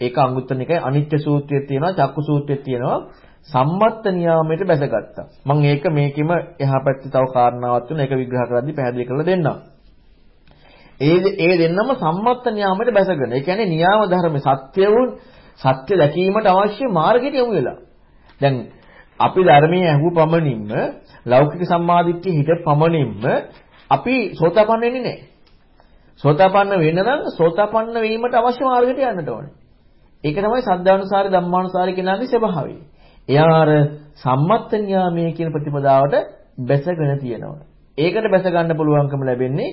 ඒක අංගුත්තර නිකයි අනිත්‍ය සූත්‍රයේ තියෙනවා චක්කු සූත්‍රයේ තියෙනවා සම්මත්ත නියාමයට බැසගත්තා. මම ඒක මේකෙම එහා පැත්තේ තව කාරණාවක් තුන ඒක විග්‍රහ කරද්දී පැහැදිලි කරලා දෙන්නම්. ඒ ඒ දෙන්නම සම්මත්ත නියාමයට බැසගෙන. ඒ කියන්නේ නියාම ධර්ම සත්‍ය වුන් සත්‍ය දැකීමට අවශ්‍ය මාර්ගයට යොමු වෙලා. දැන් අපි ධර්මයේ ඇහුව පමණින්ම ලෞකික සම්මාදිට්ඨිය හිත පමණින්ම අපි සෝතාපන්න වෙන්නේ නැහැ. සෝතාපන්න වෙන්න නම් සෝතාපන්න වීමට අවශ්‍ය මාර්ගයට යන්නට ඕනේ. ඒක තමයි සද්ධානුසාරි ධම්මානුසාරි කෙනාගේ ස්වභාවය. එයා අර සම්මත්ත න්යාමයේ කියන ප්‍රතිපදාවට බැසගෙන තියෙනවා. ඒකට බැස ගන්න පුළුවන්කම ලැබෙන්නේ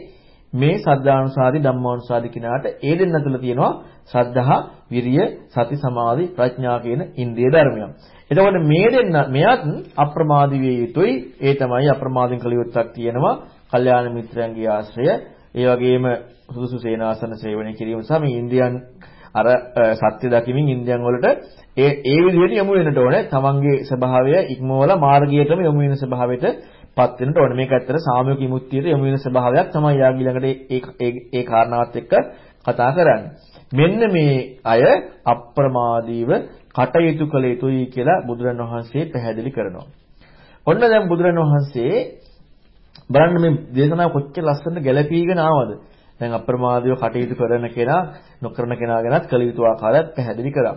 මේ සද්ධානුසාරි ධම්මානුසාරි කෙනාට ඒ දෙන්න තුළ තියෙනවා ශ්‍රද්ධා, විරිය, සති, සමාධි, ප්‍රඥා කියන ඉන්ද්‍රිය ධර්මයන්. එතකොට මේ දෙන්න මෙයත් අප්‍රමාදී විය යුතුයි. ඒ තමයි අප්‍රමාදින් කළ යුත්තක් තියෙනවා. කල්යාණ මිත්‍රයන්ගේ ආශ්‍රය, ඒ වගේම සුදුසු සේනාසන සේවනය කිරීම සහ මේ ඉන්ද්‍රියන් අර සත්‍ය දකිමින් ඉන්ද්‍රියන් වලට ඒ ඒ විදිහට යොමු වෙන්නට ඕනේ. තමන්ගේ ස්වභාවය ඉක්මවලා මාර්ගයටම යොමු වෙන ස්වභාවයට පත් වෙන්නට ඕනේ. මේක ඇත්තට සාමූහික විමුක්තියට යොමු වෙන ස්වභාවයක් තමයි යාග ඊළඟට ඒ ඒ ඒ කාරණාවත් එක්ක කතා කරන්නේ. මෙන්න මේ අය අප්‍රමාදීව කටයුතු කළ යුතුයි කියලා බුදුරණවහන්සේ පැහැදිලි කරනවා. ඔන්න දැන් බුදුරණවහන්සේ බලන්න මේ දේශනාව කොච්චර ලස්සනට ගැළපීගෙන ආවද? දැන් අප්‍රමාදීව කටයුතු කරන කෙනා නොකරන කෙනා ගැනත් කළ යුතු ආකාරයත් පැහැදිලි කරා.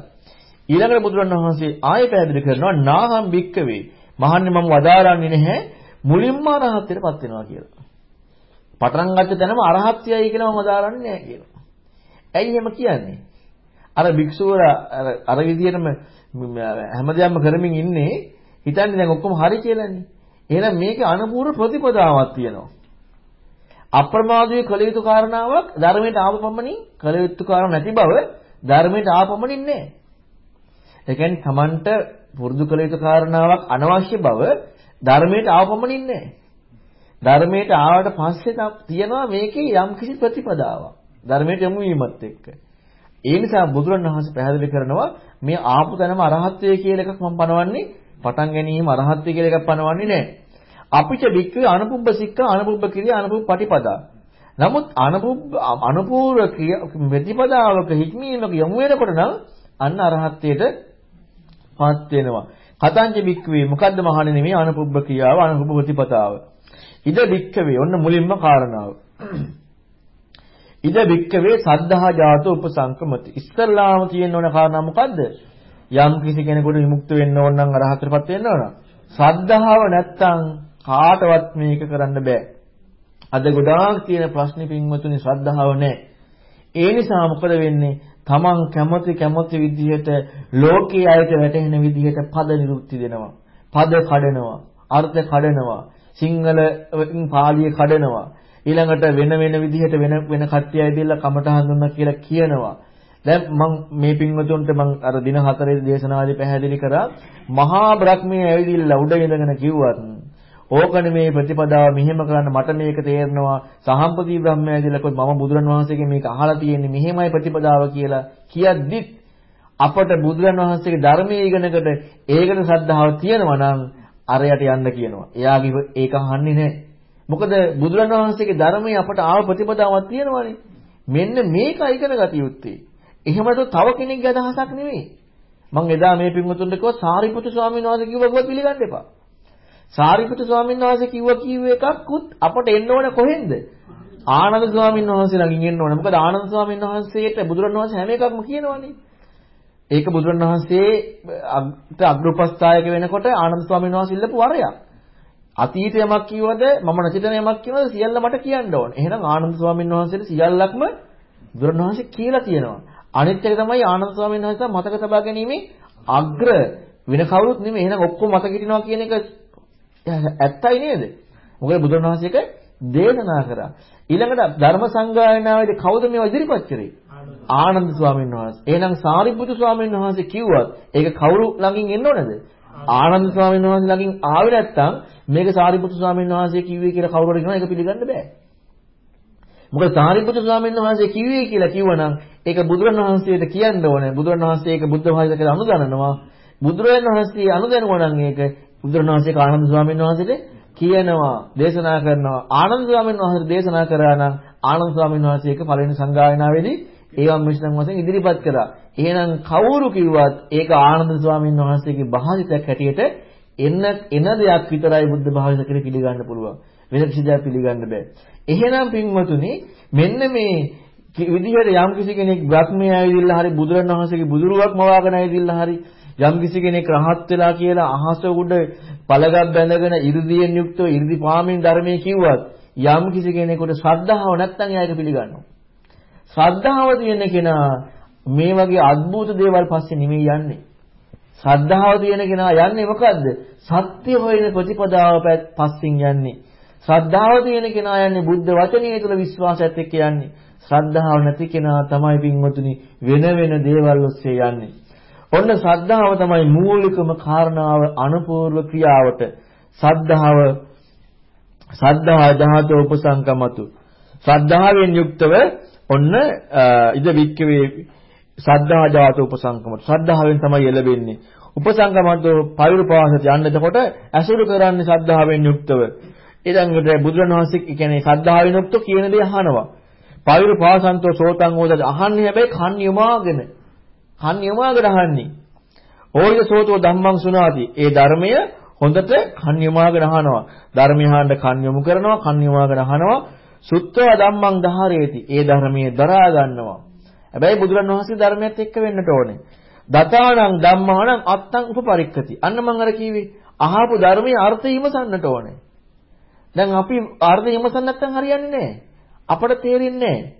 ඊළඟට බුදුරණවහන්සේ ආයෙ පැහැදිලි කරනවා නාහම් භික්කවේ. මහන්නේ මම වදාරන්නේ නැහැ මුලින්ම අරහත්ත්වයටපත් වෙනවා කියලා. පටන් ගත්ත තැනම අරහත්ත්වයයි කියලා මම වදාරන්නේ නැහැ කියලා. ඇයි එහෙම කියන්නේ? අර භික්ෂුවලා අර අර විදිහටම හැමදේම කරමින් ඉන්නේ හිතන්නේ දැන් ඔක්කොම හරි කියලානේ. එහෙනම් මේකේ අනුපූර්ව ප්‍රතිපදාවක් තියෙනවා. අප්‍රමාදයේ කළ යුතු කාරණාවක් ධර්මයට ආව පමණින් කළ යුතු කාරණා නැති බව ධර්මයට ආව පමණින් නෑ. ඒ කියන්නේ Tamanට පුරුදු කළ යුතු කාරණාවක් අනවශ්‍ය බව ධර්මයට ආව පමණින් නෑ. ධර්මයට ආවට පස්සේ තියෙනවා මේකේ යම්කිසි ප්‍රතිපදාවක්. ධර්මයට යොමු වීමත් එක්ක. ඒ නිසා බුදුරණවහන්සේ පැහැදිලි කරනවා මේ ආපු තැනම අරහත්ත්වය කියලා එකක් මම පනවන්නේ පටන් ගැනීම අරහත්ත්වය කියලා එකක් පනවන්නේ නැහැ. අපිට වික්කේ අනුපුබ්බ සික්ක අනුපුබ්බ කිරිය අනුපුබ්බ පටිපදා. නමුත් අනුපුබ්බ අනුපූර්ව ප්‍රතිපදාවක හික්මීමක යොමු වෙනකොට නම් අන්න අරහත්ත්වයට පත් වෙනවා. කතංජ වික්කවේ මොකද්ද මහණෙනි මේ අනුපුබ්බ ක්‍රියාව අනුපුබ්බ ප්‍රතිපදාව. ඉද වික්කවේ ඔන්න මුලින්ම කාරණාව. ඉද වික්කවේ සද්ධා ජාතෝ උපසංකමති. ඉස්සල්ලාම තියෙන්න ඕන කාරණා මොකද්ද? යම් කිසි කෙනෙකුට විමුක්ත වෙන්න ඕන නම් අරහතටපත් වෙන්න ඕන. සද්ධාව නැත්තම් කාටවත් මේක කරන්න බෑ. අද ගොඩාක් තියෙන ප්‍රශ්නේ පින්වතුනි ශ්‍රද්ධාව නැහැ. ඒ නිසා මොකද වෙන්නේ? තමන් කැමති කැමති විදිහට ලෝකයේ අයට වැටහෙන විදිහට පද නිරුක්ති දෙනවා. පද කඩනවා. අර්ථ කඩනවා. සිංහලෙන් පාලිය කඩනවා. ඊළඟට වෙන වෙන විදිහට වෙන වෙන කට්ටිය ඇවිදලා කමටහන් දුන්නා කියලා කියනවා. දැන් මම මේ පින්වතුන්ට මම අර දින හතරේ දේශනාවේදී පැහැදිලි කරා මහා බ්‍රහ්මයේ ඇවිදින්න උඩ ඉඳගෙන කිව්වත් ඕකනේ මේ ප්‍රතිපදාව මෙහෙම කරන්න මට මේක තේරෙනවා සහම්පති බ්‍රහ්මයා ඇවිදලා කොයි මම බුදුරන් වහන්සේගෙන් මේක අහලා තියෙන්නේ මෙහෙමයි ප්‍රතිපදාව කියලා කියද්දිත් අපට බුදුරන් වහන්සේගේ ධර්මයේ ඉගෙනකට ඒකට ශ්‍රද්ධාව තියෙනවා නම් අරයට යන්න කියනවා. එයාගේ ඒක අහන්නේ නැහැ. මොකද බුදුරන් වහන්සේගේ ධර්මයේ අපට ආව ප්‍රතිපදාවක් තියෙනවානේ. මෙන්න මේක ඉගෙන ගත යුත්තේ. එහෙමද තව කෙනෙක්ගේ අදහසක් නෙවෙයි. මම එදා මේ පින්වතුන්ට කිව්වා සාරිපුත්තු ස්වාමීන් වහන්සේ කිව්වා පිළිගන්න එපා. සාරිපුත්තු ස්වාමීන් වහන්සේ කිව්වා කිව්ව එකක්කුත් අපට එන්න ඕන කොහෙන්ද? ආනන්ද ස්වාමීන් වහන්සේ ළඟින් එන්න ඕන. මොකද ආනන්ද ස්වාමීන් වහන්සේට බුදුරණවහන්සේ හැම එකක්ම කියනවනේ. ඒක බුදුරණවහන්සේට අග්‍රපස්ථායක වෙනකොට ආනන්ද ස්වාමීන් වහන්සේ ඉල්ලපු වරයක්. අතීත යමක් කිව්වද මම නැතිතන යමක් කියනවද සියල්ල මට කියන්න ඕන. එහෙනම් ආනන්ද ස්වාමීන් වහන්සේට සියල්ලක්ම බුදුරණවහන්සේ කියලා තියෙනවා. අනිත් එක තමයි ආනන්ද ස්වාමීන් වහන්සේ මතක තබා ගැනීමේ අග්‍ර වෙන කවුරුත් නෙමෙයි. එහෙනම් ඔක්කොම මතක හිටිනවා කියන එක ඇත්තයි නේද? මොකද බුදුරණවහන්සේක දේශනා කරා. ඊළඟට ධර්ම සංගායනාවේදී කවුද මේව ඉදිරිපත් කරේ? ආනන්ද ස්වාමීන් වහන්සේ. එහෙනම් සාරිපුත්තු ස්වාමීන් වහන්සේ කිව්වත් ඒක කවුරු ළඟින් එන්න ඕනද? ආනන්ද ස්වාමීන් වහන්සේ ළඟින් ආවේ නැත්තම් මේක සාරිපුත්තු ස්වාමීන් වහන්සේ කිව්වේ කියලා කවුරු හරි කියනවා ඒක පිළිගන්න බෑ. මොකද සාරිපුත්‍ර ස්වාමීන් වහන්සේ කිව්වේ කියලා කිව්වනම් ඒක බුදුරණවහන්සේට කියන්න ඕනේ. බුදුරණවහන්සේ ඒක බුද්ධ භාෂිත කියලා අනුගමනනවා. බුදුරණවහන්සේ අනුගමනනවා නම් ඒක බුදුරණවහන්සේ ආනන්ද ස්වාමීන් වහන්සේට කියනවා, දේශනා කරනවා. ආනන්ද ස්වාමීන් වහන්සේ දේශනා කරා නම් ආනන්ද ස්වාමීන් වහන්සේ ඒක පළවෙනි සංගායනාවේදී ඒවම් මිශ්‍රණ වශයෙන් ඉදිරිපත් කරා. එහෙනම් කවුරු කිව්වත් ඒක ආනන්ද ස්වාමීන් වහන්සේගේ භාෂිතයක් හැටියට එන්න එන දෙයක් විතරයි බුද්ධ භාෂිත කියලා පිළිගන්න පුළුවන්. වෙන කිසි දෙයක් පිළිගන්න බෑ. එහෙනම් පින්වතුනි මෙන්න මේ විදිහට යම් කිසි කෙනෙක් බ්‍රහ්මයේ ඇවිදilla හරි බුදුරණවහන්සේගේ බුදුරුවක් මවාගෙන ඇවිදilla හරි යම් කිසි කෙනෙක් රහත් වෙලා කියලා අහස උඩ පළගත් බැඳගෙන 이르දියෙන් යුක්තව 이르දි පාමින් ධර්මයේ කිව්වත් යම් කිසි කෙනෙකුට ශ්‍රද්ධාව නැත්නම් එයා ඒක පිළිගන්නවා. ශ්‍රද්ධාව තියෙන කෙනා මේ වගේ අద్భుත දේවල් පස්සේ නෙමෙයි යන්නේ. ශ්‍රද්ධාව තියෙන කෙනා යන්නේ මොකද්ද? සත්‍ය හොයන ප්‍රතිපදාව පස්සෙන් යන්නේ. ශ්‍රද්ධාව තියෙන කෙනා යන්නේ බුද්ධ වචනය තුළ විශ්වාසයත් එක්ක යන්නේ. ශ්‍රද්ධාව නැති කෙනා තමයි පින්වතුනි වෙන වෙන දේවල් ඔස්සේ යන්නේ. ඔන්න ශ්‍රද්ධාව තමයි මූලිකම කාරණාව අනුපූර්ව ක්‍රියාවට. ශ්‍රද්ධාව ශ්‍රද්ධා ධාතු උපසංකමතු. ශ්‍රද්ධාවෙන් යුක්තව ඔන්න ඉද වික්කවේ ශ්‍රද්ධා ධාතු උපසංකමතු. ශ්‍රද්ධාවෙන් තමයි එළවෙන්නේ. උපසංකමතු පෛරුපාසත යන්න එතකොට ඇසුරු කරන්නේ ශ්‍රද්ධාවෙන් යුක්තව. ඊළඟට බුදුරණවහන්සේ කියන්නේ ශ්‍රද්ධාවෙන් යුක්තව කියන දේ අහනවා. පෛරුපාසන්තෝ සෝතං ඕදද අහන්නේ හැබැයි කන් යොමාගෙන කන් යොමාගෙන අහන්නේ. ඕයිද සෝතෝ ධම්මං සුනාති. ඒ ධර්මය හොඳට කන් යොමාගෙන අහනවා. ධර්මය අහන්න කන් යොමු කරනවා, කන් යොමාගෙන අහනවා. සුත්තව ධම්මං ධාරේති. ඒ ධර්මයේ දරා ගන්නවා. හැබැයි බුදුරණවහන්සේ ධර්මයත් එක්ක වෙන්නට ඕනේ. දතාණං ධම්මාණං අත්තං උපපරික්කති. අන්න මම අර කිව්වේ අහපු ධර්මයේ අර්ථය ඉමසන්නට ඕනේ. දැන් අපි අර්ථය ඉමසන්න නැත්නම් හරියන්නේ නැහැ. අපට තේරෙන්නේ නැහැ.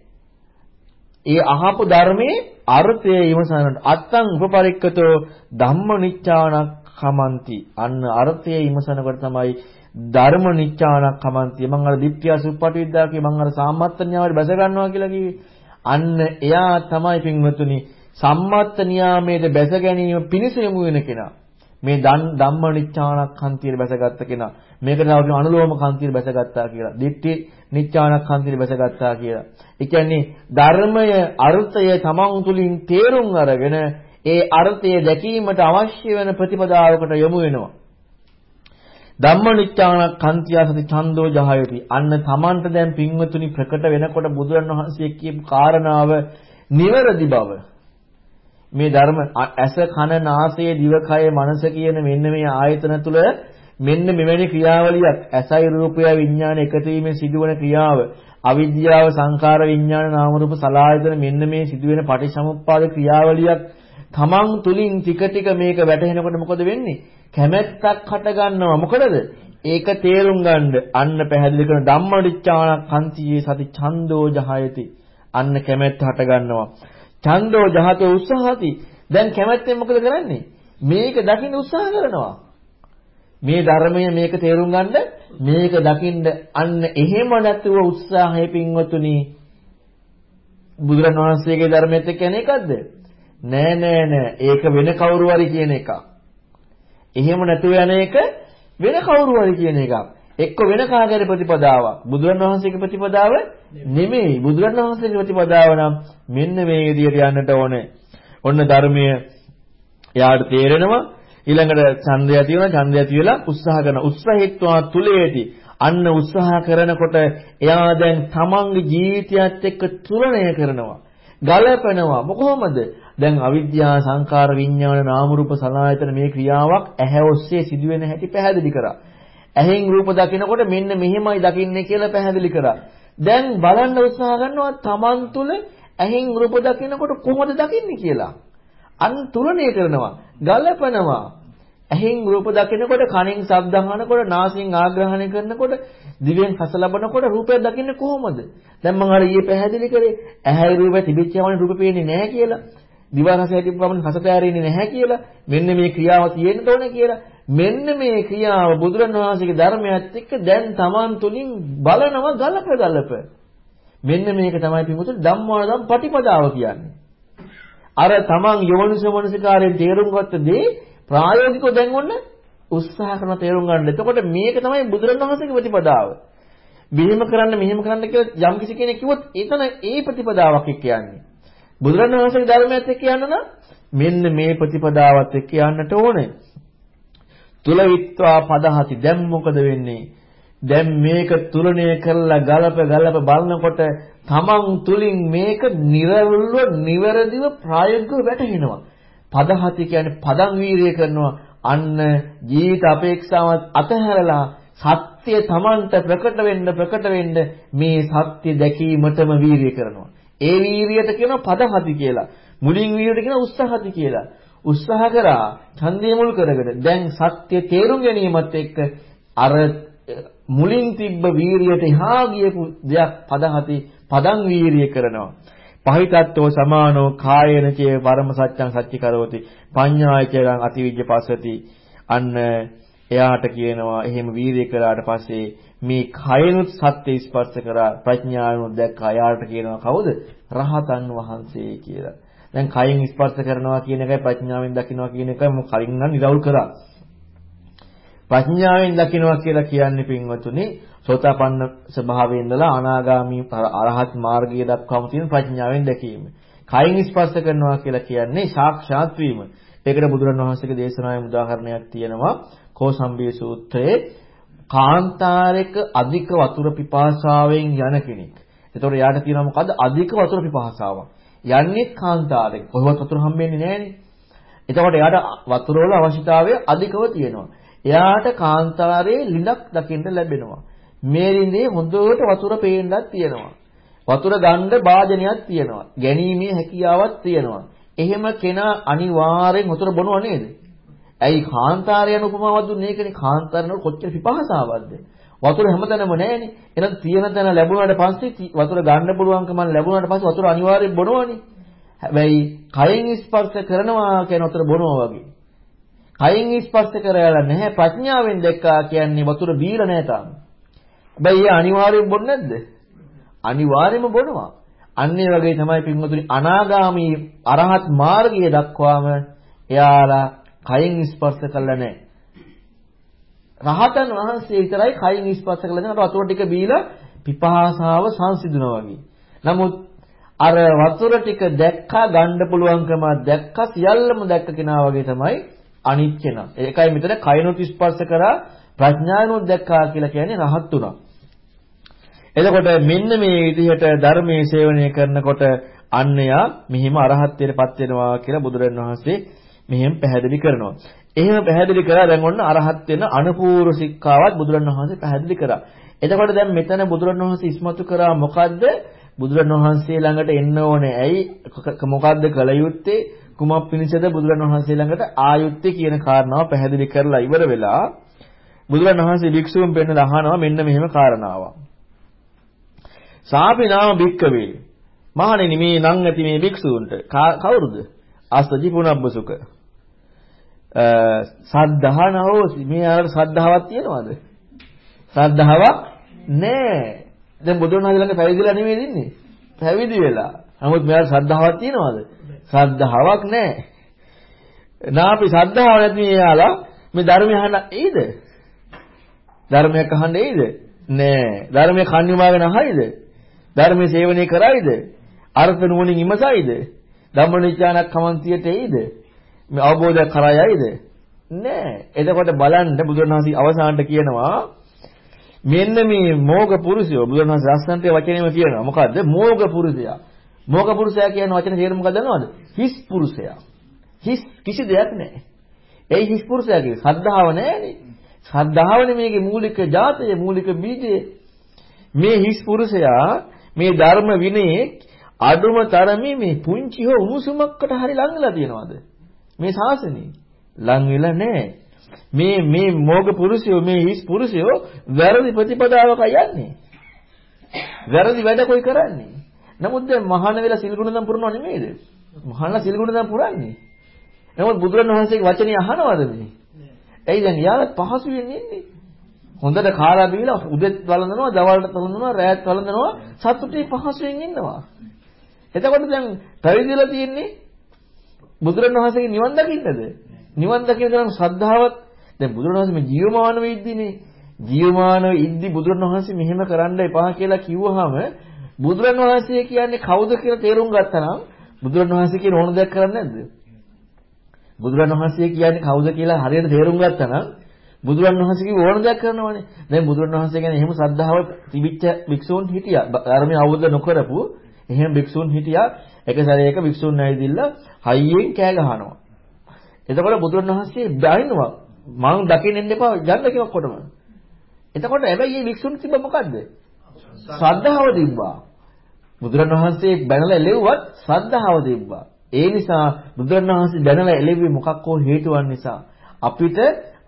ඒ අහපු ධර්මයේ අර්ථය ඉමසනට අත්තං උපපරික්කතෝ ධම්ම නිච්ඡානක් කමන්ති. අන්න අර්ථය ඉමසනකොට තමයි ධර්ම නිච්ඡානක් කමන්ති. මම අර දිට්ඨිය සුප්පටි විද්‍යාවකේ මම අර සාමත්ත න්‍යායවල බැස ගන්නවා කියලා කිව්වේ. අන්න එයා තමයි පින්වතුනි සම්මත්ත නියාමයේ බැස ගැනීම පිණිස යොමු වෙන කෙනා. මේ ධම්ම නිච්ඡානක් හන්තියට බැසගත්ත කෙනා. මේකට තව අනුලෝම කන්තියට බැසගත්තා කියලා. දිට්ඨි නිච්ඡානක් කන්තියට බැසගත්තා කියලා. ඒ කියන්නේ ධර්මය අර්ථය තමන් තුලින් තේරුම් අරගෙන ඒ අර්ථය දැකීමට අවශ්‍ය වෙන ප්‍රතිපදාවකට යොමු වෙනවා. ධම්මනිච්ඡාන කන්තිය සති ඡන්தோ ජහයති. අන්න තමන්ට දැන් පින්වතුනි ප්‍රකට වෙනකොට බුදුරණවහන්සේ කියපු කාරණාව නිවැරදි බව. මේ ධර්ම ඇස කන නාසය දිවකය මනස කියන මෙන්න මේ ආයතන තුල මෙන්න මෙවැනි ක්‍රියාවලියක් ඇසයි රූපය විඥාන එකතු වීමෙන් සිදුවන ක්‍රියාව. අවිද්‍යාව සංඛාර විඥාන නාම රූප සලආයතන මෙන්න මේ සිදුවෙන පටිච්චසමුප්පාද ක්‍රියාවලියක් තමන් තුලින් ටික ටික මේක වැටහෙනකොට මොකද වෙන්නේ? කැමැත්තක් හට ගන්නවා මොකටද? ඒක තේරුම් ගන්න. අන්න පැහැදිලි කරන ධම්මදිච්ඡාන කන්තියේ සති ඡන්தோ ජහයති. අන්න කැමැත්ත හට ගන්නවා ඡන්தோ ජහතෝ උත්සාහති. දැන් කැමැත්තෙන් මොකද කරන්නේ? මේක දකින්න උත්සාහ කරනවා. මේ ධර්මය මේක තේරුම් ගන්න මේක දකින්න අන්න එහෙම නැතුව උත්සාහය පින්වතුනි බුදුරණවහන්සේගේ ධර්මයත් එක්ක යන එකක්ද? නෑ නෑ නෑ ඒක වෙන කවුරු හරි කියන එකක්. එහෙම නැතුව යන එක වෙන කවුරු හරි කියන එකක්. එක්ක වෙන කාගේද ප්‍රතිපදාවක්. බුදුරණවහන්සේගේ ප්‍රතිපදාව නෙමෙයි. බුදුරණවහන්සේගේ ප්‍රතිපදාව නම් මෙන්න මේ විදිහට යන්නට ඕනේ. ඔන්න ධර්මය එයාට තේරෙනවා ඊළඟට ඡන්දය ඇති වෙනවා ඡන්දය ඇති වෙලා උත්සාහ කරන. උත්සාහීත්වා තුලේදී අන්න උත්සාහ කරනකොට එයා දැන් තමන්ගේ ජීවිතයත් එක්ක තුලණය කරනවා ගලපනවා. කොහොමද දැන් අවිද්‍යා සංකාර විඥාන නාම රූප සලආයතන මේ ක්‍රියාවක් ඇහැ ඔස්සේ සිදුවෙන හැටි පැහැදිලි කරා. ඇහෙන් රූප දකිනකොට මෙන්න මෙහෙමයි දකින්නේ කියලා පැහැදිලි කරා. දැන් බලන්න උත්සාහ කරනවා තමන් තුල ඇහෙන් රූප දකිනකොට කොහොමද දකින්නේ කියලා. අන් තුලණය කරනවා ගලපනවා. ඇහෙන් රූප දකිනකොට කනෙන් ශබ්ද අහනකොට නාසයෙන් ආග්‍රහණය කරනකොට දිවෙන් රස ලබනකොට රූපය දකින්නේ කොහොමද? දැන් මම අර ඊයේ පැහැදිලි කරේ ඇහැයි රූපය තිබිච්චවම රූප පේන්නේ නැහැ කියලා. දිව රස හැටිපුවම රසට ඇරෙන්නේ නැහැ කියලා. මෙන්න මේ ක්‍රියාව තියෙන්න ඕනේ කියලා. මෙන්න මේ ක්‍රියාව බුදුරණවහන්සේගේ ධර්මයත් එක්ක දැන් Taman තුලින් බලනවා ගලප ගලප. මෙන්න මේක තමයි පිටුතුන් ධම්මානදම් පටිපදාව කියන්නේ. අර Taman යෝනිසෝමනසිකාරයෙන් තේරුම් ගත්ත දේ ප්‍රායෝගිකව දැන් ඔන්න උත්සාහ කරන තේරුම් ගන්න. එතකොට මේක තමයි බුදුරණවහන්සේගේ ප්‍රතිපදාව. මෙහෙම කරන්න මෙහෙම කරන්න කියලා යම් කිසි කෙනෙක් කිව්වොත් එතන ඒ ප්‍රතිපදාවක් එක්ක යන්නේ. බුදුරණවහන්සේගේ ධර්මයත් එක්ක යන්න නම් මෙන්න මේ ප්‍රතිපදාවත් එක්ක යන්නට ඕනේ. තුලවිත්වා පදහති දැන් මොකද වෙන්නේ? දැන් මේක තුලණය කරලා ගලප ගලප බලනකොට තමන් තුලින් මේක නිර්වෘල්ව නිවැරදිව ප්‍රායෝගිකව වැටහෙනවා. පදහති කියන්නේ පදම් වීරිය කරනවා අන්න ජීවිත අපේක්ෂාවත් අතහැරලා සත්‍ය Tamanට ප්‍රකට වෙන්න ප්‍රකට වෙන්න මේ සත්‍ය දැකීමටම වීරිය කරනවා. ඒ වීරියට කියනවා පදහති කියලා. මුලින් වීරියට කියනවා උත්සාහති කියලා. උත්සාහ කරා ඡන්දය මුල් කරගෙන දැන් සත්‍ය තේරුම් ගැනීමත් එක්ක අර මුලින් තිබ්බ වීරියට එහා ගියපු දෙයක් පදහති පදං වීරිය කරනවා. පහිතත්වෝ සමානෝ කායේන චේ පරම සත්‍යං සච්චි කරෝති පඤ්ඤායචරං අතිවිජ්ජ පස්සති. අන්න එයාට කියනවා එහෙම වීරිය කරාට පස්සේ මේ කයනුත් සත්‍ය ස්පර්ශ කරා ප්‍රඥාවනුත් දැක්කා. එයාට කියනවා කවුද? රහතන් වහන්සේ කියලා. දැන් කයෙන් ස්පර්ශ කරනවා කියන එකයි ප්‍රඥාවෙන් දකිනවා කියන එකයි මම කලින් නම් නිරවුල් කරා. ප්‍රඥාවෙන් දකිනවා කියලා කියන්නේ පින්වතුනි සෝතාපන්න ස්වභාවයෙන් ඉඳලා අනාගාමී අරහත් මාර්ගය දක්වාම තියෙන ප්‍රඥාවෙන් දැකීම. කයින් ස්පර්ශ කරනවා කියලා කියන්නේ සාක්ෂාත් වීම. ඒකට බුදුරණවහන්සේගේ දේශනාවේ උදාහරණයක් තියෙනවා කෝසම්බී සූත්‍රයේ කාන්තාරයක අධික වතුර පිපාසාවෙන් යන කෙනෙක්. එතකොට යාට තියෙනවා මොකද්ද? අධික වතුර පිපාසාවක්. යන්නේ කාන්තාරයක. කොහොමවත් වතුර හම්බෙන්නේ නැහනේ. එතකොට යාට වතුර වල අවශ්‍යතාවය අධිකව තියෙනවා. එයාට කාන්තාරයේ ලිඳක් දකින්න ලැබෙනවා. මේ රින්දේ හොඳට වතුර පේන්නත් තියෙනවා. වතුර ගන්න වාදනයක් තියෙනවා. ගැනීමේ හැකියාවක් තියෙනවා. එහෙම කෙනා අනිවාර්යෙන් වතුර බොනව නේද? ඇයි කාන්තාරයන් උපමාවක් දුන්නේ ඒකනේ කාන්තාරන කොච්චර පිපාසාවක්ද? වතුර හැමතැනම නැහැනේ. එහෙනම් තියෙන තැන ලැබුණාට පස්සේ වතුර ගන්න පුළුවන්කම ලැබුණාට පස්සේ වතුර අනිවාර්යෙන් බොනවනේ. හැබැයි කයෙන් ස්පර්ශ කරනවා කියන වතුර බොනවා වගේ. කයෙන් ස්පර්ශ කරලා නැහැ ප්‍රඥාවෙන් දැක්කා කියන්නේ වතුර බීලා නැහැ තාම. හැබැයි ඒ අනිවාර්යෙන් බොන්නේ නැද්ද? අනිවාර්යෙන්ම බොනවා. අන්න ඒ වගේ තමයි පින්වතුනි අනාගාමී අරහත් මාර්ගය දක්වාම එයාලා කයින් ස්පර්ශ කළා නැහැ. රහතන් වහන්සේ විතරයි කයින් ස්පර්ශ කළා නැහැ. වතුර ටික බීලා පිපාසාව සංසිඳුණා වගේ. නමුත් අර වතුර ටික දැක්කා ගන්න පුළුවන්කම දැක්කා සියල්ලම දැක්ක කෙනා වගේ තමයි අනිත් කෙනා. ඒකයි මෙතන කයනොත් ස්පර්ශ කරා ප්‍රඥානොත් දැක්කා කියලා කියන්නේ රහත් උනා. එතකොට මෙන්න මේ විදිහට ධර්මයේ සේවනය කරනකොට අන්නයා මෙහිම අරහත්ත්වයටපත් වෙනවා කියලා බුදුරණවහන්සේ මෙහෙම පැහැදිලි කරනවා. එහෙම පැහැදිලි කරා දැන් ඔන්න අරහත් වෙන අනුපූර්ව ශික්ෂාවත් බුදුරණවහන්සේ පැහැදිලි කරා. එතකොට දැන් මෙතන බුදුරණවහන්සේ ඉස්මතු කරා මොකද්ද? බුදුරණවහන්සේ ළඟට එන්න ඕනේ. ඇයි මොකද්ද කල යුත්තේ? කුමක් පිණිසද බුදුරණවහන්සේ ළඟට ආයුත්තේ කියන කාරණාව පැහැදිලි කරලා ඉවර වෙලා බුදුරණවහන්සේ භික්ෂුන් පෙන්නලා අහනවා මෙන්න මෙහෙම කාරණාවක්. සාපිනාම භික්කවේ මහණෙනි මේ නම් ඇති මේ භික්ෂූන්ට කවුරුද? අස්තජි පුනබ්බසුක. සද්ධානහෝ මේ අර සද්ධාවක් තියනවද? සද්ධාවක් නැහැ. දැන් බුදුන් වහන්සේ ළඟ පැවිදිලා නෙමෙයි ඉන්නේ. පැවිදි වෙලා. නමුත් මෙයාට සද්ධාවක් තියනවද? සද්ධාවක් නැහැ. නාපි සද්ධාව නැති මෙයාලා මේ ධර්මය අහන්න එයිද? ධර්මයක් අහන්න එයිද? නෑ. ධර්මයේ කන්‍යමාගෙන අහයිද? ධර්මයේ සේවනය කරයිද? අර්ථ නුවණින් ඉමසයිද? ධම්මනිච්ඡානක් කමන්තියට එයිද? මේ අවබෝධය කරා යයිද? නෑ. එතකොට බලන්න බුදුරණවහන්සේ අවසානට කියනවා මෙන්න මේ මෝග පුරුෂයෝ බුදුරණවහන්සේ ලස්සනට වචනේම කියනවා. මොකද්ද? මෝග පුරුෂයා. මෝග පුරුෂයා කියන වචනේ තේරුම මොකක්ද දන්නවද? හිස් පුරුෂයා. හිස් කිසි දෙයක් නැහැ. ඒ හිස් පුරුෂයාගේ ශ්‍රද්ධාව නැහැනේ. ශ්‍රද්ධාවනේ මේකේ මූලික ජාතය, මූලික බීජය. මේ හිස් පුරුෂයා මේ ධර්ම විනයේ අඩුම තරමේ මේ පුංචි හෝ උණුසුමක්කට හරි ලං වෙලා තියෙනවද? මේ ශාසනේ ලං වෙලා නැහැ. මේ මේ මෝග පුරුෂයෝ මේ හිස් පුරුෂයෝ වැරදි ප්‍රතිපදාවක යන්නේ. වැරදි වැඩ කොයි කරන්නේ? නමුත් දැන් මහාන වෙලා සිල් ගුණ දම් පුරනව නෙමෙයිද? මහාන සිල් ගුණ දම් පුරන්නේ. නමුත් බුදුරණවහන්සේගේ වචනේ අහනවද මේ? ඇයි දැන් යාළුවත් පහසුවෙන් ඉන්නේ? හොඳට කාලා බීලා උදෙත් වළඳනවා, දවල්ට වළඳනවා, රැයත් වළඳනවා, සතුටේ පහසුවෙන් ඉන්නවා. එතකොට දැන් පැවිදිලා තියෙන්නේ බුදුරණවහන්සේගේ නිවන් දකින්නද? නිවන් දකින්න නම් ශ්‍රද්ධාවත් දැන් බුදුරණවහන්සේ මේ ජීවමානව ඉද්දිනේ. ජීවමානව ඉද්දි බුදුරණවහන්සේ මෙහෙම කරන්න එපා කියලා කිව්වහම බුදුරණවහන්සේ කියන්නේ කවුද කියලා තේරුම් ගත්තා නම් බුදුරණවහන්සේ කියන ඕන දෙයක් කරන්නේ නැද්ද? බුදුරණවහන්සේ කියන්නේ කවුද කියලා හරියට තේරුම් ගත්තා නම් බුදුරණවහන්සේ කිව්ව ඕන දෙයක් කරනවනේ. දැන් බුදුරණවහන්සේ ගැන එහෙම ශ්‍රද්ධාව තිබිච්ච භික්ෂූන් හිටියා. ධර්මයේ අවබෝධ නොකරපු එහෙම භික්ෂූන් හිටියා. එක සැරේක භික්ෂූන් නැවිදිලා හයියෙන් කෑ ගහනවා. එතකොට බුදුරණවහන්සේ බයිනවා. මං දකින්න එන්න එපා යන්න කිව්ව කොටම. එතකොට හැබැයි මේ භික්ෂුන් තිබ්බ මොකද්ද? ශ්‍රද්ධාව තිබ්බා. බුදුරණවහන්සේ බැනලා එළෙව්වත් ශ්‍රද්ධාව තිබ්බා. ඒ නිසා බුදුරණවහන්සේ දැනලා එළෙව්වේ මොකක් හෝ හේතුවක් නිසා අපිට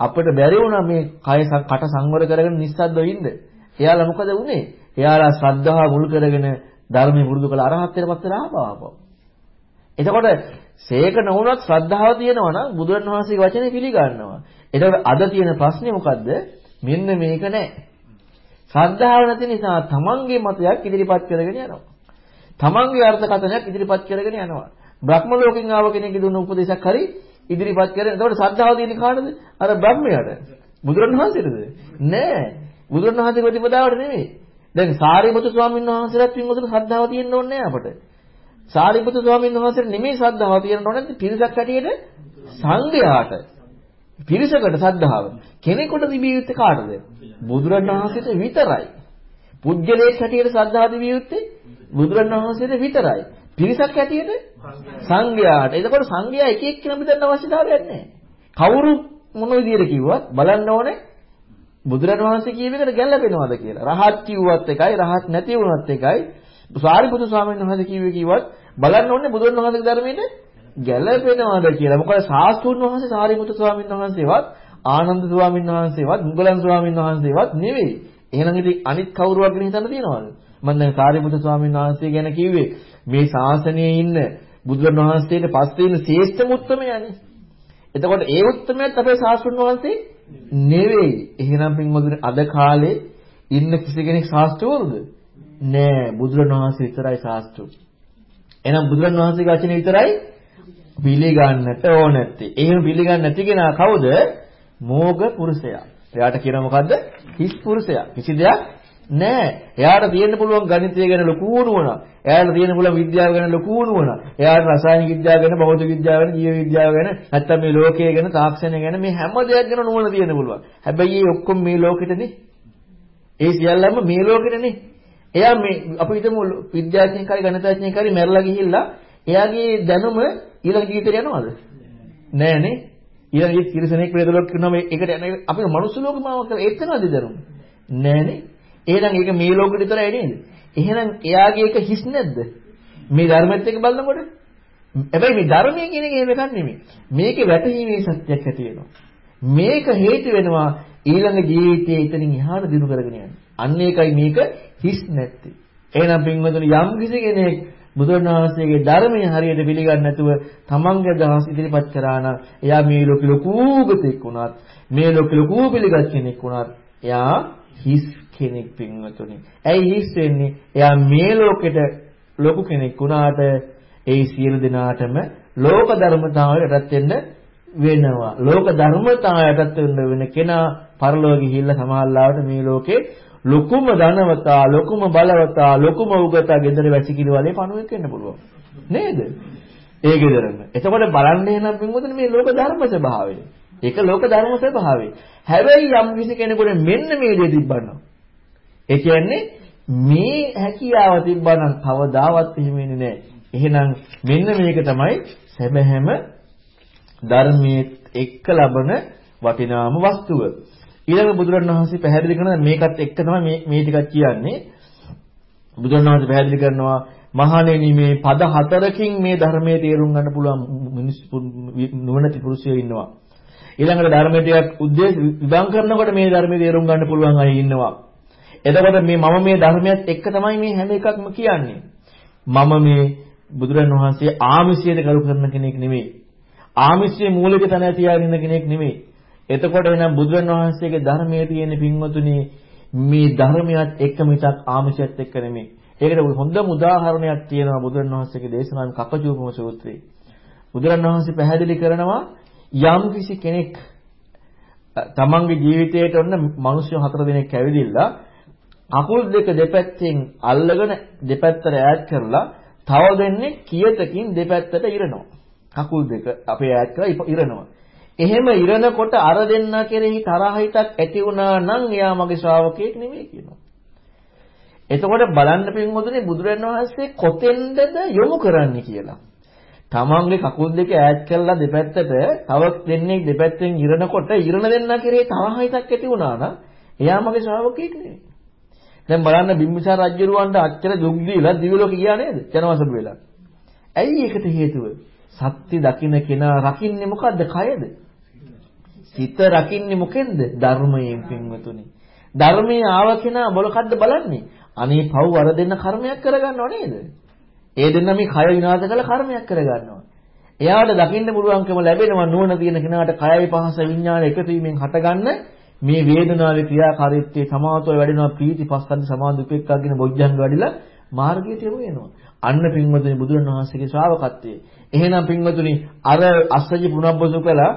අපිට බැරි වුණා මේ කය කට සංවර කරගෙන නිස්සද්දව ඉන්න. එයාලා මොකද වුනේ? එයාලා ශ්‍රද්ධාව මුල් කරගෙන ධර්මයේ පුරුදු කළ අරහත්ත්වයට පත් වෙලා ආපහු. එතකොට සේක නොවුනත් ශ්‍රද්ධාව තියෙනවා නම් බුදුරණවහන්සේගේ වචනේ පිළිගන්නවා. එතකොට අද තියෙන ප්‍රශ්නේ මොකද්ද? මෙන්න මේක නෑ. ශ්‍රද්ධාව නැති නිසා තමන්ගේ මතයක් ඉදිරිපත් කරගෙන යනවා. තමන්ගේ අර්ථකථනයක් ඉදිරිපත් කරගෙන යනවා. බ්‍රහ්ම ලෝකෙන් ආව කෙනෙක්ගේ දුන්න උපදේශයක් හරි ඉදිරිපත් කරගෙන එතකොට ශ්‍රද්ධාව තියෙන්නේ කාටද? අර බ්‍රහ්මයාට. බුදුරණවහන්සේටද? නෑ. බුදුරණවහන්සේ ප්‍රතිපදාවට නෙමෙයි. දැන් සාරිපුත්‍ර ස්වාමීන් වහන්සේලාත් වින්වතුන ශ්‍රද්ධාව තියෙන්න ඕනේ නෑ අපට. සාරිපුත්‍ර ස්වාමීන් වහන්සේට නෙමෙයි ශ්‍රද්ධාව තියෙන්න ඕනේ පිරිසක් හැටියට සංඝයාට. පිරිසකට ශ්‍රද්ධාව. කෙනෙකුට තිබිය යුත්තේ කාටද? බුදුරණවහන්සේට විතරයි. පුජ්‍යලේක් හැටියට ශ්‍රද්ධාව තිබිය යුත්තේ බුදුරණවහන්සේට විතරයි. පිරිසක් ඇටියට සංඝයාට. එතකොට සංඝයා එක එක්කෙනා බෙදන්න අවශ්‍යතාවයක් නැහැ. කවුරු මොන විදියට කිව්වත් බලන්න ඕනේ බුදුරජාණන් වහන්සේ කියව එකට ගැළපෙනවද කියලා. රහත් කිව්වත් එකයි රහත් නැති වුණත් එකයි. සාරිපුත්‍ර ස්වාමීන් වහන්සේ කිව්වේ කිව්වත් බලන්න ඕනේ බුදුරජාණන් වහන්සේගේ ධර්මයේ ගැළපෙනවද කියලා. මොකද ශාස්ත්‍රුන් වහන්සේ සාරිපුත්‍ර ස්වාමීන් වහන්සේවත් ආනන්ද ස්වාමීන් වහන්සේවත් මුගලන් ස්වාමීන් වහන්සේවත් නෙවෙයි. එහෙනම් ඉතින් අනිත් කවුරුවක් ගැන හිතන්න තියනවද? මම දැන් සාරිපුත්‍ර ස්වාමීන් වහන්සේ ගැන කිව්වේ මේ ශාසනයේ ඉන්න බුදුන් වහන්සේට පස්සේ ඉන්න ශ්‍රේෂ්ඨම උත්මයනේ. එතකොට ඒ උත්මයත් අපේ ශාස්ත්‍රුන් වහන්සේ නෙවෙයි. එහෙනම් පින්වතුනි අද කාලේ ඉන්න කිසි කෙනෙක් ශාස්ත්‍රවරුද? නෑ බුදුරණවහන්සේ විතරයි ශාස්ත්‍රු. එහෙනම් බුදුරණවහන්සේගේ වචනේ විතරයි පිළිගන්නට ඕන නැත්තේ. එහෙම පිළිගන්නේ නැති කෙනා කවුද? මෝග පුරුෂයා. එයාට කියනවා මොකද්ද? හිස් පුරුෂයා. කිසි දෙයක් නෑ. එයාට තියෙන්න පුළුවන් ගණිතය ගැන ලොකු නුවණ. එයාට තියෙන්න පුළුවන් විද්‍යාව ගැන ලොකු නුවණ. එයාට රසායනික විද්‍යාව ගැන, භෞතික විද්‍යාව ගැන, ජීව විද්‍යාව ගැන, නැත්තම් මේ ලෝකය ගැන, තාක්ෂණය ගැන මේ හැම දෙයක් ගැන නුවණ තියෙන්න පුළුවන්. හැබැයි මේ ඔක්කොම මේ ලෝකෙටනේ. ඒ සියල්ලම මේ ලෝකෙටනේ. එයා මේ අපි හිතමු විද්‍යාඥයෙක් හරි ගණිතඥයෙක් හරි මැරලා ගිහිල්ලා එයාගේ දැනුම ඊළඟ ජීවිතේට යනවද? නෑනේ. ඊළඟ ජීවිත කිරිසනෙක් වේදලොක් කරනවා මේකට යන අපි මනුස්ස ලෝකෙම ආවක ඒත් යනවද දැනුම? නෑනේ. එහෙනම් ඒක මේ ලෝකෙට විතරයි නේද? එහෙනම් එයාගේ එක හිස් නැද්ද? මේ ධර්මයත් එක්ක බලනකොට. හැබැයි මේ ධර්මයේ කියන එක එහෙම එකක් නෙමෙයි. මේකේ වැටහීමේ සත්‍යයක් ඇති වෙනවා. මේක හේතු වෙනවා ඊළඟ ජීවිතයේ ඉතින් එහාට දිනු කරගෙන යන්න. අන්න ඒකයි මේක හිස් නැත්තේ. එහෙනම් පින්වතුනි යම් කිසි කෙනෙක් බුදුරණවහන්සේගේ ධර්මය හරියට පිළිගන්නේ නැතුව තමන්ගේ අදහස් ඉදිරිපත් කරා නම් එයා මේ ලෝකෙ ලොකු ගතෙක් වුණත් මේ ලෝකෙ ලොකු පිළිගත් කෙනෙක් වුණත් එයා හිස් කෙනෙක් පින්වතුනි. ඇයි හිස් වෙන්නේ? එයා මේ ලෝකෙට ලොකු කෙනෙක් වුණාට ඒ සියලු දෙනාටම ලෝක ධර්මතාවයටත් වෙන්න වෙනවා. ලෝක ධර්මතාවයටත් වෙන කෙනා පරලෝක ගිහිල්ලා සමහරලාවට මේ ලෝකේ ලොකුම ධනවතා, ලොකුම බලවතා, ලොකුම උගතා ගෙදර වැසිකිලි වලේ පණුවෙක් වෙන්න පුළුවන්. නේද? ඒ ගෙදරම. එතකොට බලන්න එනම් පින්වතුනි මේ ලෝක ධර්ම ස්වභාවය. ඒක ලෝක ධර්ම ස්වභාවය. හැබැයි යම් කිසි කෙනෙකුට මෙන්න මේ දේ තිබ්බනම් ඒ කියන්නේ මේ හැකියාව තිබ්බනම් කවදාවත් එහෙම වෙන්නේ නැහැ. එහෙනම් මෙන්න මේක තමයි සැබෑම ධර්මයේ එක්ක ලබන වටිනාම වස්තුව. ඊළඟ බුදුරණවහන්සේ පැහැදිලි කරන මේකත් එක්ක තමයි මේ මේ ටිකක් කියන්නේ. බුදුරණවහන්සේ පැහැදිලි කරනවා මහණෙනි මේ පද හතරකින් මේ ධර්මයේ තේරුම් ගන්න පුළුවන් මිනිස්සු නුවණති පුරුෂයෝ ඉන්නවා. ඊළඟට ධර්මයේ ටිකක් උද්දේශ විභං කරනකොට මේ ධර්මයේ තේරුම් ගන්න පුළුවන් අය ඉන්නවා. එතකොට මේ මම මේ ධර්මයත් එක්ක තමයි මේ හැම එකක්ම කියන්නේ. මම මේ බුදුරන් වහන්සේ ආමිෂයට කරු කරන කෙනෙක් නෙමෙයි. ආමිෂයේ මූලික තැන තියාගෙන ඉන්න කෙනෙක් නෙමෙයි. එතකොට එනම් බුදුරන් වහන්සේගේ ධර්මයේ තියෙන පින්වතුනි මේ ධර්මයත් එක්ක මිසක් ආමිෂයත් එක්ක නෙමෙයි. ඒකට හොඳම උදාහරණයක් තියෙනවා බුදුරන් වහන්සේගේ දේශනාවේ කපචූපම සූත්‍රයේ. බුදුරන් වහන්සේ පැහැදිලි කරනවා යම් කිසි කෙනෙක් තමන්ගේ ජීවිතයට ඔන්න මිනිස්සු හතර දෙනෙක් ඇවිදිලා කකුල් දෙක දෙපැත්තෙන් අල්ලගෙන දෙපැත්තට ඈත් කරලා තව දෙන්නේ කියතකින් දෙපැත්තට ඉරනවා. කකුල් දෙක අපේ ඈත් කරලා ඉරනවා. එහෙම ඉරනකොට අර දෙන්න කෙරෙහි තරහ හිතක් ඇති වුණා නම් එයා මගේ ශ්‍රාවකයෙක් නෙමෙයි කියනවා. එතකොට බලන්න පින්වතුනි බුදුරන් වහන්සේ කොතෙන්ද යොමු කරන්නේ කියලා. තමන්ගේ කකුල් දෙක ඈත් කරලා දෙපැත්තට තව දෙන්නේ දෙපැත්තෙන් ඉරනකොට ඉරන දෙන්න කෙරෙහි තරහ හිතක් ඇති වුණා නම් එයා මගේ ශ්‍රාවකයෙක් නෙමෙයි. දැන් බලන්න බිම්බිසාර රජුරවන්ට අච්චර දුක් දීලා දිවලෝක ගියා නේද? ජනවසබ වෙලා. ඇයි ඒකට හේතුව? සත්‍ය දකින්න කෙනා රකින්නේ මොකද්ද? කයද? සිත රකින්නේ මොකෙන්ද? ධර්මයෙන් පින්වතුනි. ධර්මයේ ආව කෙනා මොකක්ද බලන්නේ? අනේ පව් වර දෙන්න කර්මයක් කරගන්නව නේද? ඒ දෙන්න මේ කය විනාශ කළ කර්මයක් කරගන්නවා. එයාට දකින්න පුළුවන්කම ලැබෙනවා නුවණ තියෙන කෙනාට කයයි පහස විඥාන එකතු වීමෙන් හටගන්න මේ වේදනාවේ ක්‍රියාකාරීත්වයේ සමාතෝ වැඩෙනවා ප්‍රීති පස්සද්ධ සමාධි උපේක්ඛාගෙන බොජ්ජංග වැඩිලා මාර්ගයට යොමු වෙනවා. අන්න පින්වතුනි බුදුරණවහන්සේගේ ශ්‍රාවකත්වයේ. එහෙනම් පින්වතුනි අර අස්සජි පුනබ්බසු කළා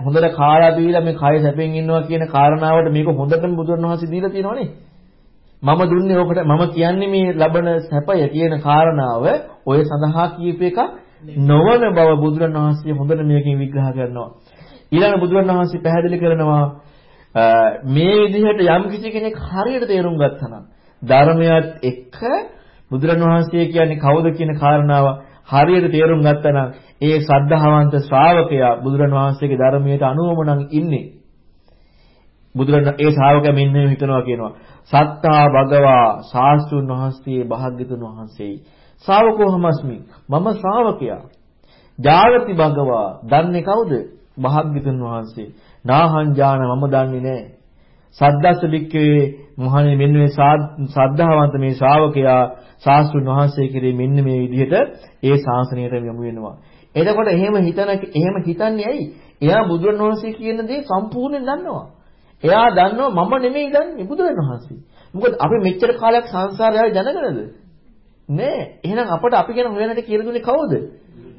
හොඳට කාලා බීලා මේ කය සැපෙන් ඉන්නවා කියන කාරණාවට මේක හොඳටම බුදුරණවහන්සේ දීලා තියෙනවනේ. මම දුන්නේ ඔකට මම කියන්නේ මේ ලබන සැපය කියන කාරණාව ඔය සඳහා කියප එක නොවන බව බුදුරණවහන්සේ හොඳට මේකෙන් විග්‍රහ කරනවා. ඊළඟ බුදුරණවහන්සේ පැහැදිලි කරනවා මේ විදිහට යම් කිසි කෙනෙක් හරියට තේරුම් ගත්තා නම් ධර්මයත් එක්ක බුදුරණවහන්සේ කියන්නේ කවුද කියන කාරණාව හරියට තේරුම් ගත්තා නම් ඒ ශ්‍රද්ධාවන්ත ශ්‍රාවකයා බුදුරණවහන්සේගේ ධර්මයට අනුවම නම් ඉන්නේ. බුදුරණ ඒ ශ්‍රාවකයා මෙන්න හිතනවා කියනවා. සත්තා භගවා ශාස්ත්‍රුන් වහන්සේ භාග්‍යතුන් වහන්සේයි. ශ්‍රාවකෝහමස්මි මම ශ්‍රාවකයා. ජාගති භගවා දන්නේ කවුද? භාග්‍යතුන් වහන්සේ නාහං ඥාන මම දන්නේ නැහැ. සද්දස්ස බික්කේ මහණේ මෙන්න මේ සද්ධාවන්ත මේ ශ්‍රාවකයා ශාස්ත්‍රුන් වහන්සේ කෙරේ මෙන්න මේ විදිහට ඒ ශාසනයට යොමු වෙනවා. එතකොට එහෙම හිතන එහෙම හිතන්නේ ඇයි? එයා බුදුරන් වහන්සේ කියන දේ සම්පූර්ණයෙන් දන්නවා. එයා දන්නවා මම නෙමෙයි දන්නේ බුදුරන් වහන්සේ. මොකද අපි මෙච්චර කාලයක් සංසාරය දැනගෙනද? නෑ. එහෙනම් අපට අපි ගැන හොයන්නට කියලා දුන්නේ කවුද?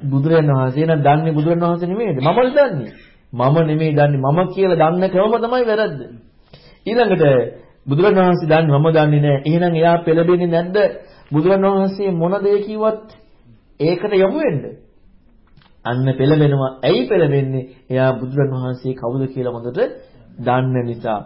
බුදුරන් වහන්සේ. එහෙනම් දන්නේ බුදුරන් වහන්සේ නෙමෙයිද? මමද දන්නේ? මම නෙමෙයි දන්නේ මම කියලා දන්න ක්‍රම තමයි වැරද්ද. ඊළඟට බුදුරණවහන්සේ දන්නේ මම දන්නේ නැහැ. එහෙනම් එයා පෙළඹෙන්නේ නැද්ද? බුදුරණවහන්සේ මොන දේ කිව්වත් ඒකට යොමු වෙන්න. අන්න පෙළඹෙනවා. ඇයි පෙළඹෙන්නේ? එයා බුදුරණවහන්සේ කවුද කියලා හොඳට දන්න නිසා.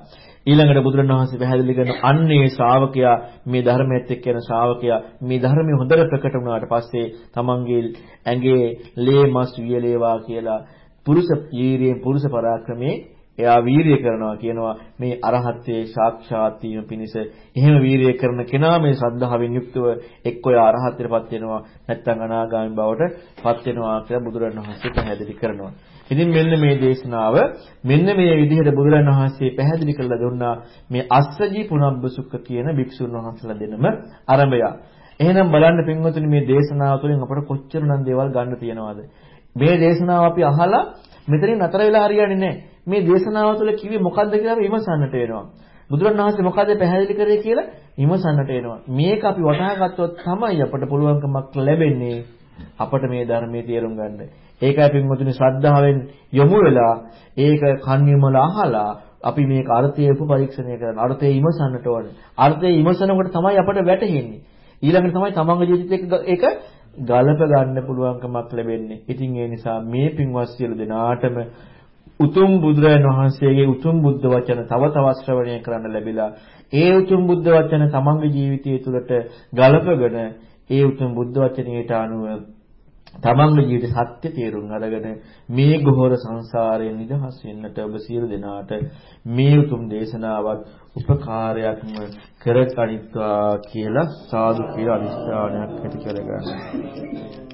ඊළඟට බුදුරණවහන්සේ පැහැදිලි කරන අන්නේ ශ්‍රාවකයා මේ ධර්මයේත් එක්ක යන ශ්‍රාවකයා මේ ධර්මයේ හොඳට ප්‍රකට වුණාට පස්සේ තමන්ගේ ඇඟේ ලේ මස් වියලේවා කියලා පුරුෂ වීරියෙන් පුරුෂ පරාක්‍රමයේ එයා වීරිය කරනවා කියනවා මේ අරහත්ත්වයේ සාක්ෂාත් වීම පිණිස එහෙම වීරිය කරන කෙනා මේ ශ්‍රද්ධාවෙන් යුක්තව එක්ක ඔය අරහත්ත්වයටපත් වෙනවා නැත්නම් අනාගාමී බවට පත් වෙනවා කියලා බුදුරණවහන්සේ පැහැදිලි කරනවා. ඉතින් මෙන්න මේ දේශනාව මෙන්න මේ විදිහට බුදුරණවහන්සේ පැහැදිලි කරලා දුන්නා මේ අස්සජී පුනබ්බසුක්ක කියන භික්ෂුන් වහන්සේලා දෙනම ආරම්භය. එහෙනම් බලන්න පින්වතුනි මේ දේශනාව තුළින් අපට කොච්චරනම් දේවල් ගන්න තියෙනවද? මේ දේශනාව අපි අහලා මෙතනින් නතර වෙලා හරියන්නේ නැහැ. මේ දේශනාව තුළ කිව්වේ මොකද්ද කියලා විමසන්නට වෙනවා. බුදුරණවහන්සේ මොකද්ද පැහැදිලි කරේ කියලා විමසන්නට වෙනවා. මේක අපි වටහා ගත්තොත් තමයි අපට පුළුවන්කමක් ලැබෙන්නේ අපට මේ ධර්මයේ තේරුම් ගන්න. ඒකයි පින්වතුනි ශ්‍රද්ධාවෙන් යොමු වෙලා ඒක කන්‍යමල අහලා අපි මේක අර්ථය උපපරීක්ෂණය කරන අර්ථය ඉමසන්නට ඕනේ. අර්ථය ඉමසනකොට තමයි අපට වැටහෙන්නේ. ඊළඟට තමයි තමන්ගේ ජීවිතේක ඒක ගලප ගන්න පුළුවන්කමක් ලැබෙන්නේ. ඉතින් ඒ නිසා මේ පින්වත් සියලු දෙනාටම උතුම් බුදුරජාණන් වහන්සේගේ උතුම් බුද්ධ වචන තව තවත් ශ්‍රවණය කරන්න ලැබිලා ඒ උතුම් බුද්ධ වචන තමන්ගේ ජීවිතය තුළට ගලපගෙන ඒ උතුම් බුද්ධ වචනයට අනුව තමන්ගේ ජීවිත සත්‍ය තේරුම් අරගෙන මේ ගොහර සංසාරයෙන් නිදහස් වෙන්නට ඔබ සියලු දෙනාට මේ උතුම් දේශනාවත් උපකාරයක්ම කර ගනිත්වා කියලා සාදු කියලා අනිස්ථානයක් ඇති කරගන්න.